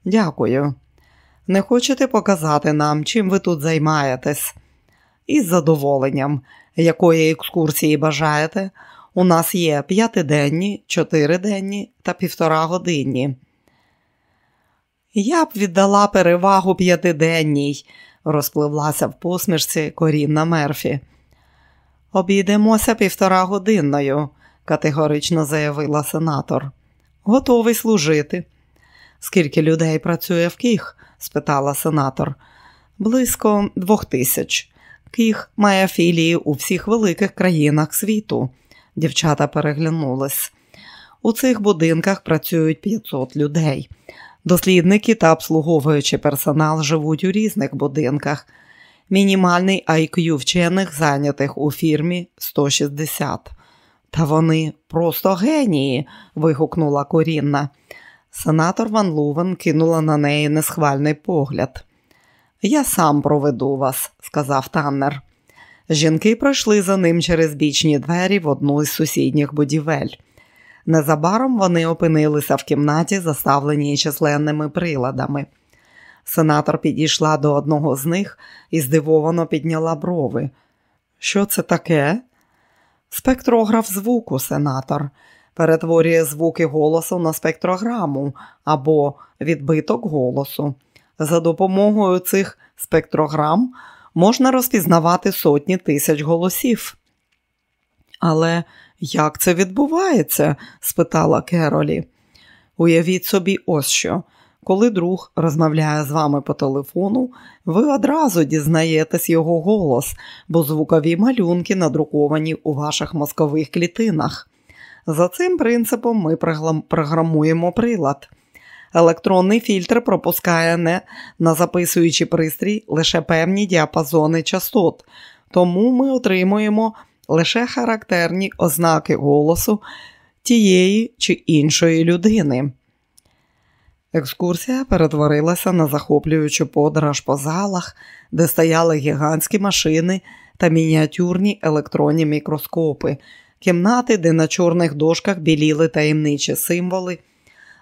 Дякую. Не хочете показати нам, чим ви тут займаєтесь? Із задоволенням, якої екскурсії бажаєте, у нас є п'ятиденні, чотириденні та півтора годинні. Я б віддала перевагу п'ятиденній, розпливлася в посмішці Корінна Мерфі. Обійдемося півтора годинною, категорично заявила сенатор. Готовий служити. Скільки людей працює в Кіг? спитала сенатор. Близько двох тисяч. Кіг має філії у всіх великих країнах світу. Дівчата переглянулись. У цих будинках працюють 500 людей. Дослідники та обслуговуючий персонал живуть у різних будинках. Мінімальний IQ вчених зайнятих у фірмі 160. Та вони просто генії. вигукнула Корінна. Сенатор Ван Лувен кинула на неї несхвальний погляд. Я сам проведу вас, сказав Таннер. Жінки пройшли за ним через бічні двері в одну із сусідніх будівель. Незабаром вони опинилися в кімнаті, заставленій численними приладами. Сенатор підійшла до одного з них і здивовано підняла брови. Що це таке? Спектрограф звуку, сенатор, перетворює звуки голосу на спектрограму або відбиток голосу. За допомогою цих спектрограм можна розпізнавати сотні тисяч голосів. Але як це відбувається? спитала Керолі. Уявіть собі, ось що. Коли друг розмовляє з вами по телефону, ви одразу дізнаєтесь його голос, бо звукові малюнки надруковані у ваших мозкових клітинах. За цим принципом ми програмуємо прилад. Електронний фільтр пропускає не на записуючий пристрій лише певні діапазони частот, тому ми отримуємо лише характерні ознаки голосу тієї чи іншої людини. Екскурсія перетворилася на захоплюючу подорож по залах, де стояли гігантські машини та мініатюрні електронні мікроскопи, кімнати, де на чорних дошках біліли таємничі символи,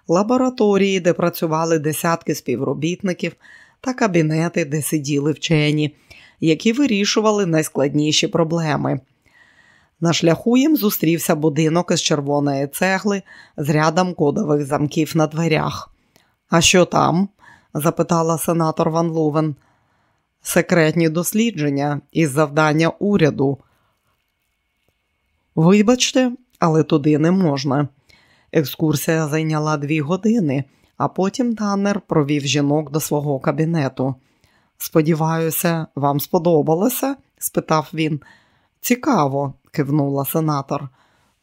лабораторії, де працювали десятки співробітників, та кабінети, де сиділи вчені, які вирішували найскладніші проблеми. На шляху їм зустрівся будинок із червоної цегли з рядом кодових замків на дверях. А що там? запитала сенатор Ван Лувен. Секретні дослідження із завдання уряду. Вибачте, але туди не можна. Екскурсія зайняла дві години, а потім Таннер провів жінок до свого кабінету. Сподіваюся, вам сподобалося? спитав він. Цікаво, кивнула сенатор.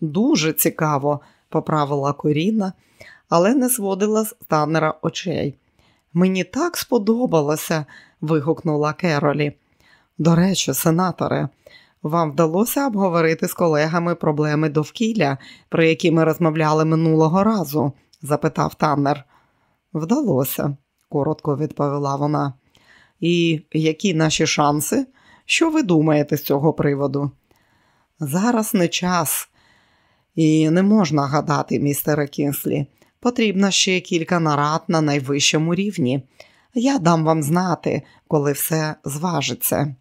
Дуже цікаво, поправила Коріна, але не зводила з Таннера очей. Мені так сподобалося, вигукнула Керолі. До речі, сенаторе, вам вдалося обговорити з колегами проблеми довкілля, про які ми розмовляли минулого разу? запитав Таннер. Вдалося, коротко відповіла вона. І які наші шанси? Що ви думаєте з цього приводу? Зараз не час, і не можна гадати, містере Кінслі. Потрібно ще кілька нарад на найвищому рівні. Я дам вам знати, коли все зважиться.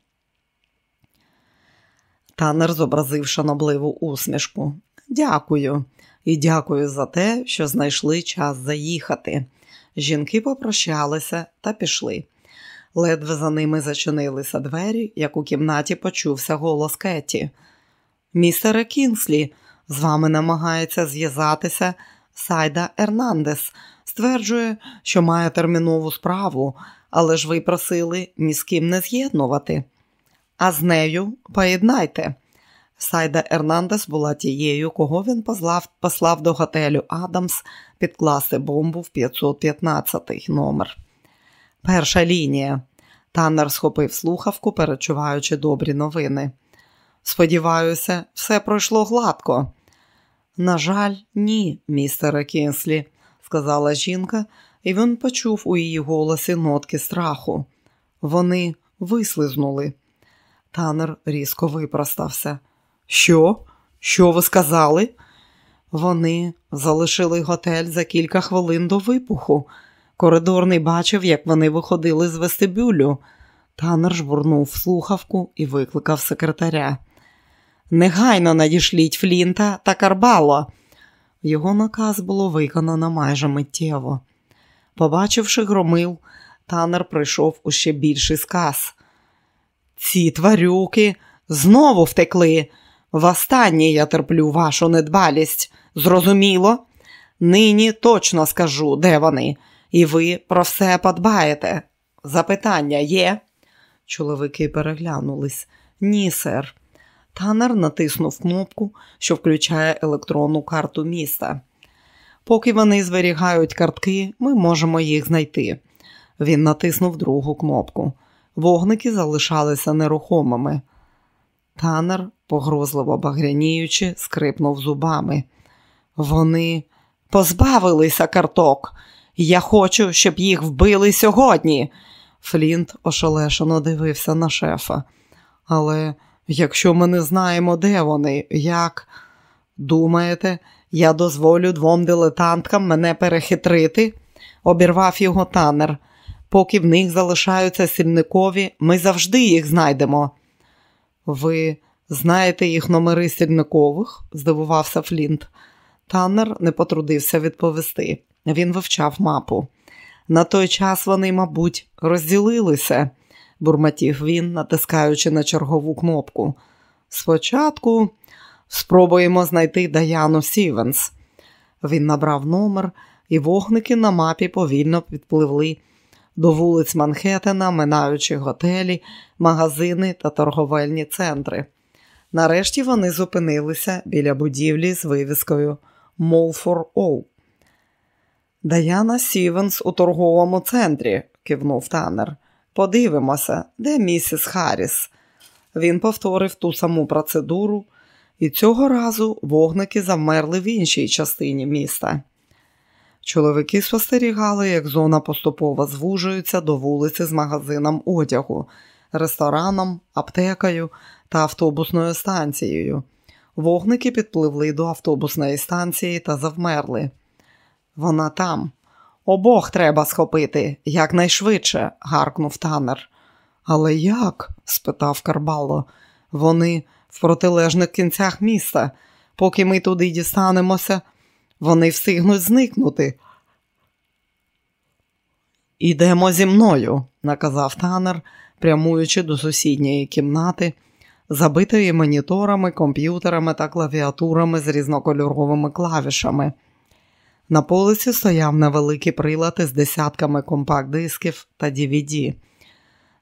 Танер зобразив шанобливу усмішку. Дякую, і дякую за те, що знайшли час заїхати. Жінки попрощалися та пішли. Ледве за ними зачинилися двері, як у кімнаті почувся голос Кеті. Містере Кінслі, з вами намагається зв'язатися Сайда Ернандес. Стверджує, що має термінову справу, але ж ви просили ні з ким не з'єднувати. А з нею поєднайте. Сайда Ернандес була тією, кого він послав, послав до готелю Адамс підкласти бомбу в 515 номер. Перша лінія. Таннер схопив слухавку, перечуваючи добрі новини. Сподіваюся, все пройшло гладко. На жаль, ні, містере Кінслі, сказала жінка, і він почув у її голосі нотки страху. Вони вислизнули. Танер різко випростався. Що? Що ви сказали? Вони залишили готель за кілька хвилин до вибуху. Коридорний бачив, як вони виходили з вестибюлю. Танер жбурнув слухавку і викликав секретаря. Негайно надішліть Флінта та Карбало. Його наказ було виконано майже миттєво. Побачивши громил, танер прийшов у ще більший сказ. Ці тварюки знову втекли. Востаннє я терплю вашу недбалість. Зрозуміло? Нині точно скажу, де вони, і ви про все подбаєте. Запитання є? Чоловіки переглянулись. Ні, сер. Танер натиснув кнопку, що включає електронну карту міста. Поки вони зберігають картки, ми можемо їх знайти. Він натиснув другу кнопку. Вогники залишалися нерухомими. Танер, погрозливо багряніючи, скрипнув зубами. Вони позбавилися карток. Я хочу, щоб їх вбили сьогодні. Флінт ошелешено дивився на шефа. Але якщо ми не знаємо, де вони, як думаєте, я дозволю двом дилетанткам мене перехитрити? обірвав його танер. Поки в них залишаються сільникові, ми завжди їх знайдемо. Ви знаєте їх номери сільникових? здивувався Флінт. Таннер не потрудився відповісти. Він вивчав мапу. На той час вони, мабуть, розділилися, бурмотів він, натискаючи на чергову кнопку. Спочатку спробуємо знайти Даяну Сівенс. Він набрав номер, і вогники на мапі повільно підпливли до вулиць Манхеттена, минаючи готелі, магазини та торговельні центри. Нарешті вони зупинилися біля будівлі з вивіскою «Mall for All». Даяна Сівенс у торговому центрі, кивнув танер. Подивимося, де місіс Харріс. Він повторив ту саму процедуру, і цього разу вогники завмерли в іншій частині міста. Чоловіки спостерігали, як зона поступово звужується до вулиці з магазином одягу, рестораном, аптекою та автобусною станцією. Вогники підпливли до автобусної станції та завмерли. Вона там. Обох треба схопити якнайшвидше, гаркнув танер. Але як? спитав Карбало. Вони в протилежних кінцях міста. Поки ми туди дістанемося, вони встигнуть зникнути. Ідемо зі мною, наказав танер, прямуючи до сусідньої кімнати, забитої моніторами, комп'ютерами та клавіатурами з різнокольоровими клавішами. На полиці стояв невеликий прилад із десятками компакт-дисків та DVD.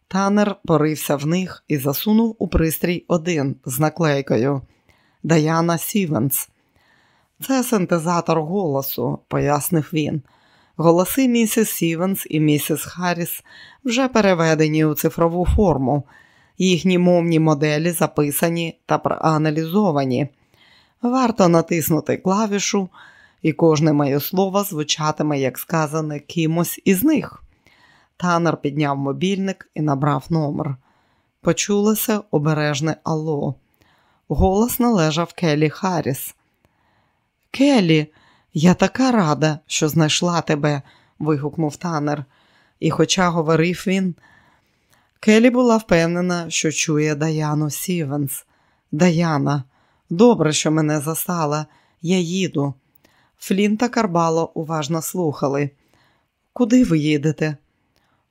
Танер порився в них і засунув у пристрій один з наклейкою Даяна Стівенс. Це синтезатор голосу, пояснив він. Голоси місіс Стівенс і місіс Харріс вже переведені у цифрову форму. Їхні мовні моделі записані та проаналізовані. Варто натиснути клавішу, і кожне моє слово звучатиме, як сказане, кимось із них. Танер підняв мобільник і набрав номер. Почулося обережне Алло. Голос належав Келі Харріс. Келі, я така рада, що знайшла тебе, вигукнув танер. І, хоча говорив він, Келі була впевнена, що чує Даяну Сівенс. Даяна, добре, що мене застала, я їду. Флін та Карбало уважно слухали. Куди ви їдете?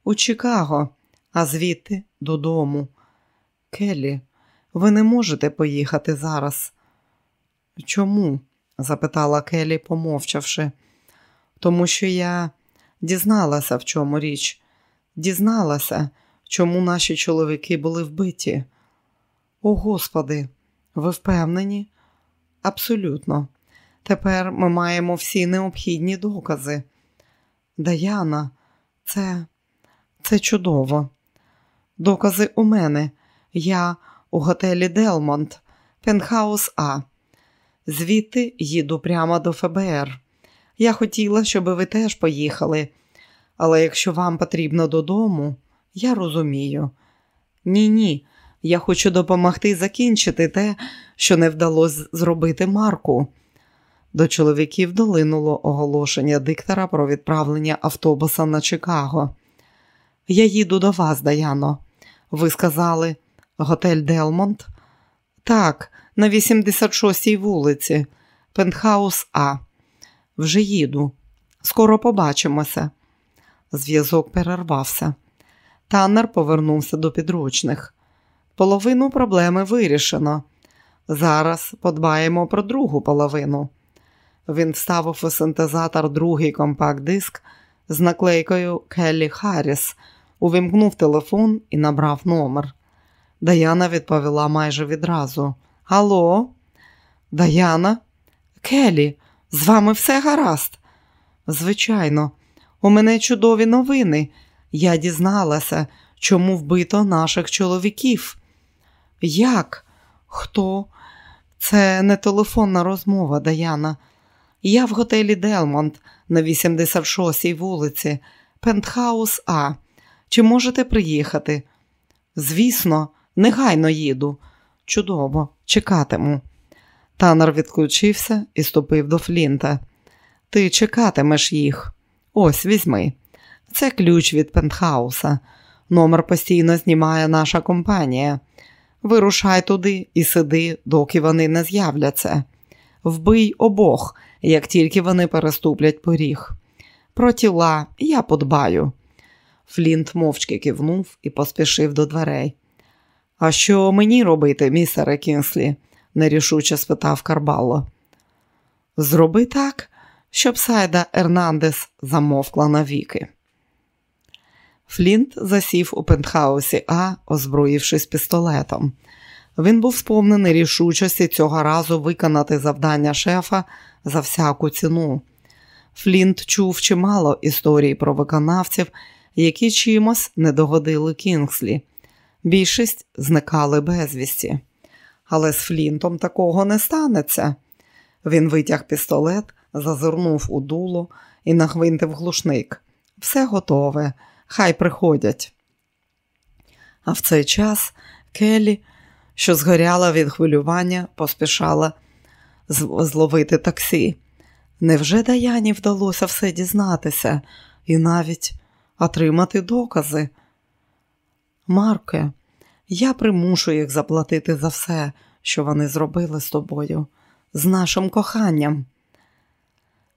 У Чикаго, а звідти додому. Келі, ви не можете поїхати зараз. Чому? запитала Келі, помовчавши. Тому що я дізналася, в чому річ, дізналася, чому наші чоловіки були вбиті. О, Господи, Ви впевнені? Абсолютно. Тепер ми маємо всі необхідні докази. Даяна, це це чудово. Докази у мене. Я у готелі Делмонт, Пентхаус А. Звідти їду прямо до ФБР. Я хотіла, щоб ви теж поїхали, але якщо вам потрібно додому, я розумію. Ні, ні, я хочу допомогти закінчити те, що не вдалося зробити Марку. До чоловіків долинуло оголошення диктора про відправлення автобуса на Чикаго. Я їду до вас, Даяно. Ви сказали, готель Делмонт? Так, на 86-й вулиці, Пентхаус А. Вже їду. Скоро побачимося. Зв'язок перервався. Таннер повернувся до підручних. Половину проблеми вирішено. Зараз подбаємо про другу половину. Він вставив у синтезатор другий компакт-диск з наклейкою Келлі Харріс, увімкнув телефон і набрав номер. Даяна відповіла майже відразу. Алло, Даяна? Келлі, з вами все гаразд? Звичайно, у мене чудові новини. Я дізналася, чому вбито наших чоловіків. Як? Хто? Це не телефонна розмова, Даяна. Я в готелі Делмонт на 86-й вулиці, Пентхаус А. Чи можете приїхати? Звісно, негайно їду. Чудово, чекатиму. Танер відключився і ступив до Флінта. Ти чекатимеш їх. Ось візьми. Це ключ від пентхауса. Номер постійно знімає наша компанія. Вирушай туди і сиди, доки вони не з'являться. Вбий обох, як тільки вони переступлять поріг. Про тіла я подбаю. Флінт мовчки кивнув і поспішив до дверей. А що мені робити, містере Кінслі? нерішуче спитав Карбало. Зроби так, щоб Сайда Ернандес замовкла навіки. Флінт засів у пентхаусі А, озброївшись пістолетом. Він був сповнений рішучості цього разу виконати завдання шефа за всяку ціну. Флінт чув чимало історій про виконавців, які чимось не догодили Кінгслі. Більшість зникали безвісті. Але з Флінтом такого не станеться. Він витяг пістолет, зазирнув у дуло і нахвинтив глушник. Все готове, хай приходять. А в цей час Келлі, що згоряла від хвилювання, поспішала зловити таксі. Невже Даяні вдалося все дізнатися і навіть отримати докази? Марке, я примушу їх заплатити за все, що вони зробили з тобою, з нашим коханням.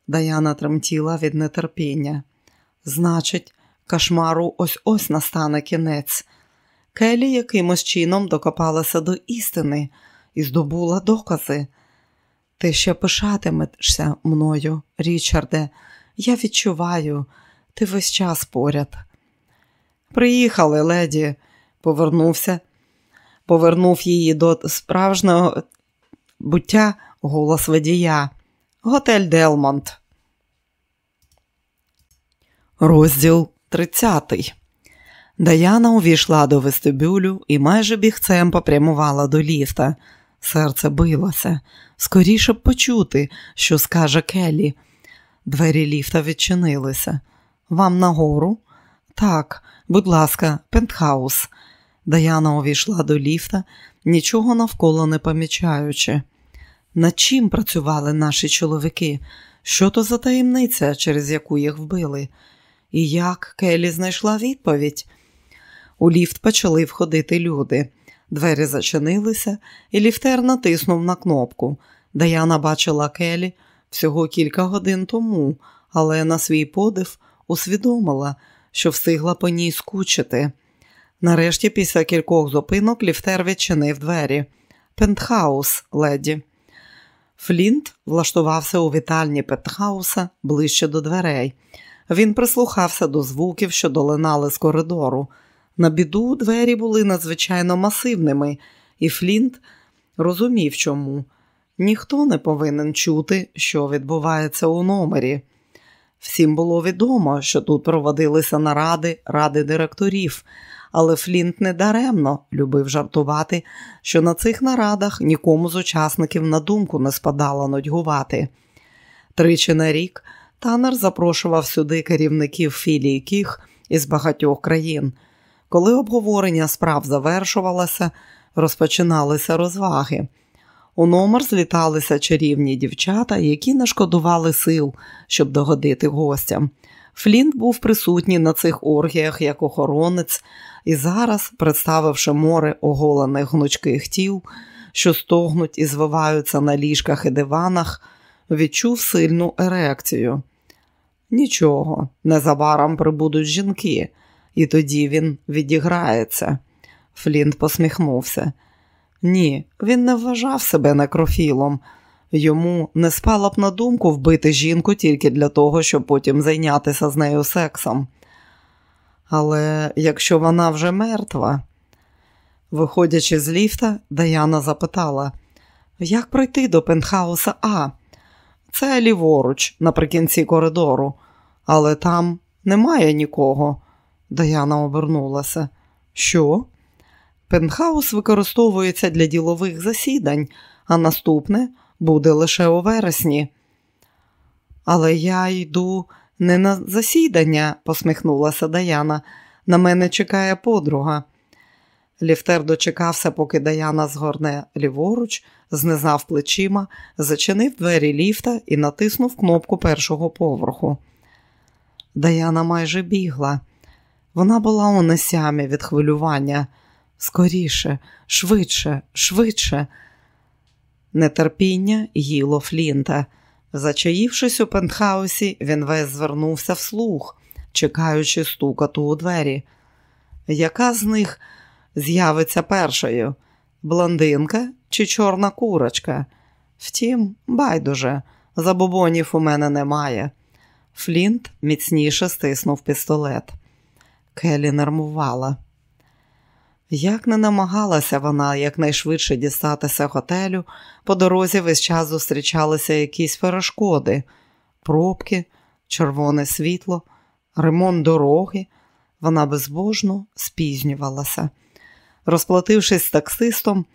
Даяна тремтіла від нетерпіння. Значить, кошмару ось ось настане кінець. Келі якимось чином докопалася до істини і здобула докази. Ти ще пишатимешся мною, Річарде. Я відчуваю, ти весь час поряд. Приїхали, леді, повернувся, повернув її до справжнього буття голос водія. Готель Делмонт. Розділ 30 Даяна увійшла до вестибюлю і майже бігцем попрямувала до ліфта. Серце билося. Скоріше б почути, що скаже Келлі. Двері ліфта відчинилися. Вам нагору? Так, будь ласка, пентхаус. Даяна увійшла до ліфта, нічого навколо не помічаючи. Над чим працювали наші чоловіки? Що то за таємниця, через яку їх вбили? І як Келі знайшла відповідь? У ліфт почали входити люди. Двері зачинилися, і ліфтер натиснув на кнопку. Даяна бачила Келі всього кілька годин тому, але на свій подив усвідомила, що встигла по ній скучити. Нарешті, після кількох зупинок, ліфтер відчинив двері. Пентхаус, леді. Флінт влаштувався у вітальні пентхауса ближче до дверей. Він прислухався до звуків, що долинали з коридору. На біду двері були надзвичайно масивними, і Флінт розумів чому. Ніхто не повинен чути, що відбувається у номері. Всім було відомо, що тут проводилися наради ради директорів, але Флінт недаремно любив жартувати, що на цих нарадах нікому з учасників на думку не спадало нудьгувати. Тричі на рік Танер запрошував сюди керівників філії Кіх із багатьох країн. Коли обговорення справ завершувалося, розпочиналися розваги. У номер зліталися чарівні дівчата, які не шкодували сил, щоб догодити гостям. Флінт був присутній на цих оргіях як охоронець, і зараз, представивши море оголених гнучких тіл, що стогнуть і звиваються на ліжках і диванах, відчув сильну ерекцію. Нічого, незабаром прибудуть жінки, і тоді він відіграється. Флінт посміхнувся. Ні, він не вважав себе некрофілом. Йому не спало б на думку вбити жінку тільки для того, щоб потім зайнятися з нею сексом. Але якщо вона вже мертва, виходячи з ліфта, Даяна запитала, як пройти до пентхауса А? Це ліворуч, наприкінці коридору, але там немає нікого. Даяна обернулася. Що? Пентхаус використовується для ділових засідань, а наступне буде лише у вересні. Але я йду не на засідання, посміхнулася Даяна. На мене чекає подруга. Ліфтер дочекався, поки Даяна згорне ліворуч, знизав плечима, зачинив двері ліфта і натиснув кнопку першого поверху. Даяна майже бігла. Вона була у несямі від хвилювання. Скоріше, швидше, швидше. Нетерпіння їло Флінта. Зачаївшись у пентхаусі, він весь звернувся вслух, чекаючи стукату у двері. Яка з них з'явиться першою? Блондинка чи чорна курочка? Втім, байдуже, забобонів у мене немає. Флінт міцніше стиснув пістолет. Келі нермувала. Як не намагалася вона якнайшвидше дістатися готелю, по дорозі весь час зустрічалися якісь перешкоди, пробки, червоне світло, ремонт дороги. Вона безбожно спізнювалася. Розплатившись з таксистом,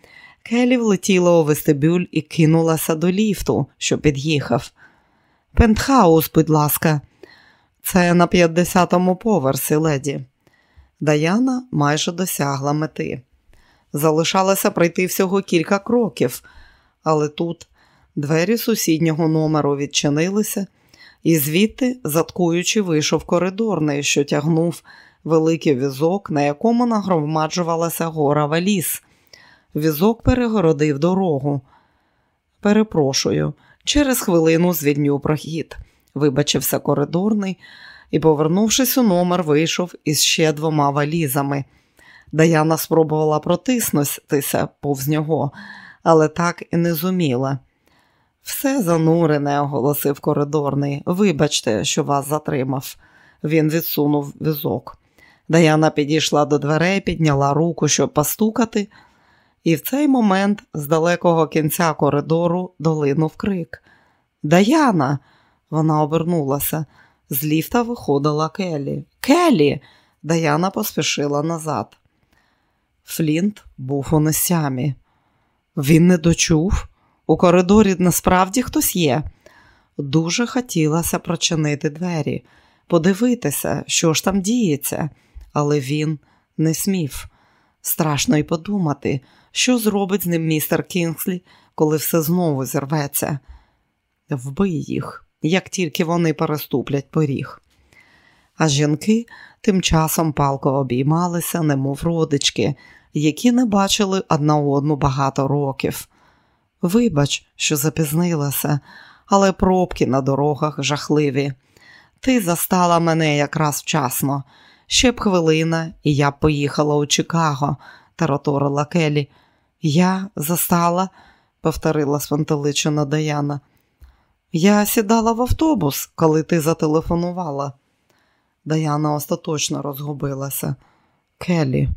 Келі влетіла у вестибюль і кинулася до ліфту, що під'їхав. Пентхаус, будь ласка, це на 50-му поверсі, леді. Даяна майже досягла мети. Залишалося пройти всього кілька кроків, але тут двері сусіднього номеру відчинилися, і звідти, заткуючи, вийшов коридорний, що тягнув великий візок, на якому нагромаджувалася гора валіз. Візок перегородив дорогу. Перепрошую, через хвилину звільню прохід, вибачився коридорний і, повернувшись у номер, вийшов із ще двома валізами. Даяна спробувала протиснутися повз нього, але так і не зуміла. Все занурене, оголосив коридорний. Вибачте, що вас затримав. Він відсунув візок. Даяна підійшла до дверей, підняла руку, щоб постукати, і в цей момент з далекого кінця коридору долинув крик. Даяна! Вона обернулася. З ліфта виходила Келі. Келі! Даяна поспішила назад. Флінт був у несямі. Він не дочув. У коридорі насправді хтось є. Дуже хотілося прочинити двері, подивитися, що ж там діється, але він не смів. Страшно й подумати, що зробить з ним містер Кінгслі, коли все знову зірветься. Вбий їх як тільки вони переступлять поріг. А жінки тим часом палко обіймалися, немов родички, які не бачили одна одну багато років. Вибач, що запізнилася, але пробки на дорогах жахливі. Ти застала мене якраз вчасно. Ще б хвилина, і я б поїхала у Чикаго, тараторила Келі. Я застала, повторила спантеличена Даяна. Я сідала в автобус, коли ти зателефонувала. Даяна остаточно розгубилася. Келі,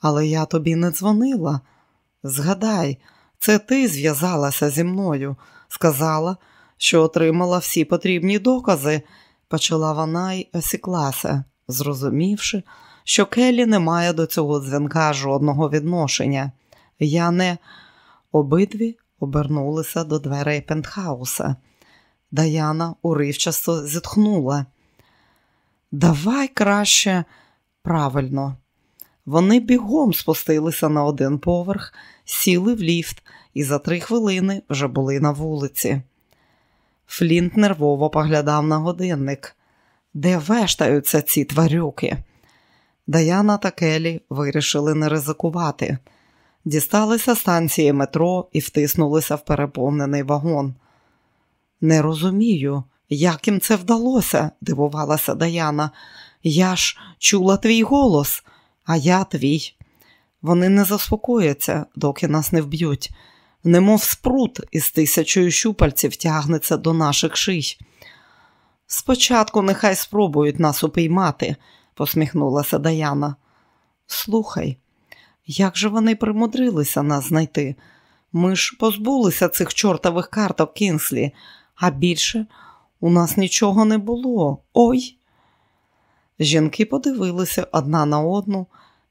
але я тобі не дзвонила. Згадай, Це ти зв'язалася зі мною, сказала, що отримала всі потрібні докази, почала вона й осіклася, зрозумівши, що Келлі не має до цього дзвінка жодного відношення. Я не обидві обернулися до дверей пентхауса. Даяна уривчасто зітхнула. Давай краще правильно. Вони бігом спустилися на один поверх, сіли в ліфт і за три хвилини вже були на вулиці. Флінт нервово поглядав на годинник. Де вештаються ці тварюки? Даяна та Келі вирішили не ризикувати. Дісталися станції метро і втиснулися в переповнений вагон. Не розумію, як їм це вдалося, дивувалася Даяна. Я ж чула твій голос, а я твій. Вони не заспокояться, доки нас не вб'ють. Немов спрут із тисячою щупальців тягнеться до наших ший. Спочатку нехай спробують нас упіймати, посміхнулася Даяна. Слухай, як же вони примудрилися нас знайти? Ми ж позбулися цих чортових карток Кінслі, а більше у нас нічого не було. Ой. Жінки подивилися одна на одну,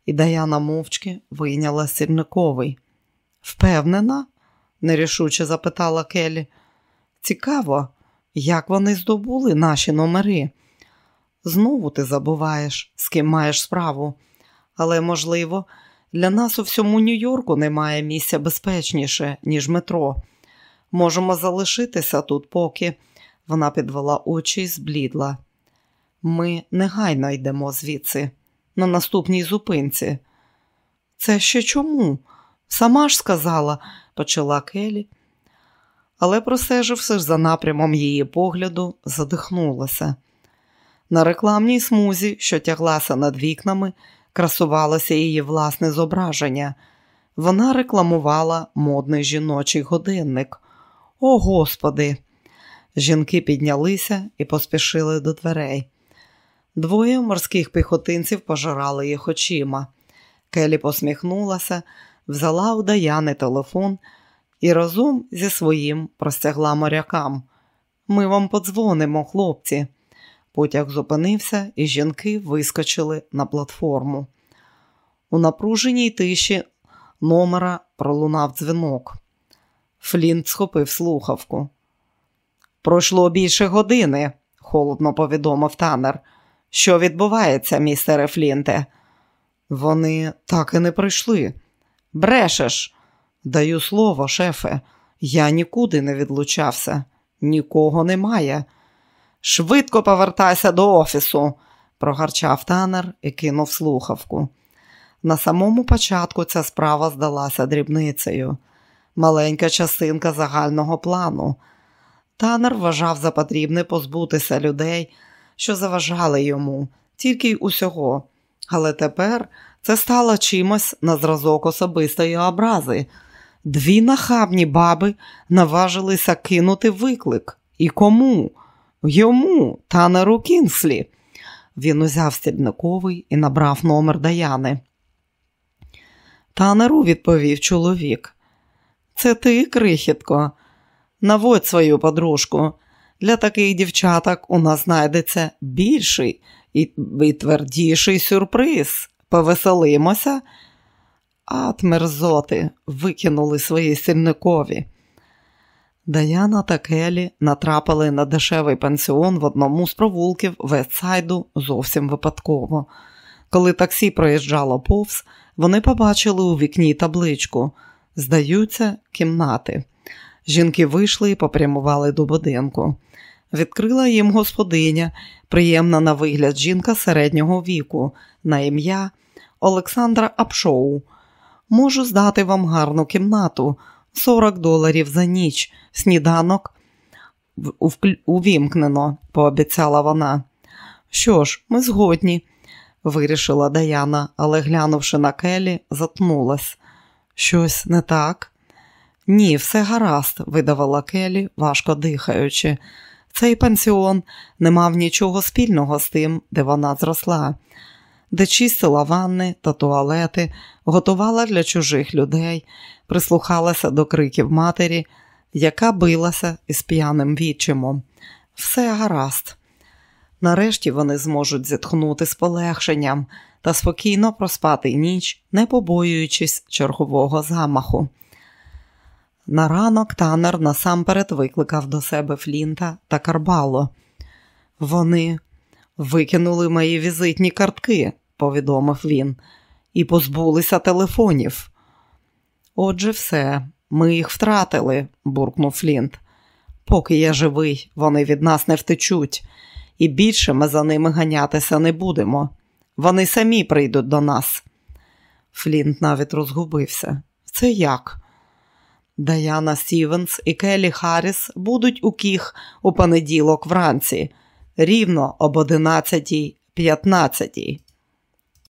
і Даяна мовчки вийняла сірниковий. Впевнена? нерішуче запитала Келі. Цікаво, як вони здобули наші номери. Знову ти забуваєш, з ким маєш справу, але, можливо, для нас у всьому Нью-Йорку немає місця безпечніше, ніж метро. Можемо залишитися тут, поки вона підвела очі і зблідла. Ми негайно йдемо звідси, на наступній зупинці. Це ще чому? Сама ж сказала, почала Келі, але, просеживши за напрямом її погляду, задихнулася. На рекламній смузі, що тяглася над вікнами, красувалося її власне зображення. Вона рекламувала модний жіночий годинник. О, Господи! Жінки піднялися і поспішили до дверей. Двоє морських піхотинців пожирали їх очима. Келі посміхнулася, взяла у Даяни телефон і разом зі своїм простягла морякам. Ми вам подзвонимо, хлопці. Потяг зупинився, і жінки вискочили на платформу. У напруженій тиші номера пролунав дзвінок. Флінт схопив слухавку. Пройшло більше години, холодно повідомив танер. Що відбувається, містере Флінте? Вони так і не прийшли. Брешеш, даю слово, шефе, я нікуди не відлучався, нікого немає. Швидко повертайся до офісу, прогарчав танер і кинув слухавку. На самому початку ця справа здалася дрібницею, маленька частинка загального плану. Танер вважав за потрібне позбутися людей, що заважали йому, тільки й усього. Але тепер це стало чимось на зразок особистої образи. Дві нахабні баби наважилися кинути виклик. І кому? Йому, танеру Кінслі. Він узяв стільниковий і набрав номер Даяни. Танеру відповів чоловік. Це ти, крихітко, наводь свою подружку. Для таких дівчаток у нас знайдеться більший і твердіший сюрприз. Повеселимося. Ат мерзоти викинули свої сільникові. Даяна та Келі натрапили на дешевий пансіон в одному з провулків Вестсайду зовсім випадково. Коли таксі проїжджало повз, вони побачили у вікні табличку Здаються кімнати. Жінки вийшли і попрямували до будинку. Відкрила їм господиня, приємна на вигляд жінка середнього віку, на ім'я Олександра Апшоу. Можу здати вам гарну кімнату 40 доларів за ніч, сніданок увімкнено, пообіцяла вона. Що ж, ми згодні, вирішила Даяна, але, глянувши на Келі, затнулась. Щось не так? Ні, все гаразд, видавала Келі, важко дихаючи. Цей пансіон не мав нічого спільного з тим, де вона зросла, де чистила ванни та туалети, готувала для чужих людей, прислухалася до криків матері, яка билася із п'яним відчимом. Все гаразд. Нарешті вони зможуть зітхнути з полегшенням та спокійно проспати ніч, не побоюючись чергового замаху. На ранок танер насамперед викликав до себе Флінта та Карбало. Вони викинули мої візитні картки, повідомив він, і позбулися телефонів. Отже, все, ми їх втратили, буркнув Флінт. Поки я живий, вони від нас не втечуть, і більше ми за ними ганятися не будемо. Вони самі прийдуть до нас. Флінт навіть розгубився. Це як? Даяна Сівенс і Келі Харріс будуть у Кіх у понеділок вранці, рівно об 11.15.